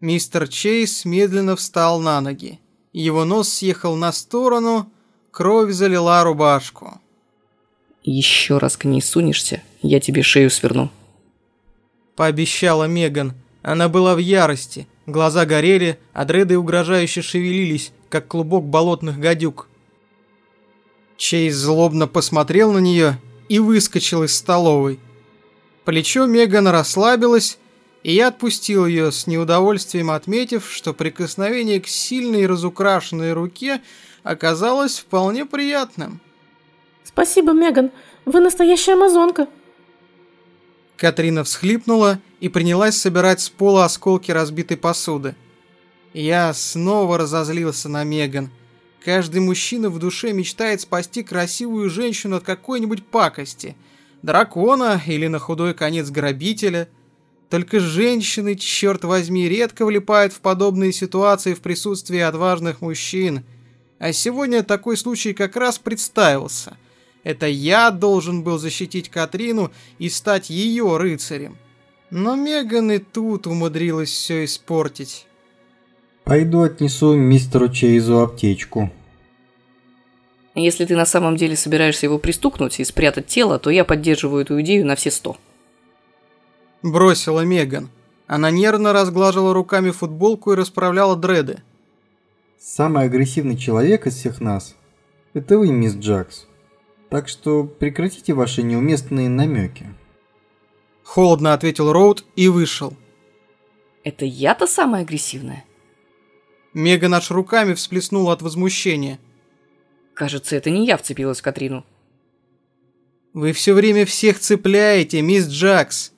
Мистер Чейз медленно встал на ноги. Его нос съехал на сторону, кровь залила рубашку. Еще раз к ней сунешься, я тебе шею сверну. Пообещала Меган. Она была в ярости. Глаза горели, а дреды угрожающе шевелились, как клубок болотных гадюк. Чейз злобно посмотрел на нее и выскочил из столовой. Плечо Меган расслабилось, и я отпустил ее с неудовольствием, отметив, что прикосновение к сильной разукрашенной руке оказалось вполне приятным. Спасибо, Меган. Вы настоящая амазонка. Катрина всхлипнула и принялась собирать с пола осколки разбитой посуды. Я снова разозлился на Меган. Каждый мужчина в душе мечтает спасти красивую женщину от какой-нибудь пакости. Дракона или на худой конец грабителя. Только женщины, черт возьми, редко влипают в подобные ситуации в присутствии отважных мужчин. А сегодня такой случай как раз представился. Это я должен был защитить Катрину и стать ее рыцарем. Но Меган и тут умудрилась все испортить. Пойду отнесу мистеру Чейзу аптечку. Если ты на самом деле собираешься его пристукнуть и спрятать тело, то я поддерживаю эту идею на все сто. Бросила Меган. Она нервно разглаживала руками футболку и расправляла дреды. Самый агрессивный человек из всех нас – это вы, мисс Джакс. Так что прекратите ваши неуместные намеки. Холодно ответил Роуд и вышел. Это я-то самая агрессивная? Меган аж руками всплеснула от возмущения. Кажется, это не я вцепилась в Катрину. Вы все время всех цепляете, мисс Джакс.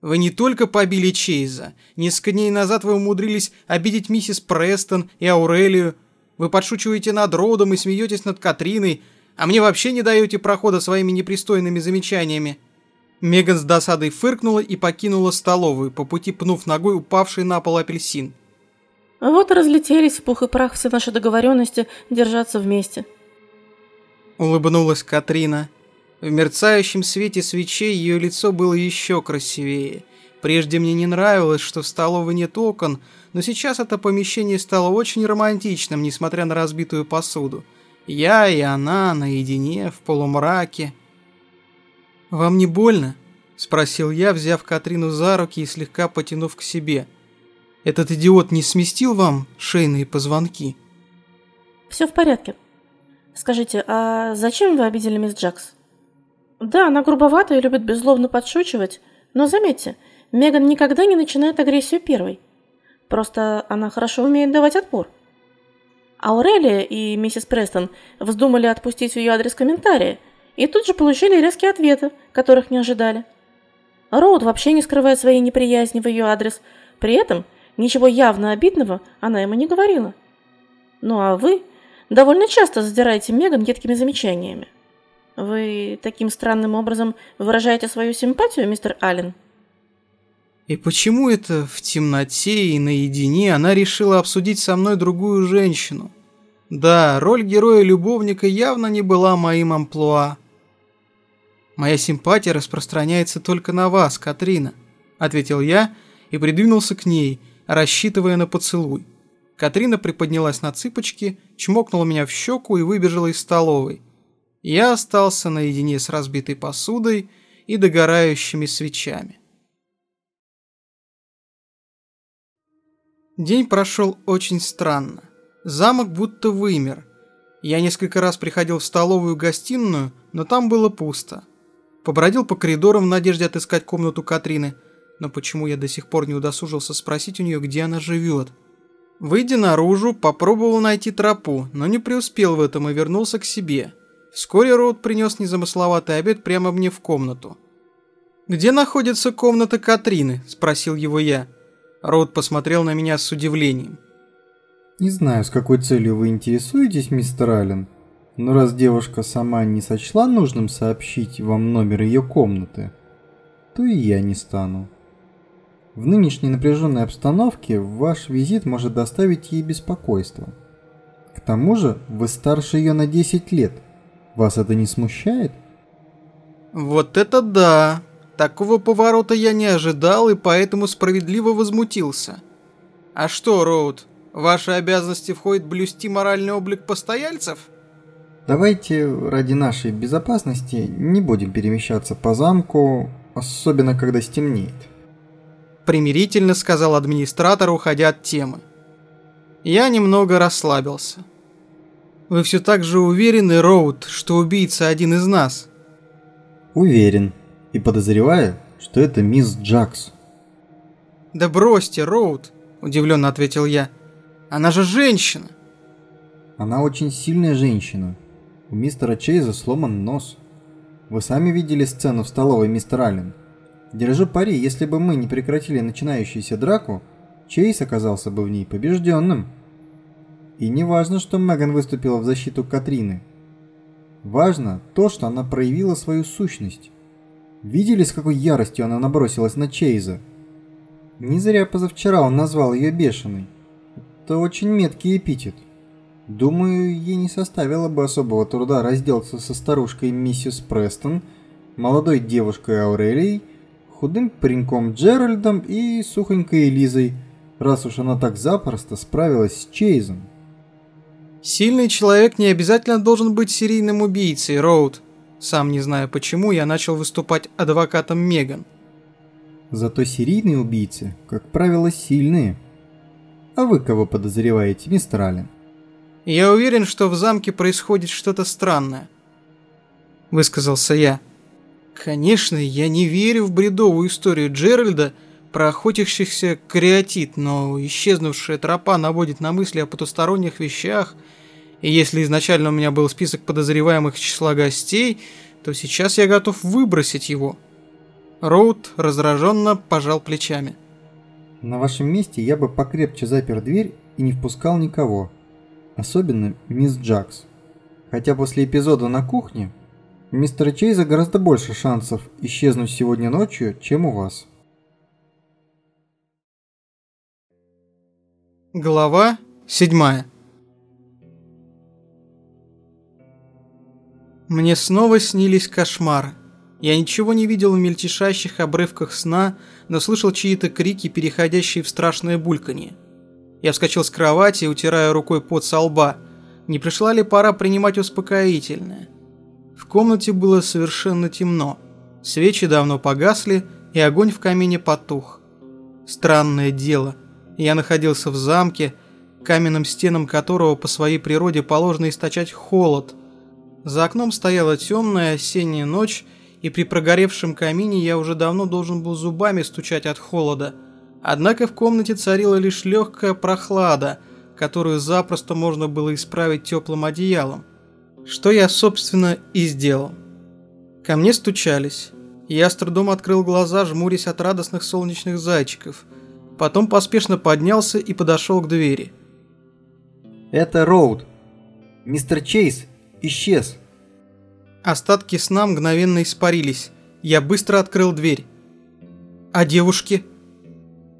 Вы не только побили Чейза. Несколько дней назад вы умудрились обидеть миссис Престон и Аурелию. Вы подшучиваете над Родом и смеетесь над Катриной, а мне вообще не даете прохода своими непристойными замечаниями». Меган с досадой фыркнула и покинула столовую, по пути пнув ногой упавший на пол апельсин. Вот разлетелись в пух и прах все наши договоренности держаться вместе. Улыбнулась Катрина. В мерцающем свете свечей ее лицо было еще красивее. Прежде мне не нравилось, что в столовой нет окон, но сейчас это помещение стало очень романтичным, несмотря на разбитую посуду. Я и она наедине, в полумраке. «Вам не больно?» – спросил я, взяв Катрину за руки и слегка потянув к себе. «Этот идиот не сместил вам шейные позвонки?» «Все в порядке. Скажите, а зачем вы обидели мисс Джакс?» «Да, она грубовата и любит беззлобно подшучивать, но заметьте, Меган никогда не начинает агрессию первой. Просто она хорошо умеет давать отпор. Аурелия и миссис Престон вздумали отпустить в ее адрес комментарии и тут же получили резкие ответы, которых не ожидали. Роуд вообще не скрывает своей неприязни в ее адрес, при этом ничего явно обидного она ему не говорила. Ну а вы довольно часто задираете Меган едкими замечаниями. Вы таким странным образом выражаете свою симпатию, мистер Аллен? И почему это в темноте и наедине она решила обсудить со мной другую женщину? Да, роль героя-любовника явно не была моим амплуа. «Моя симпатия распространяется только на вас, Катрина», — ответил я и придвинулся к ней, рассчитывая на поцелуй. Катрина приподнялась на цыпочки, чмокнула меня в щеку и выбежала из столовой. Я остался наедине с разбитой посудой и догорающими свечами. День прошел очень странно. Замок будто вымер. Я несколько раз приходил в столовую и гостиную, но там было пусто. Побродил по коридорам в надежде отыскать комнату Катрины, но почему я до сих пор не удосужился спросить у нее, где она живет. Выйдя наружу, попробовал найти тропу, но не преуспел в этом и вернулся к себе. Вскоре Роуд принес незамысловатый обед прямо мне в комнату. «Где находится комната Катрины?» – спросил его я. Роуд посмотрел на меня с удивлением. «Не знаю, с какой целью вы интересуетесь, мистер Аллен, но раз девушка сама не сочла нужным сообщить вам номер ее комнаты, то и я не стану. В нынешней напряженной обстановке ваш визит может доставить ей беспокойство. К тому же вы старше ее на 10 лет. Вас это не смущает? Вот это да! Такого поворота я не ожидал и поэтому справедливо возмутился. А что, Роуд, в ваши обязанности входит блюсти моральный облик постояльцев? Давайте ради нашей безопасности не будем перемещаться по замку, особенно когда стемнеет. Примирительно сказал администратор, уходя от темы. Я немного расслабился. Вы все так же уверены, Роуд, что убийца один из нас? Уверен. И подозреваю, что это мисс Джакс. Да бросьте, Роуд, удивленно ответил я. Она же женщина. Она очень сильная женщина. У мистера Чейза сломан нос. Вы сами видели сцену в столовой, мистер Аллен. Держу пари, если бы мы не прекратили начинающуюся драку, Чейз оказался бы в ней побежденным. И не важно, что Меган выступила в защиту Катрины. Важно то, что она проявила свою сущность. Видели, с какой яростью она набросилась на Чейза? Не зря позавчера он назвал ее бешеной. Это очень меткий эпитет. Думаю, ей не составило бы особого труда разделаться со старушкой миссис Престон, молодой девушкой Аурелией, худым пареньком Джеральдом и сухонькой Элизой, раз уж она так запросто справилась с Чейзом. Сильный человек не обязательно должен быть серийным убийцей, Роуд. Сам не знаю почему, я начал выступать адвокатом Меган. Зато серийные убийцы, как правило, сильные. А вы кого подозреваете, мистер Аллен? Я уверен, что в замке происходит что-то странное. Высказался я. Конечно, я не верю в бредовую историю Джеральда про охотящихся кариатит, но исчезнувшая тропа наводит на мысли о потусторонних вещах, и если изначально у меня был список подозреваемых числа гостей, то сейчас я готов выбросить его. Роуд раздраженно пожал плечами. На вашем месте я бы покрепче запер дверь и не впускал никого. Особенно мисс Джакс. Хотя после эпизода на кухне у мистера Чейза гораздо больше шансов исчезнуть сегодня ночью, чем у вас. Глава седьмая. Мне снова снились кошмары. Я ничего не видел в мельтешащих обрывках сна, но слышал чьи-то крики, переходящие в страшное бульканье. Я вскочил с кровати, утирая рукой пот со лба. Не пришла ли пора принимать успокоительное? В комнате было совершенно темно. Свечи давно погасли, и огонь в камине потух. Странное дело. Я находился в замке, каменным стенам которого по своей природе положено источать холод. За окном стояла темная осенняя ночь, и при прогоревшем камине я уже давно должен был зубами стучать от холода. Однако в комнате царила лишь легкая прохлада, которую запросто можно было исправить теплым одеялом. Что я, собственно, и сделал. Ко мне стучались. Я с трудом открыл глаза, жмурясь от радостных солнечных зайчиков. Потом поспешно поднялся и подошел к двери. «Это Роуд. Мистер Чейз исчез». Остатки сна мгновенно испарились. Я быстро открыл дверь. «А девушки?»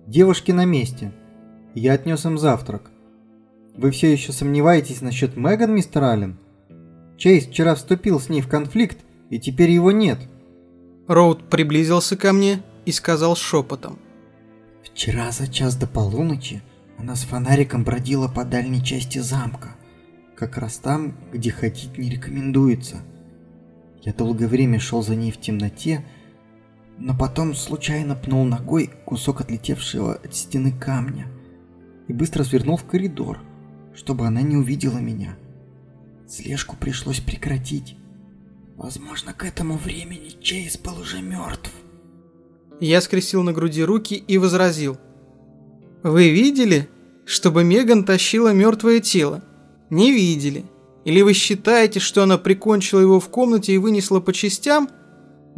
«Девушки на месте. Я отнес им завтрак. Вы все еще сомневаетесь насчет Меган, мистер Аллен? Чейз вчера вступил с ней в конфликт, и теперь его нет». Роуд приблизился ко мне и сказал шепотом. «Вчера за час до полуночи она с фонариком бродила по дальней части замка, как раз там, где ходить не рекомендуется». Я долгое время шел за ней в темноте, но потом случайно пнул ногой кусок отлетевшего от стены камня и быстро свернул в коридор, чтобы она не увидела меня. Слежку пришлось прекратить. Возможно, к этому времени Чейз был уже мертв. Я скрестил на груди руки и возразил. «Вы видели, чтобы Меган тащила мертвое тело? Не видели. Или вы считаете, что она прикончила его в комнате и вынесла по частям?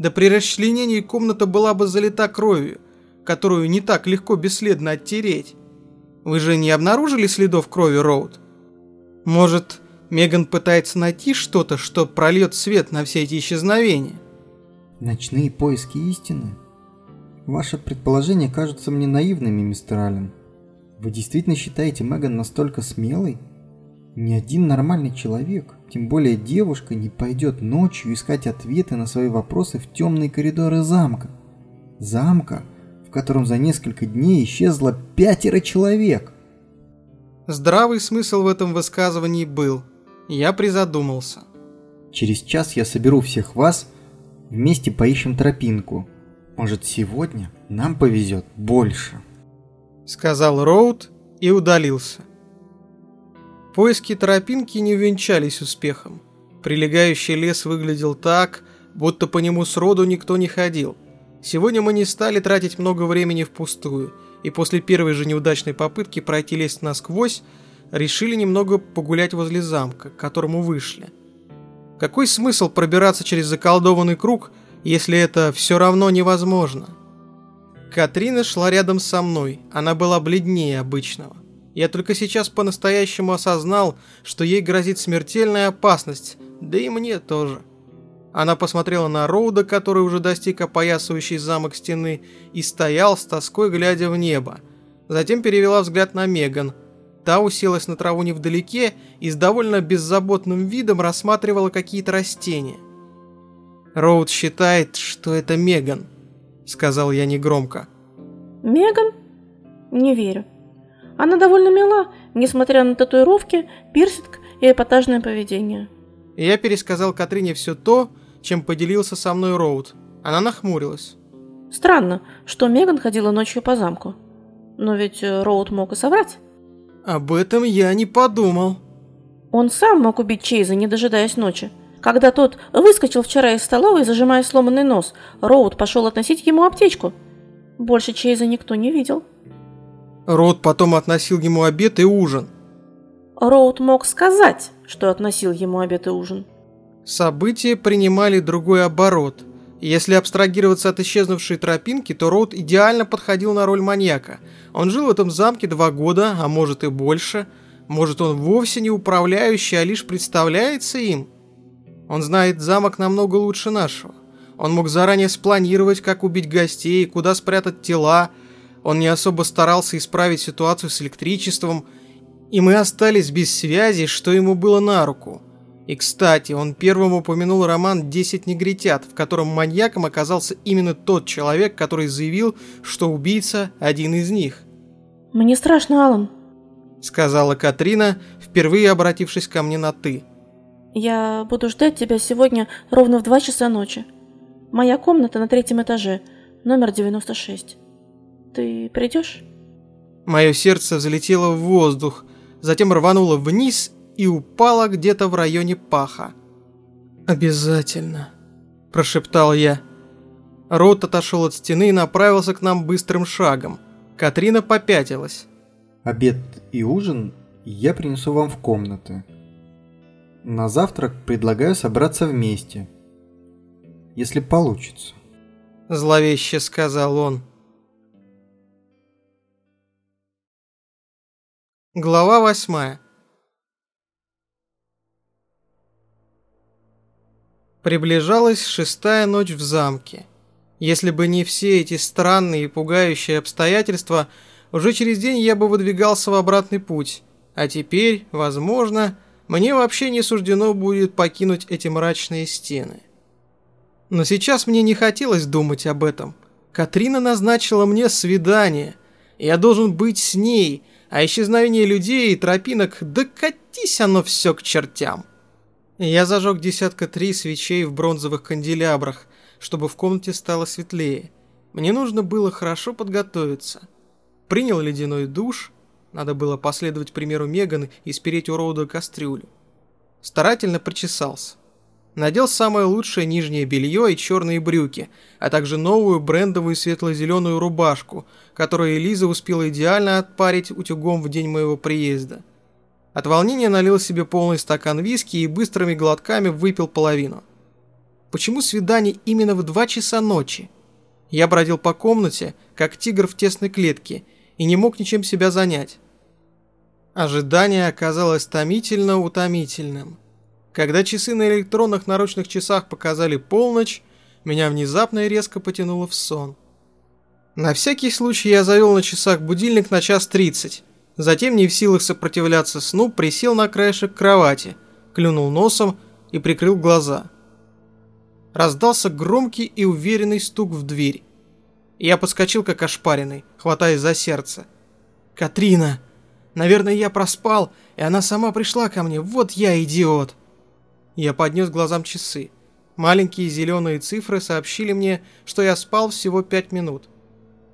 Да при расчленении комната была бы залита кровью, которую не так легко бесследно оттереть. Вы же не обнаружили следов крови, Роуд? Может, Меган пытается найти что-то, что прольет свет на все эти исчезновения? Ночные поиски истины? Ваши предположения кажутся мне наивными, мистер Аллен. Вы действительно считаете Меган настолько смелой? Ни один нормальный человек, тем более девушка, не пойдет ночью искать ответы на свои вопросы в темные коридоры замка. Замка, в котором за несколько дней исчезло пятеро человек. Здравый смысл в этом высказывании был. Я призадумался. Через час я соберу всех вас, вместе поищем тропинку. Может, сегодня нам повезет больше. Сказал Роуд и удалился. Поиски тропинки не увенчались успехом. Прилегающий лес выглядел так, будто по нему сроду никто не ходил. Сегодня мы не стали тратить много времени впустую, и после первой же неудачной попытки пройти лес насквозь, решили немного погулять возле замка, к которому вышли. Какой смысл пробираться через заколдованный круг, если это все равно невозможно? Катрина шла рядом со мной, она была бледнее обычного. Я только сейчас по-настоящему осознал, что ей грозит смертельная опасность, да и мне тоже. Она посмотрела на Роуда, который уже достиг опоясывающий замок стены, и стоял с тоской, глядя в небо. Затем перевела взгляд на Меган. Та уселась на траву невдалеке и с довольно беззаботным видом рассматривала какие-то растения. «Роуд считает, что это Меган», — сказал я негромко. «Меган? Не верю. Она довольно мила, несмотря на татуировки, пирсинг и эпатажное поведение. Я пересказал Катрине все то, чем поделился со мной Роуд. Она нахмурилась. Странно, что Меган ходила ночью по замку. Но ведь э, Роуд мог и соврать. Об этом я не подумал. Он сам мог убить Чейза, не дожидаясь ночи. Когда тот выскочил вчера из столовой, зажимая сломанный нос, Роуд пошел относить ему аптечку. Больше Чейза никто не видел. Роуд потом относил ему обед и ужин. Роуд мог сказать, что относил ему обед и ужин. События принимали другой оборот. Если абстрагироваться от исчезнувшей тропинки, то Роуд идеально подходил на роль маньяка. Он жил в этом замке два года, а может и больше. Может он вовсе не управляющий, а лишь представляется им. Он знает замок намного лучше нашего. Он мог заранее спланировать, как убить гостей, куда спрятать тела, он не особо старался исправить ситуацию с электричеством, и мы остались без связи, что ему было на руку. И, кстати, он первым упомянул роман «Десять негритят», в котором маньяком оказался именно тот человек, который заявил, что убийца один из них. «Мне страшно, Алан», — сказала Катрина, впервые обратившись ко мне на «ты». «Я буду ждать тебя сегодня ровно в два часа ночи. Моя комната на третьем этаже, номер 96. Ты придешь? Мое сердце взлетело в воздух, затем рвануло вниз и упало где-то в районе паха. «Обязательно», – прошептал я. Рот отошел от стены и направился к нам быстрым шагом. Катрина попятилась. «Обед и ужин я принесу вам в комнаты. На завтрак предлагаю собраться вместе, если получится». Зловеще сказал он. Глава восьмая. Приближалась шестая ночь в замке. Если бы не все эти странные и пугающие обстоятельства, уже через день я бы выдвигался в обратный путь. А теперь, возможно, мне вообще не суждено будет покинуть эти мрачные стены. Но сейчас мне не хотелось думать об этом. Катрина назначила мне свидание. Я должен быть с ней – а исчезновение людей и тропинок, да катись оно все к чертям. Я зажег десятка три свечей в бронзовых канделябрах, чтобы в комнате стало светлее. Мне нужно было хорошо подготовиться. Принял ледяной душ, надо было последовать примеру Меган и спереть уродую кастрюлю. Старательно причесался. Надел самое лучшее нижнее белье и черные брюки, а также новую брендовую светло-зеленую рубашку, которую Элиза успела идеально отпарить утюгом в день моего приезда. От волнения налил себе полный стакан виски и быстрыми глотками выпил половину. Почему свидание именно в два часа ночи? Я бродил по комнате, как тигр в тесной клетке, и не мог ничем себя занять. Ожидание оказалось томительно утомительным. Когда часы на электронных наручных часах показали полночь, меня внезапно и резко потянуло в сон. На всякий случай я завел на часах будильник на час тридцать. Затем, не в силах сопротивляться сну, присел на краешек кровати, клюнул носом и прикрыл глаза. Раздался громкий и уверенный стук в дверь. Я подскочил как ошпаренный, хватаясь за сердце. «Катрина! Наверное, я проспал, и она сама пришла ко мне. Вот я идиот!» Я поднес глазам часы. Маленькие зеленые цифры сообщили мне, что я спал всего пять минут.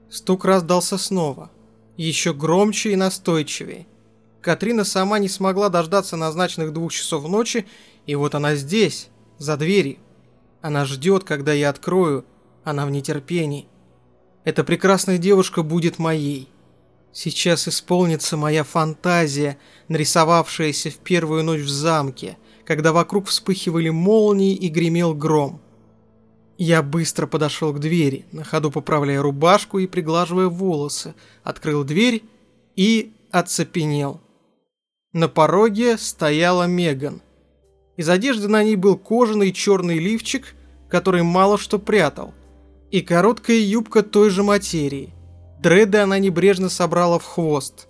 Стук раздался снова еще громче и настойчивее. Катрина сама не смогла дождаться назначенных двух часов ночи, и вот она здесь, за дверью. Она ждет, когда я открою, она в нетерпении. Эта прекрасная девушка будет моей. Сейчас исполнится моя фантазия, нарисовавшаяся в первую ночь в замке, когда вокруг вспыхивали молнии и гремел гром. Я быстро подошел к двери, на ходу поправляя рубашку и приглаживая волосы, открыл дверь и оцепенел. На пороге стояла Меган. Из одежды на ней был кожаный черный лифчик, который мало что прятал, и короткая юбка той же материи. Дреды она небрежно собрала в хвост.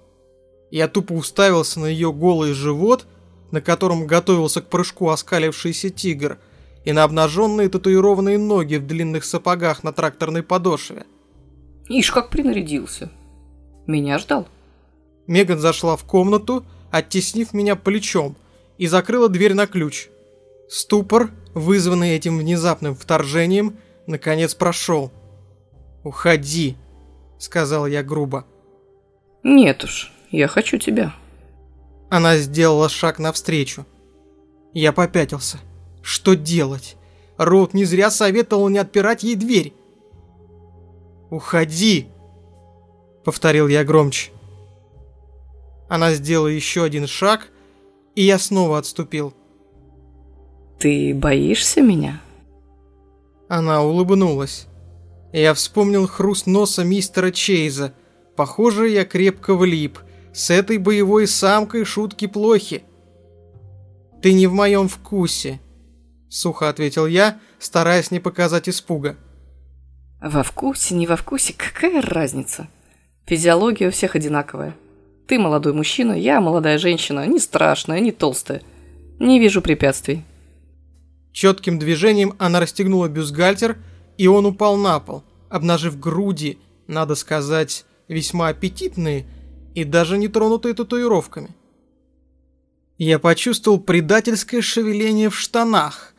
Я тупо уставился на ее голый живот, на котором готовился к прыжку оскалившийся тигр – и на обнаженные татуированные ноги в длинных сапогах на тракторной подошве. Ишь, как принарядился. Меня ждал. Меган зашла в комнату, оттеснив меня плечом, и закрыла дверь на ключ. Ступор, вызванный этим внезапным вторжением, наконец прошел. «Уходи», — сказал я грубо. «Нет уж, я хочу тебя». Она сделала шаг навстречу. Я попятился. Что делать? Роуд не зря советовал не отпирать ей дверь. «Уходи!» — повторил я громче. Она сделала еще один шаг, и я снова отступил. «Ты боишься меня?» Она улыбнулась. Я вспомнил хруст носа мистера Чейза. Похоже, я крепко влип. С этой боевой самкой шутки плохи. «Ты не в моем вкусе», Сухо ответил я, стараясь не показать испуга. Во вкусе, не во вкусе, какая разница? Физиология у всех одинаковая. Ты молодой мужчина, я молодая женщина, не страшная, не толстая. Не вижу препятствий. Четким движением она расстегнула бюстгальтер, и он упал на пол, обнажив груди, надо сказать, весьма аппетитные и даже не тронутые татуировками. Я почувствовал предательское шевеление в штанах,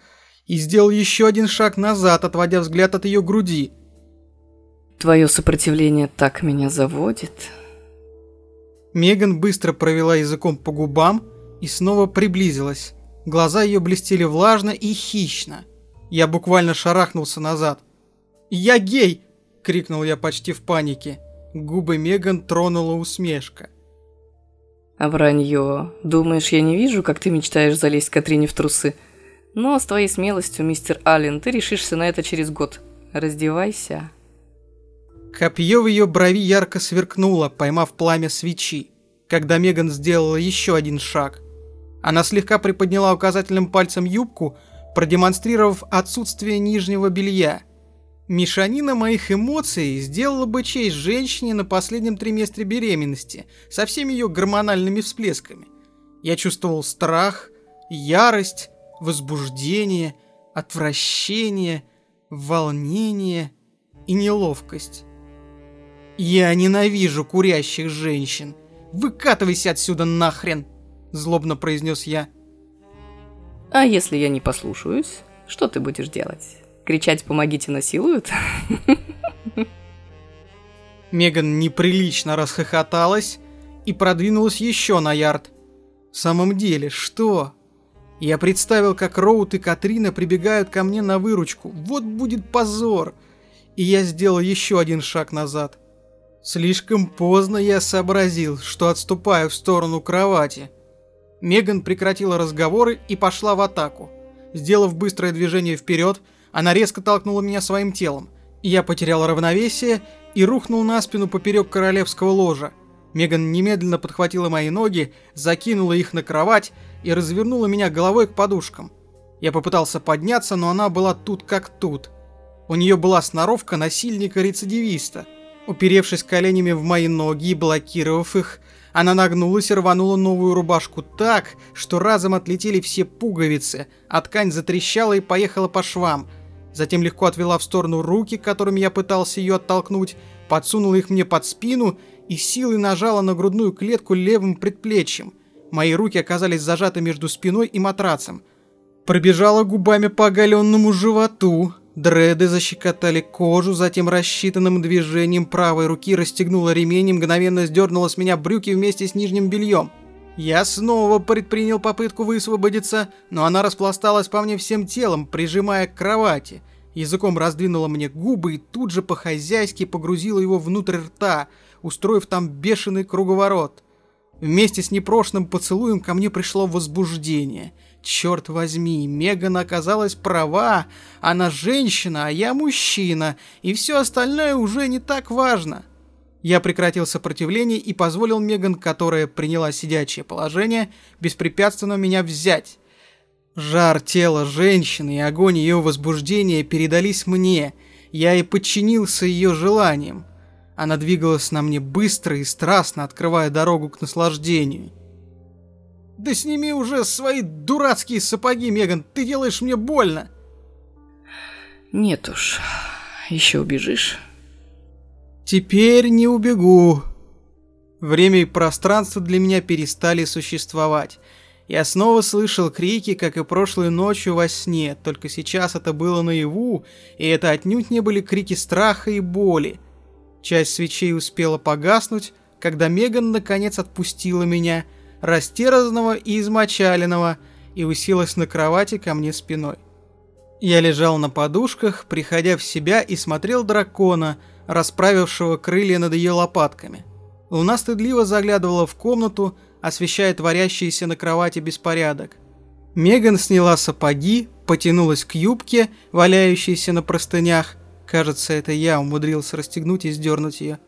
и сделал еще один шаг назад, отводя взгляд от ее груди. Твое сопротивление так меня заводит. Меган быстро провела языком по губам и снова приблизилась. Глаза ее блестели влажно и хищно. Я буквально шарахнулся назад. «Я гей!» — крикнул я почти в панике. Губы Меган тронула усмешка. А вранье. Думаешь, я не вижу, как ты мечтаешь залезть Катрине в трусы? Но с твоей смелостью, мистер Аллен, ты решишься на это через год. Раздевайся. Копье в ее брови ярко сверкнуло, поймав пламя свечи, когда Меган сделала еще один шаг. Она слегка приподняла указательным пальцем юбку, продемонстрировав отсутствие нижнего белья. Мешанина моих эмоций сделала бы честь женщине на последнем триместре беременности, со всеми ее гормональными всплесками. Я чувствовал страх, ярость, возбуждение, отвращение, волнение и неловкость. «Я ненавижу курящих женщин! Выкатывайся отсюда нахрен!» – злобно произнес я. «А если я не послушаюсь, что ты будешь делать? Кричать «помогите, насилуют»?» Меган неприлично расхохоталась и продвинулась еще на ярд. В самом деле, что? Я представил, как Роуд и Катрина прибегают ко мне на выручку. Вот будет позор. И я сделал еще один шаг назад. Слишком поздно я сообразил, что отступаю в сторону кровати. Меган прекратила разговоры и пошла в атаку. Сделав быстрое движение вперед, она резко толкнула меня своим телом. Я потерял равновесие и рухнул на спину поперек королевского ложа. Меган немедленно подхватила мои ноги, закинула их на кровать и развернула меня головой к подушкам. Я попытался подняться, но она была тут как тут. У нее была сноровка насильника-рецидивиста. Уперевшись коленями в мои ноги и блокировав их, она нагнулась и рванула новую рубашку так, что разом отлетели все пуговицы, а ткань затрещала и поехала по швам. Затем легко отвела в сторону руки, которыми я пытался ее оттолкнуть, подсунула их мне под спину и силой нажала на грудную клетку левым предплечьем. Мои руки оказались зажаты между спиной и матрацем. Пробежала губами по оголенному животу, Дреды защекотали кожу, затем рассчитанным движением правой руки расстегнула ремень и мгновенно сдернула с меня брюки вместе с нижним бельем. Я снова предпринял попытку высвободиться, но она распласталась по мне всем телом, прижимая к кровати. Языком раздвинула мне губы и тут же по-хозяйски погрузила его внутрь рта, устроив там бешеный круговорот. Вместе с непрошенным поцелуем ко мне пришло возбуждение – Черт возьми, Меган оказалась права. Она женщина, а я мужчина, и все остальное уже не так важно. Я прекратил сопротивление и позволил Меган, которая приняла сидячее положение, беспрепятственно меня взять. Жар тела женщины и огонь ее возбуждения передались мне. Я и подчинился ее желаниям. Она двигалась на мне быстро и страстно, открывая дорогу к наслаждению. Да сними уже свои дурацкие сапоги, Меган, ты делаешь мне больно. Нет уж, еще убежишь. Теперь не убегу. Время и пространство для меня перестали существовать. Я снова слышал крики, как и прошлой ночью во сне, только сейчас это было наяву, и это отнюдь не были крики страха и боли. Часть свечей успела погаснуть, когда Меган наконец отпустила меня – растерзанного и измочаленного, и уселась на кровати ко мне спиной. Я лежал на подушках, приходя в себя и смотрел дракона, расправившего крылья над ее лопатками. Луна стыдливо заглядывала в комнату, освещая творящийся на кровати беспорядок. Меган сняла сапоги, потянулась к юбке, валяющейся на простынях. Кажется, это я умудрился расстегнуть и сдернуть ее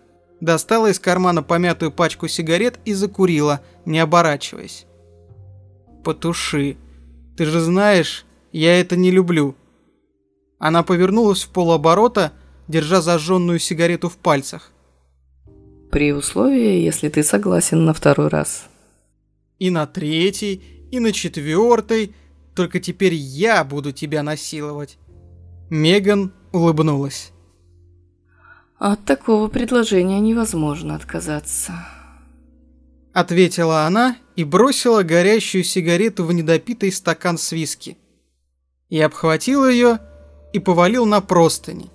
достала из кармана помятую пачку сигарет и закурила, не оборачиваясь. «Потуши. Ты же знаешь, я это не люблю». Она повернулась в полоборота, держа зажженную сигарету в пальцах. «При условии, если ты согласен на второй раз». «И на третий, и на четвертый. Только теперь я буду тебя насиловать». Меган улыбнулась. От такого предложения невозможно отказаться. Ответила она и бросила горящую сигарету в недопитый стакан с виски. Я обхватил ее и повалил на простыни.